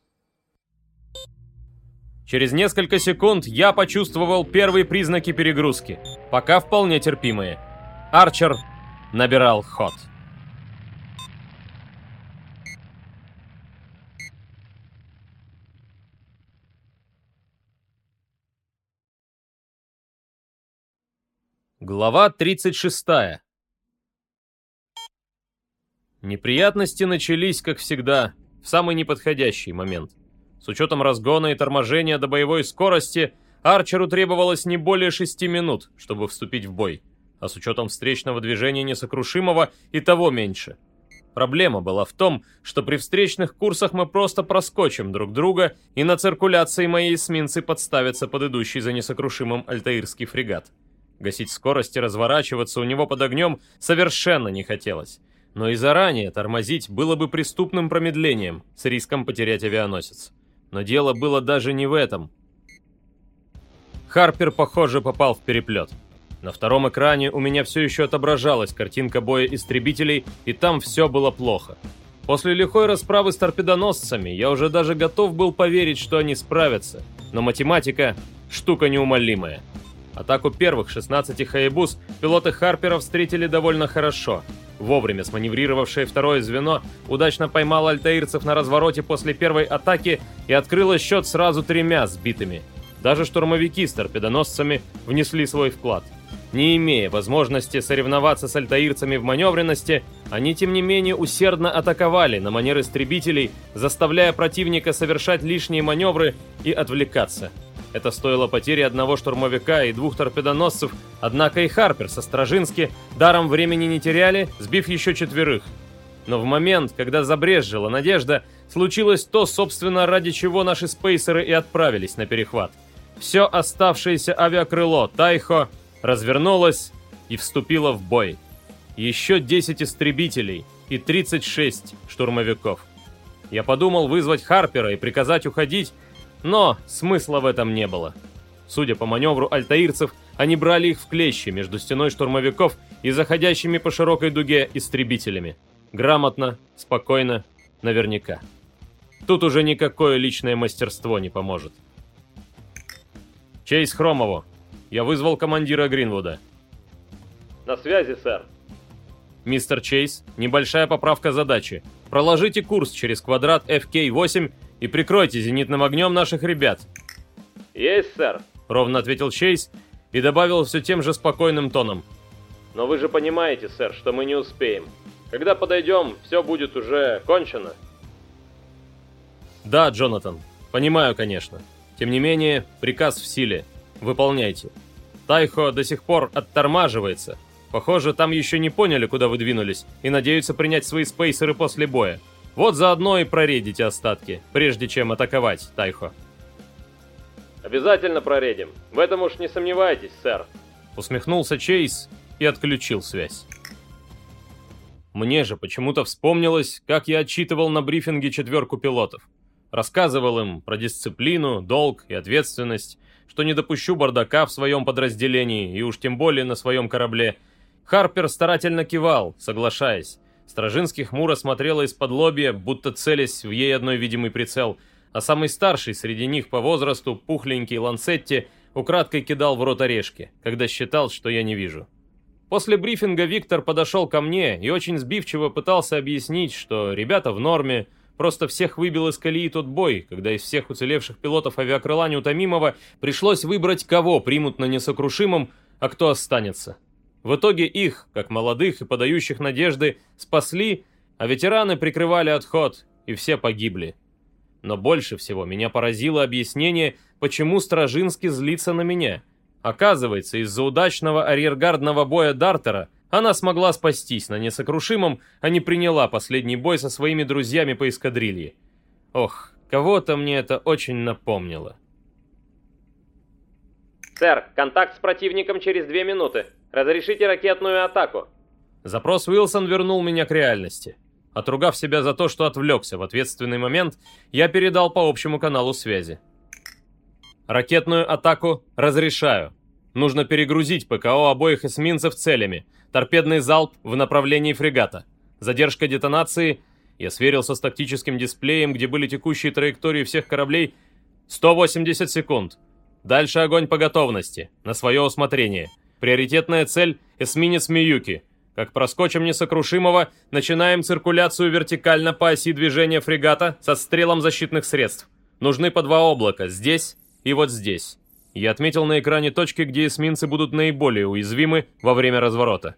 Speaker 1: Через несколько секунд я почувствовал первые признаки перегрузки, пока вполне терпимые. Арчер набирал ход. Глава 36. Неприятности начались, как всегда, в самый неподходящий момент. С учетом разгона и торможения до боевой скорости, Арчеру требовалось не более шести минут, чтобы вступить в бой, а с учетом встречного движения несокрушимого и того меньше. Проблема была в том, что при встречных курсах мы просто проскочим друг друга, и на циркуляции мои эсминцы подставятся под идущий за несокрушимым альтаирский фрегат. Гасить скорость и разворачиваться у него под огнем совершенно не хотелось. Но и заранее тормозить было бы преступным промедлением, с риском потерять авианосец. Но дело было даже не в этом. Харпер, похоже, попал в переплет. На втором экране у меня все еще отображалась картинка боя истребителей, и там все было плохо. После лихой расправы с торпедоносцами я уже даже готов был поверить, что они справятся. Но математика – штука неумолимая. Атаку первых 16 «Хаябус» пилоты Харпера встретили довольно хорошо. Вовремя сманеврировавшее второе звено удачно поймало альтаирцев на развороте после первой атаки и открыло счет сразу тремя сбитыми. Даже штурмовики с торпедоносцами внесли свой вклад. Не имея возможности соревноваться с альтаирцами в маневренности, они тем не менее усердно атаковали на манер истребителей, заставляя противника совершать лишние маневры и отвлекаться. Это стоило потери одного штурмовика и двух торпедоносцев, однако и Харпер со Стражински даром времени не теряли, сбив еще четверых. Но в момент, когда забрезжила надежда, случилось то, собственно, ради чего наши спейсеры и отправились на перехват. Все оставшееся авиакрыло Тайхо развернулось и вступило в бой. Еще 10 истребителей и 36 штурмовиков. Я подумал вызвать Харпера и приказать уходить, но смысла в этом не было. Судя по маневру альтаирцев, они брали их в клещи между стеной штурмовиков и заходящими по широкой дуге истребителями. Грамотно, спокойно, наверняка. Тут уже никакое личное мастерство не поможет. Чейз Хромову. Я вызвал командира Гринвуда.
Speaker 9: На связи, сэр.
Speaker 1: Мистер Чейз, небольшая поправка задачи. Проложите курс через квадрат FK-8 и прикройте зенитным огнем наших ребят».
Speaker 9: «Есть, сэр», —
Speaker 1: ровно ответил Чейз и добавил все тем же спокойным тоном.
Speaker 9: «Но вы же понимаете, сэр, что мы не успеем. Когда подойдем, все будет уже кончено».
Speaker 1: «Да, Джонатан, понимаю, конечно. Тем не менее, приказ в силе. Выполняйте. Тайхо до сих пор оттормаживается. Похоже, там еще не поняли, куда вы двинулись, и надеются принять свои спейсеры после боя. Вот заодно и проредите остатки, прежде чем атаковать, Тайхо.
Speaker 9: Обязательно проредим. В этом уж не сомневайтесь, сэр.
Speaker 1: Усмехнулся Чейз и отключил связь. Мне же почему-то вспомнилось, как я отчитывал на брифинге четверку пилотов. Рассказывал им про дисциплину, долг и ответственность, что не допущу бардака в своем подразделении и уж тем более на своем корабле. Харпер старательно кивал, соглашаясь. Стражинский хмуро смотрела из-под лобья, будто целясь в ей одной видимый прицел, а самый старший среди них по возрасту, пухленький Ланцетти, украдкой кидал в рот орешки, когда считал, что я не вижу. После брифинга Виктор подошел ко мне и очень сбивчиво пытался объяснить, что ребята в норме, просто всех выбил из колеи тот бой, когда из всех уцелевших пилотов авиакрыла неутомимого пришлось выбрать, кого примут на несокрушимом, а кто останется. В итоге их, как молодых и подающих надежды, спасли, а ветераны прикрывали отход, и все погибли. Но больше всего меня поразило объяснение, почему Стражинский злится на меня. Оказывается, из-за удачного арьергардного боя Дартера она смогла спастись на несокрушимом, а не приняла последний бой со своими друзьями по эскадрилье. Ох, кого-то мне это очень напомнило.
Speaker 9: «Сэр, контакт с противником через две минуты», Разрешите ракетную атаку.
Speaker 1: Запрос Уилсон вернул меня к реальности. Отругав себя за то, что отвлекся в ответственный момент, я передал по общему каналу связи. Ракетную атаку разрешаю. Нужно перегрузить ПКО обоих эсминцев целями. Торпедный залп в направлении фрегата. Задержка детонации. Я сверился с тактическим дисплеем, где были текущие траектории всех кораблей. 180 секунд. Дальше огонь по готовности, на свое усмотрение. Приоритетная цель – эсминец Миюки. Как проскочим несокрушимого, начинаем циркуляцию вертикально по оси движения фрегата со стрелом защитных средств. Нужны по два облака, здесь и вот здесь. Я отметил на экране точки, где эсминцы будут наиболее уязвимы во время разворота.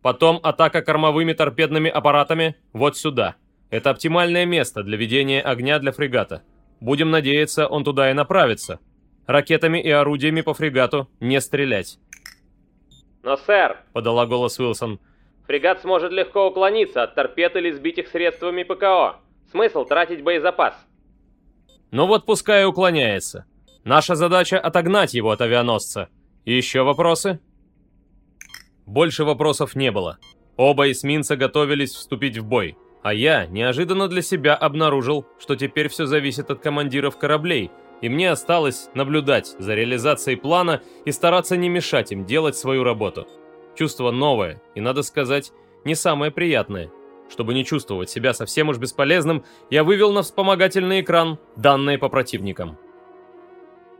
Speaker 1: Потом атака кормовыми торпедными аппаратами вот сюда. Это оптимальное место для ведения огня для фрегата. Будем надеяться, он туда и направится. Ракетами и орудиями по фрегату не стрелять.
Speaker 9: «Но, сэр», —
Speaker 1: подала голос Уилсон, —
Speaker 9: «фрегат сможет легко уклониться от торпед или сбить их средствами ПКО. Смысл тратить боезапас?»
Speaker 1: «Ну вот пускай уклоняется. Наша задача — отогнать его от авианосца. Еще вопросы?» Больше вопросов не было. Оба эсминца готовились вступить в бой. А я неожиданно для себя обнаружил, что теперь все зависит от командиров кораблей, и мне осталось наблюдать за реализацией плана и стараться не мешать им делать свою работу. Чувство новое, и, надо сказать, не самое приятное. Чтобы не чувствовать себя совсем уж бесполезным, я вывел на вспомогательный экран данные по противникам.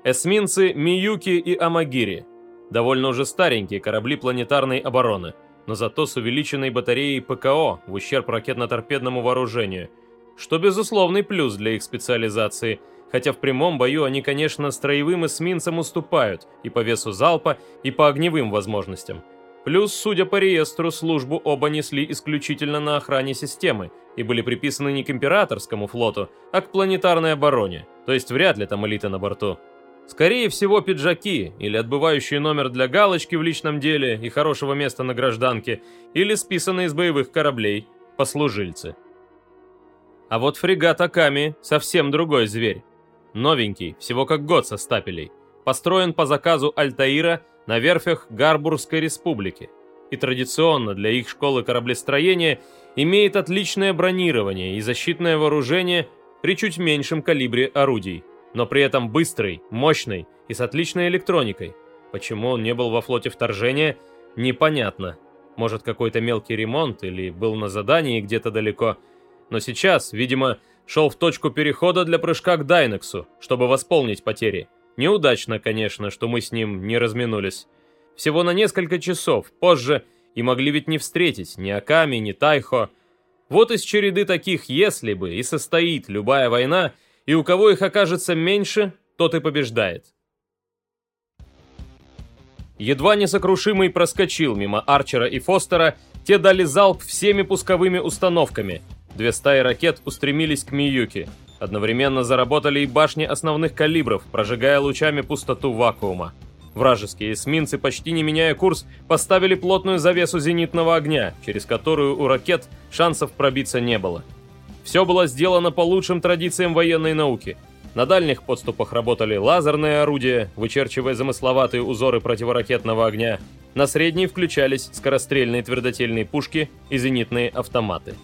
Speaker 1: Эсминцы Миюки и Амагири. Довольно уже старенькие корабли планетарной обороны – но зато с увеличенной батареей ПКО в ущерб ракетно-торпедному вооружению, что безусловный плюс для их специализации, хотя в прямом бою они, конечно, строевым эсминцам уступают и по весу залпа, и по огневым возможностям. Плюс, судя по реестру, службу оба несли исключительно на охране системы и были приписаны не к императорскому флоту, а к планетарной обороне, то есть вряд ли там элита на борту. Скорее всего, пиджаки, или отбывающий номер для галочки в личном деле и хорошего места на гражданке, или списанные из боевых кораблей, послужильцы. А вот фрегат Аками совсем другой зверь. Новенький, всего как год со стапелей. Построен по заказу Альтаира на верфях Гарбургской республики. И традиционно для их школы кораблестроения имеет отличное бронирование и защитное вооружение при чуть меньшем калибре орудий – но при этом быстрый, мощный и с отличной электроникой. Почему он не был во флоте вторжения, непонятно. Может, какой-то мелкий ремонт или был на задании где-то далеко. Но сейчас, видимо, шел в точку перехода для прыжка к Дайнексу, чтобы восполнить потери. Неудачно, конечно, что мы с ним не разминулись. Всего на несколько часов, позже, и могли ведь не встретить ни Аками, ни Тайхо. Вот из череды таких «если бы» и состоит любая война – и у кого их окажется меньше, тот и побеждает. Едва несокрушимый проскочил мимо Арчера и Фостера, те дали залп всеми пусковыми установками. Две стаи ракет устремились к Миюки. Одновременно заработали и башни основных калибров, прожигая лучами пустоту вакуума. Вражеские эсминцы, почти не меняя курс, поставили плотную завесу зенитного огня, через которую у ракет шансов пробиться не было. Все было сделано по лучшим традициям военной науки. На дальних подступах работали лазерные орудия, вычерчивая замысловатые узоры противоракетного огня. На средней включались скорострельные твердотельные пушки и зенитные автоматы.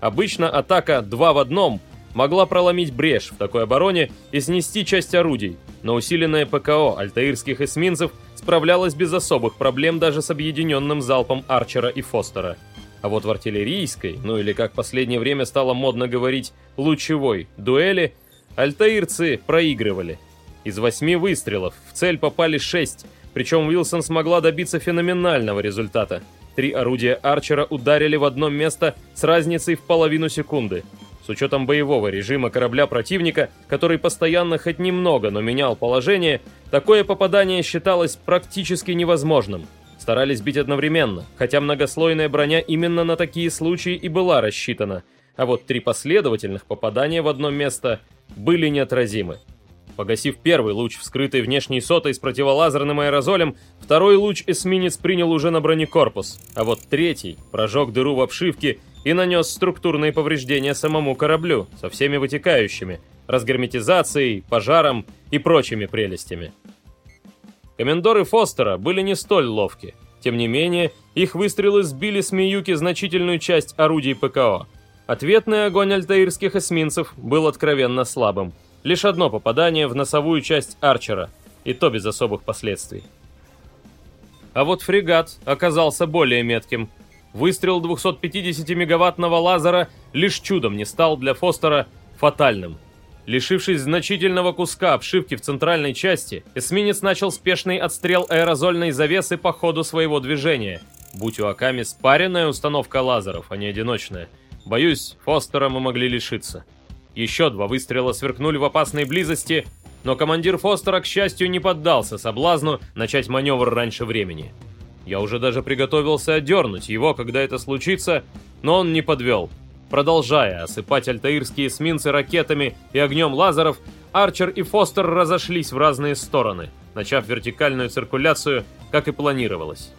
Speaker 1: Обычно атака «два в одном» могла проломить брешь в такой обороне и снести часть орудий, но усиленное ПКО альтаирских эсминцев справлялось без особых проблем даже с объединенным залпом Арчера и Фостера – а вот в артиллерийской, ну или как последнее время стало модно говорить, лучевой дуэли, альтаирцы проигрывали. Из восьми выстрелов в цель попали шесть, причем Уилсон смогла добиться феноменального результата. Три орудия Арчера ударили в одно место с разницей в половину секунды. С учетом боевого режима корабля противника, который постоянно хоть немного, но менял положение, такое попадание считалось практически невозможным старались бить одновременно, хотя многослойная броня именно на такие случаи и была рассчитана, а вот три последовательных попадания в одно место были неотразимы. Погасив первый луч вскрытой внешней сотой с противолазерным аэрозолем, второй луч эсминец принял уже на бронекорпус, а вот третий прожег дыру в обшивке и нанес структурные повреждения самому кораблю со всеми вытекающими, разгерметизацией, пожаром и прочими прелестями. Комендоры Фостера были не столь ловки. Тем не менее, их выстрелы сбили с Миюки значительную часть орудий ПКО. Ответный огонь альтаирских эсминцев был откровенно слабым. Лишь одно попадание в носовую часть Арчера, и то без особых последствий. А вот фрегат оказался более метким. Выстрел 250-мегаваттного лазера лишь чудом не стал для Фостера фатальным – Лишившись значительного куска обшивки в центральной части, эсминец начал спешный отстрел аэрозольной завесы по ходу своего движения. Будь у Аками спаренная установка лазеров, а не одиночная, боюсь, Фостера мы могли лишиться. Еще два выстрела сверкнули в опасной близости, но командир Фостера, к счастью, не поддался соблазну начать маневр раньше времени. Я уже даже приготовился отдернуть его, когда это случится, но он не подвел. Продолжая осыпать альтаирские эсминцы ракетами и огнем лазеров, Арчер и Фостер разошлись в разные стороны, начав вертикальную циркуляцию, как и планировалось.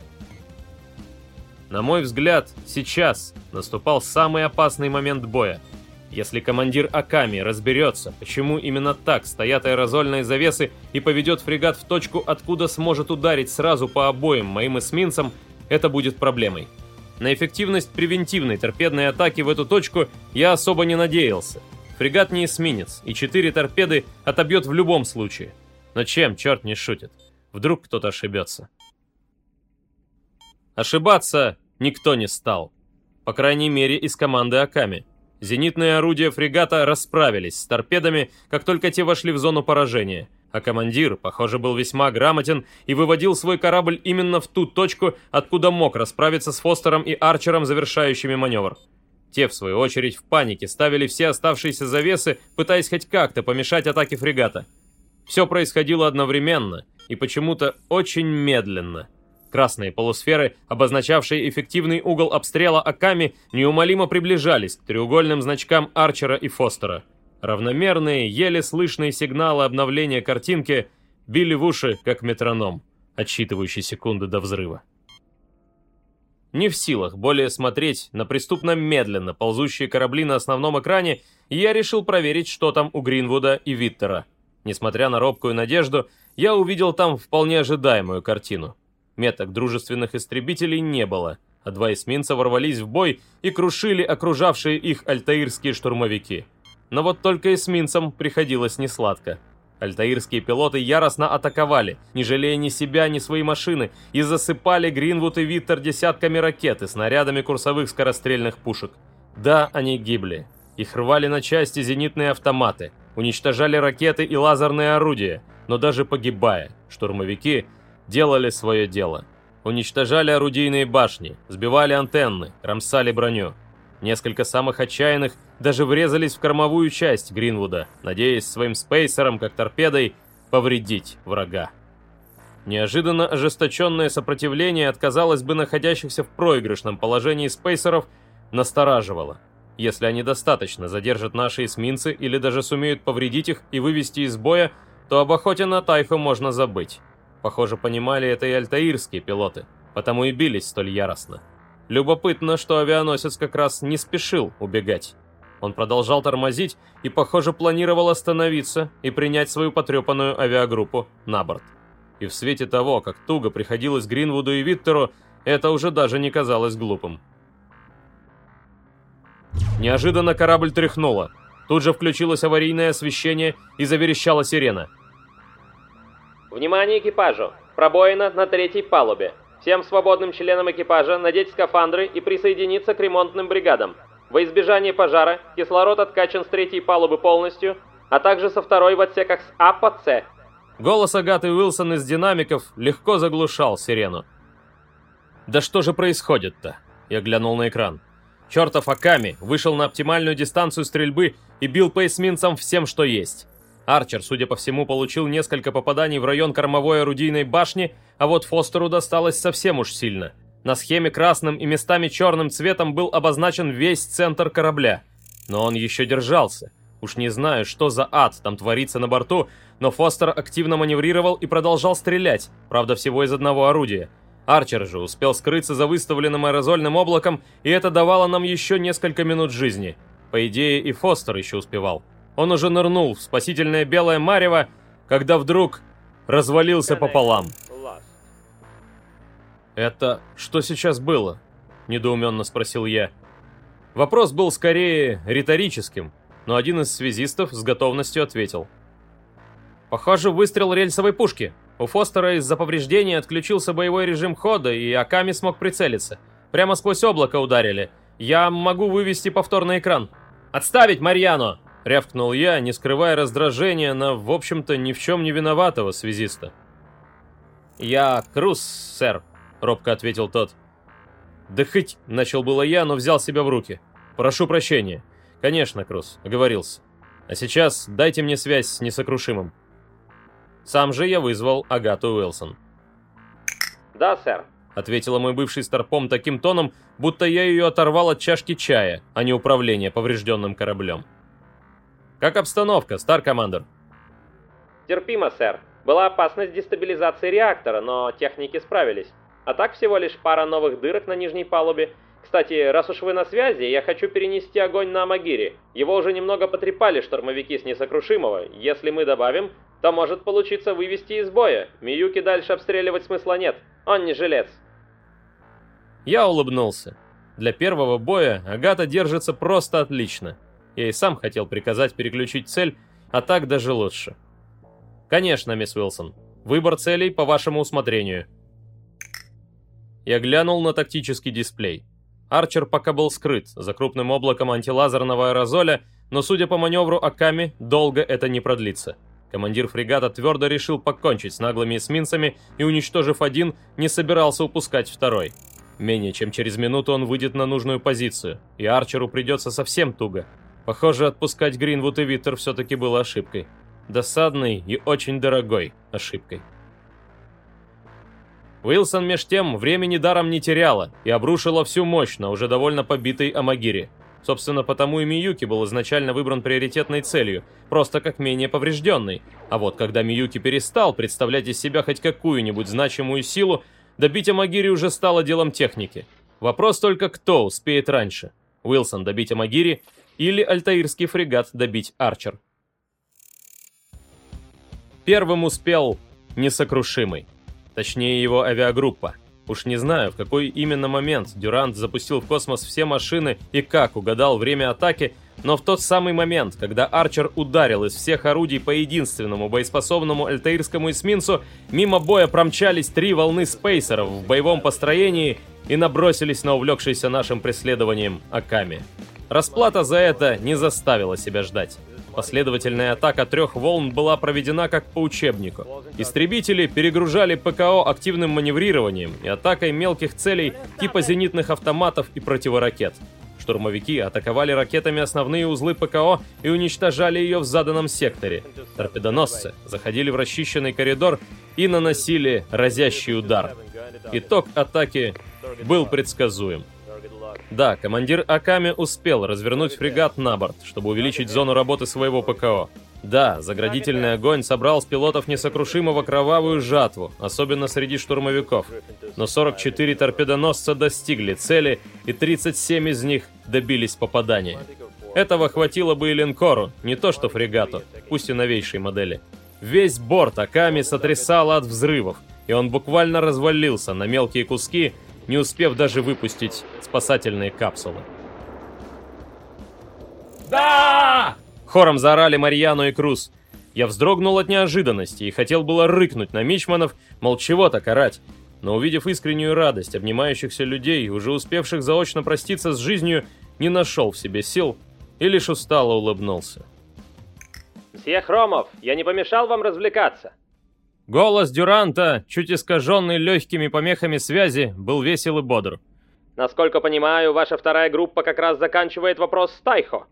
Speaker 1: На мой взгляд, сейчас наступал самый опасный момент боя. Если командир Аками разберется, почему именно так стоят аэрозольные завесы и поведет фрегат в точку, откуда сможет ударить сразу по обоим моим эсминцам, это будет проблемой. На эффективность превентивной торпедной атаки в эту точку я особо не надеялся. Фрегат не эсминец, и четыре торпеды отобьет в любом случае. Но чем черт не шутит? Вдруг кто-то ошибется. Ошибаться никто не стал. По крайней мере, из команды Аками. Зенитные орудия фрегата расправились с торпедами, как только те вошли в зону поражения – а командир, похоже, был весьма грамотен и выводил свой корабль именно в ту точку, откуда мог расправиться с Фостером и Арчером, завершающими маневр. Те, в свою очередь, в панике ставили все оставшиеся завесы, пытаясь хоть как-то помешать атаке фрегата. Все происходило одновременно и почему-то очень медленно. Красные полусферы, обозначавшие эффективный угол обстрела Аками, неумолимо приближались к треугольным значкам Арчера и Фостера. Равномерные, еле слышные сигналы обновления картинки били в уши, как метроном, отсчитывающий секунды до взрыва. Не в силах более смотреть на преступно медленно ползущие корабли на основном экране, я решил проверить, что там у Гринвуда и Виттера. Несмотря на робкую надежду, я увидел там вполне ожидаемую картину. Меток дружественных истребителей не было, а два эсминца ворвались в бой и крушили окружавшие их альтаирские штурмовики – но вот только эсминцам приходилось несладко. Альтаирские пилоты яростно атаковали, не жалея ни себя, ни своей машины, и засыпали Гринвуд и Виттер десятками ракет и снарядами курсовых скорострельных пушек. Да, они гибли. Их рвали на части зенитные автоматы, уничтожали ракеты и лазерные орудия, но даже погибая, штурмовики делали свое дело. Уничтожали орудийные башни, сбивали антенны, рамсали броню. Несколько самых отчаянных даже врезались в кормовую часть Гринвуда, надеясь своим спейсером, как торпедой, повредить врага. Неожиданно ожесточенное сопротивление от, казалось бы, находящихся в проигрышном положении спейсеров настораживало. Если они достаточно задержат наши эсминцы или даже сумеют повредить их и вывести из боя, то об охоте на Тайфу можно забыть. Похоже, понимали это и альтаирские пилоты, потому и бились столь яростно. Любопытно, что авианосец как раз не спешил убегать. Он продолжал тормозить и, похоже, планировал остановиться и принять свою потрепанную авиагруппу на борт. И в свете того, как туго приходилось Гринвуду и Виттеру, это уже даже не казалось глупым. Неожиданно корабль тряхнуло. Тут же включилось аварийное освещение и заверещала сирена.
Speaker 9: «Внимание экипажу! Пробоина на третьей палубе. Всем свободным членам экипажа надеть скафандры и присоединиться к ремонтным бригадам. Во избежание пожара кислород откачан с третьей палубы полностью, а также со второй в отсеках с А по С.
Speaker 1: Голос Агаты Уилсон из динамиков легко заглушал сирену. «Да что же происходит-то?» Я глянул на экран. Чертов Аками вышел на оптимальную дистанцию стрельбы и бил по эсминцам всем, что есть. Арчер, судя по всему, получил несколько попаданий в район кормовой орудийной башни, а вот Фостеру досталось совсем уж сильно – на схеме красным и местами черным цветом был обозначен весь центр корабля. Но он еще держался. Уж не знаю, что за ад там творится на борту, но Фостер активно маневрировал и продолжал стрелять, правда всего из одного орудия. Арчер же успел скрыться за выставленным аэрозольным облаком, и это давало нам еще несколько минут жизни. По идее, и Фостер еще успевал. Он уже нырнул в спасительное белое марево, когда вдруг развалился пополам. «Это что сейчас было?» – недоуменно спросил я. Вопрос был скорее риторическим, но один из связистов с готовностью ответил. «Похоже, выстрел рельсовой пушки. У Фостера из-за повреждения отключился боевой режим хода, и Аками смог прицелиться. Прямо сквозь облако ударили. Я могу вывести повторный экран». «Отставить, Марьяно!» — Рявкнул я, не скрывая раздражения на, в общем-то, ни в чем не виноватого связиста. «Я Круз, сэр», — робко ответил тот. «Да хоть», — начал было я, но взял себя в руки. «Прошу прощения». «Конечно, Круз», — оговорился. «А сейчас дайте мне связь с несокрушимым». Сам же я вызвал Агату Уилсон.
Speaker 9: «Да, сэр», —
Speaker 1: ответила мой бывший старпом таким тоном, будто я ее оторвал от чашки чая, а не управление поврежденным кораблем. «Как обстановка, Стар-командер?»
Speaker 9: «Терпимо, сэр. Была опасность дестабилизации реактора, но техники справились. А так всего лишь пара новых дырок на нижней палубе. Кстати, раз уж вы на связи, я хочу перенести огонь на Амагири. Его уже немного потрепали штурмовики с Несокрушимого. Если мы добавим, то может получиться вывести из боя. Миюки дальше обстреливать смысла нет. Он не жилец.
Speaker 1: Я улыбнулся. Для первого боя Агата держится просто отлично. Я и сам хотел приказать переключить цель, а так даже лучше. Конечно, мисс Уилсон. Выбор целей по вашему усмотрению. Я глянул на тактический дисплей. Арчер пока был скрыт за крупным облаком антилазерного аэрозоля, но, судя по маневру Аками, долго это не продлится. Командир фрегата твердо решил покончить с наглыми эсминцами и, уничтожив один, не собирался упускать второй. Менее чем через минуту он выйдет на нужную позицию, и Арчеру придется совсем туго. Похоже, отпускать Гринвуд и Виттер все-таки было ошибкой. Досадной и очень дорогой ошибкой. Уилсон меж тем времени даром не теряла и обрушила всю мощь на уже довольно побитой Амагире. Собственно, потому и Миюки был изначально выбран приоритетной целью, просто как менее поврежденный. А вот когда Миюки перестал представлять из себя хоть какую-нибудь значимую силу, добить Амагири уже стало делом техники. Вопрос только, кто успеет раньше. Уилсон добить Амагири или Альтаирский фрегат добить Арчер. Первым успел несокрушимый. Точнее, его авиагруппа. Уж не знаю, в какой именно момент Дюрант запустил в космос все машины и как угадал время атаки, но в тот самый момент, когда Арчер ударил из всех орудий по единственному боеспособному альтаирскому эсминцу, мимо боя промчались три волны спейсеров в боевом построении и набросились на увлекшийся нашим преследованием Аками. Расплата за это не заставила себя ждать. Последовательная атака трех волн была проведена как по учебнику. Истребители перегружали ПКО активным маневрированием и атакой мелких целей типа зенитных автоматов и противоракет. Штурмовики атаковали ракетами основные узлы ПКО и уничтожали ее в заданном секторе. Торпедоносцы заходили в расчищенный коридор и наносили разящий удар. Итог атаки был предсказуем. Да, командир Аками успел развернуть фрегат на борт, чтобы увеличить зону работы своего ПКО. Да, заградительный огонь собрал с пилотов несокрушимого кровавую жатву, особенно среди штурмовиков. Но 44 торпедоносца достигли цели, и 37 из них добились попадания. Этого хватило бы и линкору, не то что фрегату, пусть и новейшей модели. Весь борт Аками сотрясало от взрывов, и он буквально развалился на мелкие куски, не успев даже выпустить спасательные капсулы. «Да!» Хором заорали Марьяну и Круз. Я вздрогнул от неожиданности и хотел было рыкнуть на Мичманов, мол, чего так орать. Но увидев искреннюю радость обнимающихся людей, уже успевших заочно проститься с жизнью, не нашел в себе сил и лишь устало улыбнулся.
Speaker 9: «Мсье Хромов, я не помешал вам развлекаться?»
Speaker 1: Голос Дюранта, чуть искаженный легкими помехами связи, был весел и бодр.
Speaker 9: «Насколько понимаю, ваша вторая группа как раз заканчивает вопрос с Тайхо».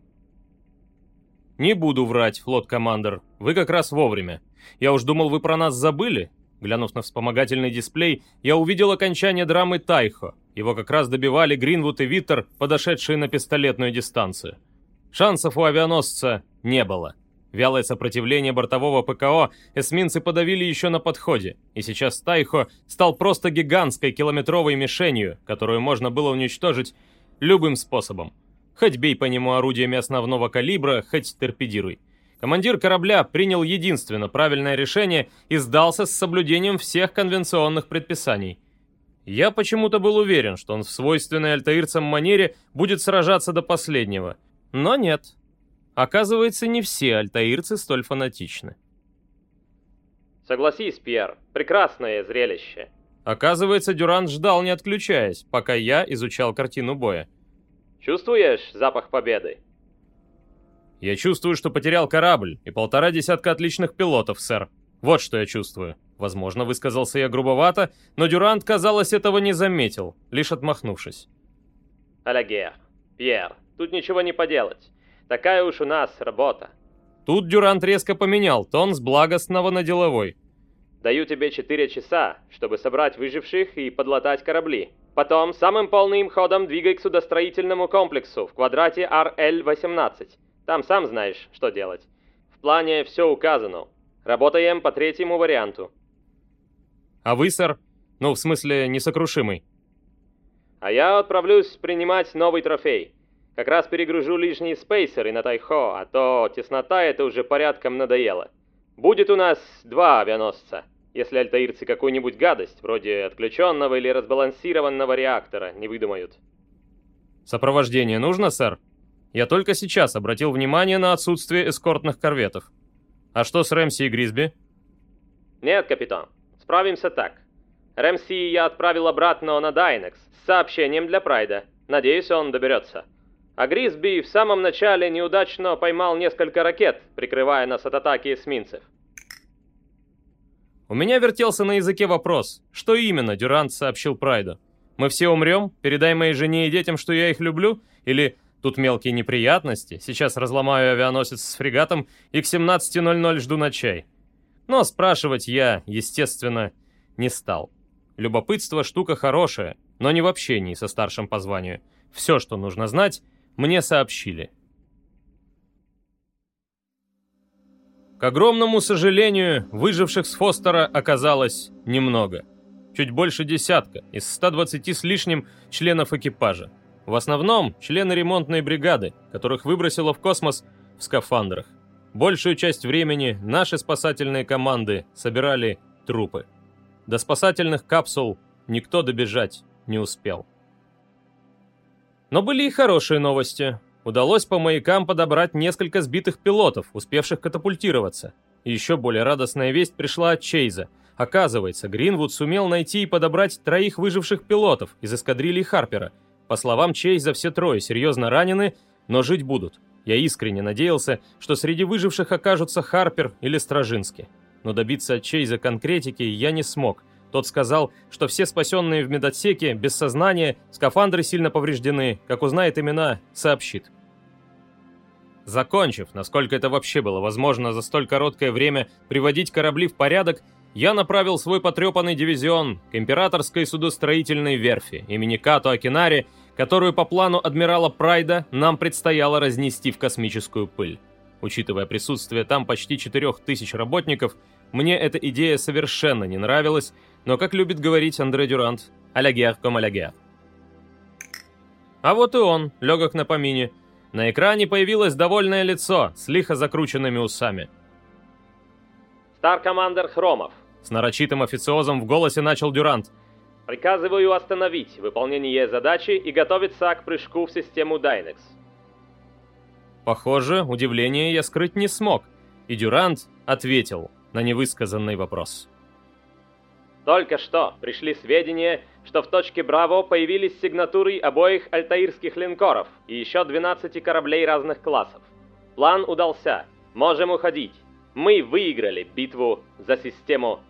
Speaker 1: «Не буду врать, флот-командер. Вы как раз вовремя. Я уж думал, вы про нас забыли». Глянув на вспомогательный дисплей, я увидел окончание драмы Тайхо. Его как раз добивали Гринвуд и Виттер, подошедшие на пистолетную дистанцию. Шансов у авианосца не было. Вялое сопротивление бортового ПКО эсминцы подавили еще на подходе, и сейчас Тайхо стал просто гигантской километровой мишенью, которую можно было уничтожить любым способом. Хоть бей по нему орудиями основного калибра, хоть торпедируй. Командир корабля принял единственно правильное решение и сдался с соблюдением всех конвенционных предписаний. Я почему-то был уверен, что он в свойственной альтаирцам манере будет сражаться до последнего. Но нет, Оказывается, не все альтаирцы столь фанатичны.
Speaker 9: Согласись, Пьер, прекрасное зрелище.
Speaker 1: Оказывается, Дюрант ждал, не отключаясь, пока я изучал картину боя.
Speaker 9: Чувствуешь запах победы?
Speaker 1: Я чувствую, что потерял корабль и полтора десятка отличных пилотов, сэр. Вот что я чувствую. Возможно, высказался я грубовато, но Дюрант, казалось, этого не заметил, лишь отмахнувшись.
Speaker 9: Алагер, Пьер, тут ничего не поделать. Такая уж у нас работа.
Speaker 1: Тут Дюрант резко поменял тон с благостного на деловой.
Speaker 9: Даю тебе 4 часа, чтобы собрать выживших и подлатать корабли. Потом самым полным ходом двигай к судостроительному комплексу в квадрате RL-18. Там сам знаешь, что делать. В плане все указано. Работаем по третьему варианту.
Speaker 1: А вы, сэр? Ну, в смысле, несокрушимый.
Speaker 9: А я отправлюсь принимать новый трофей. Как раз перегружу лишние спейсеры на Тайхо, а то теснота это уже порядком надоела. Будет у нас два авианосца, если альтаирцы какую-нибудь гадость, вроде отключенного или разбалансированного реактора, не выдумают.
Speaker 1: Сопровождение нужно, сэр? Я только сейчас обратил внимание на отсутствие эскортных корветов. А что с Рэмси и Гризби?
Speaker 9: Нет, капитан. Справимся так. Рэмси я отправил обратно на Дайнекс с сообщением для Прайда. Надеюсь, он доберется. А Гризби в самом начале неудачно поймал несколько ракет, прикрывая нас от атаки эсминцев.
Speaker 1: У меня вертелся на языке вопрос, что именно Дюрант сообщил Прайду? Мы все умрем? Передай моей жене и детям, что я их люблю? Или тут мелкие неприятности, сейчас разломаю авианосец с фрегатом и к 17.00 жду на чай? Но спрашивать я, естественно, не стал. Любопытство штука хорошая, но не в общении со старшим по званию. Все, что нужно знать, мне сообщили. К огромному сожалению, выживших с Фостера оказалось немного. Чуть больше десятка из 120 с лишним членов экипажа. В основном члены ремонтной бригады, которых выбросило в космос в скафандрах. Большую часть времени наши спасательные команды собирали трупы. До спасательных капсул никто добежать не успел. Но были и хорошие новости. Удалось по маякам подобрать несколько сбитых пилотов, успевших катапультироваться. И еще более радостная весть пришла от Чейза. Оказывается, Гринвуд сумел найти и подобрать троих выживших пилотов из эскадрильи Харпера. По словам Чейза, все трое серьезно ранены, но жить будут. Я искренне надеялся, что среди выживших окажутся Харпер или Стражинский. Но добиться от Чейза конкретики я не смог, тот сказал, что все спасенные в медотсеке без сознания, скафандры сильно повреждены, как узнает имена, сообщит. Закончив, насколько это вообще было возможно за столь короткое время, приводить корабли в порядок, я направил свой потрепанный дивизион к императорской судостроительной верфи имени Като Акинари, которую по плану адмирала Прайда нам предстояло разнести в космическую пыль. Учитывая присутствие там почти 4000 работников, мне эта идея совершенно не нравилась, но, как любит говорить Андре Дюрант, «Алягер ком алягер». А вот и он, легок на помине. На экране появилось довольное лицо с лихо закрученными усами.
Speaker 9: «Стар-командер Хромов», —
Speaker 1: с нарочитым официозом в голосе начал Дюрант.
Speaker 9: «Приказываю остановить выполнение задачи и готовиться к прыжку в систему Дайнекс».
Speaker 1: Похоже, удивление я скрыть не смог, и Дюрант ответил на невысказанный вопрос.
Speaker 9: Только что пришли сведения, что в точке Браво появились сигнатуры обоих альтаирских линкоров и еще 12 кораблей разных классов. План удался. Можем уходить. Мы выиграли битву за систему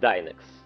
Speaker 9: Дайнекс.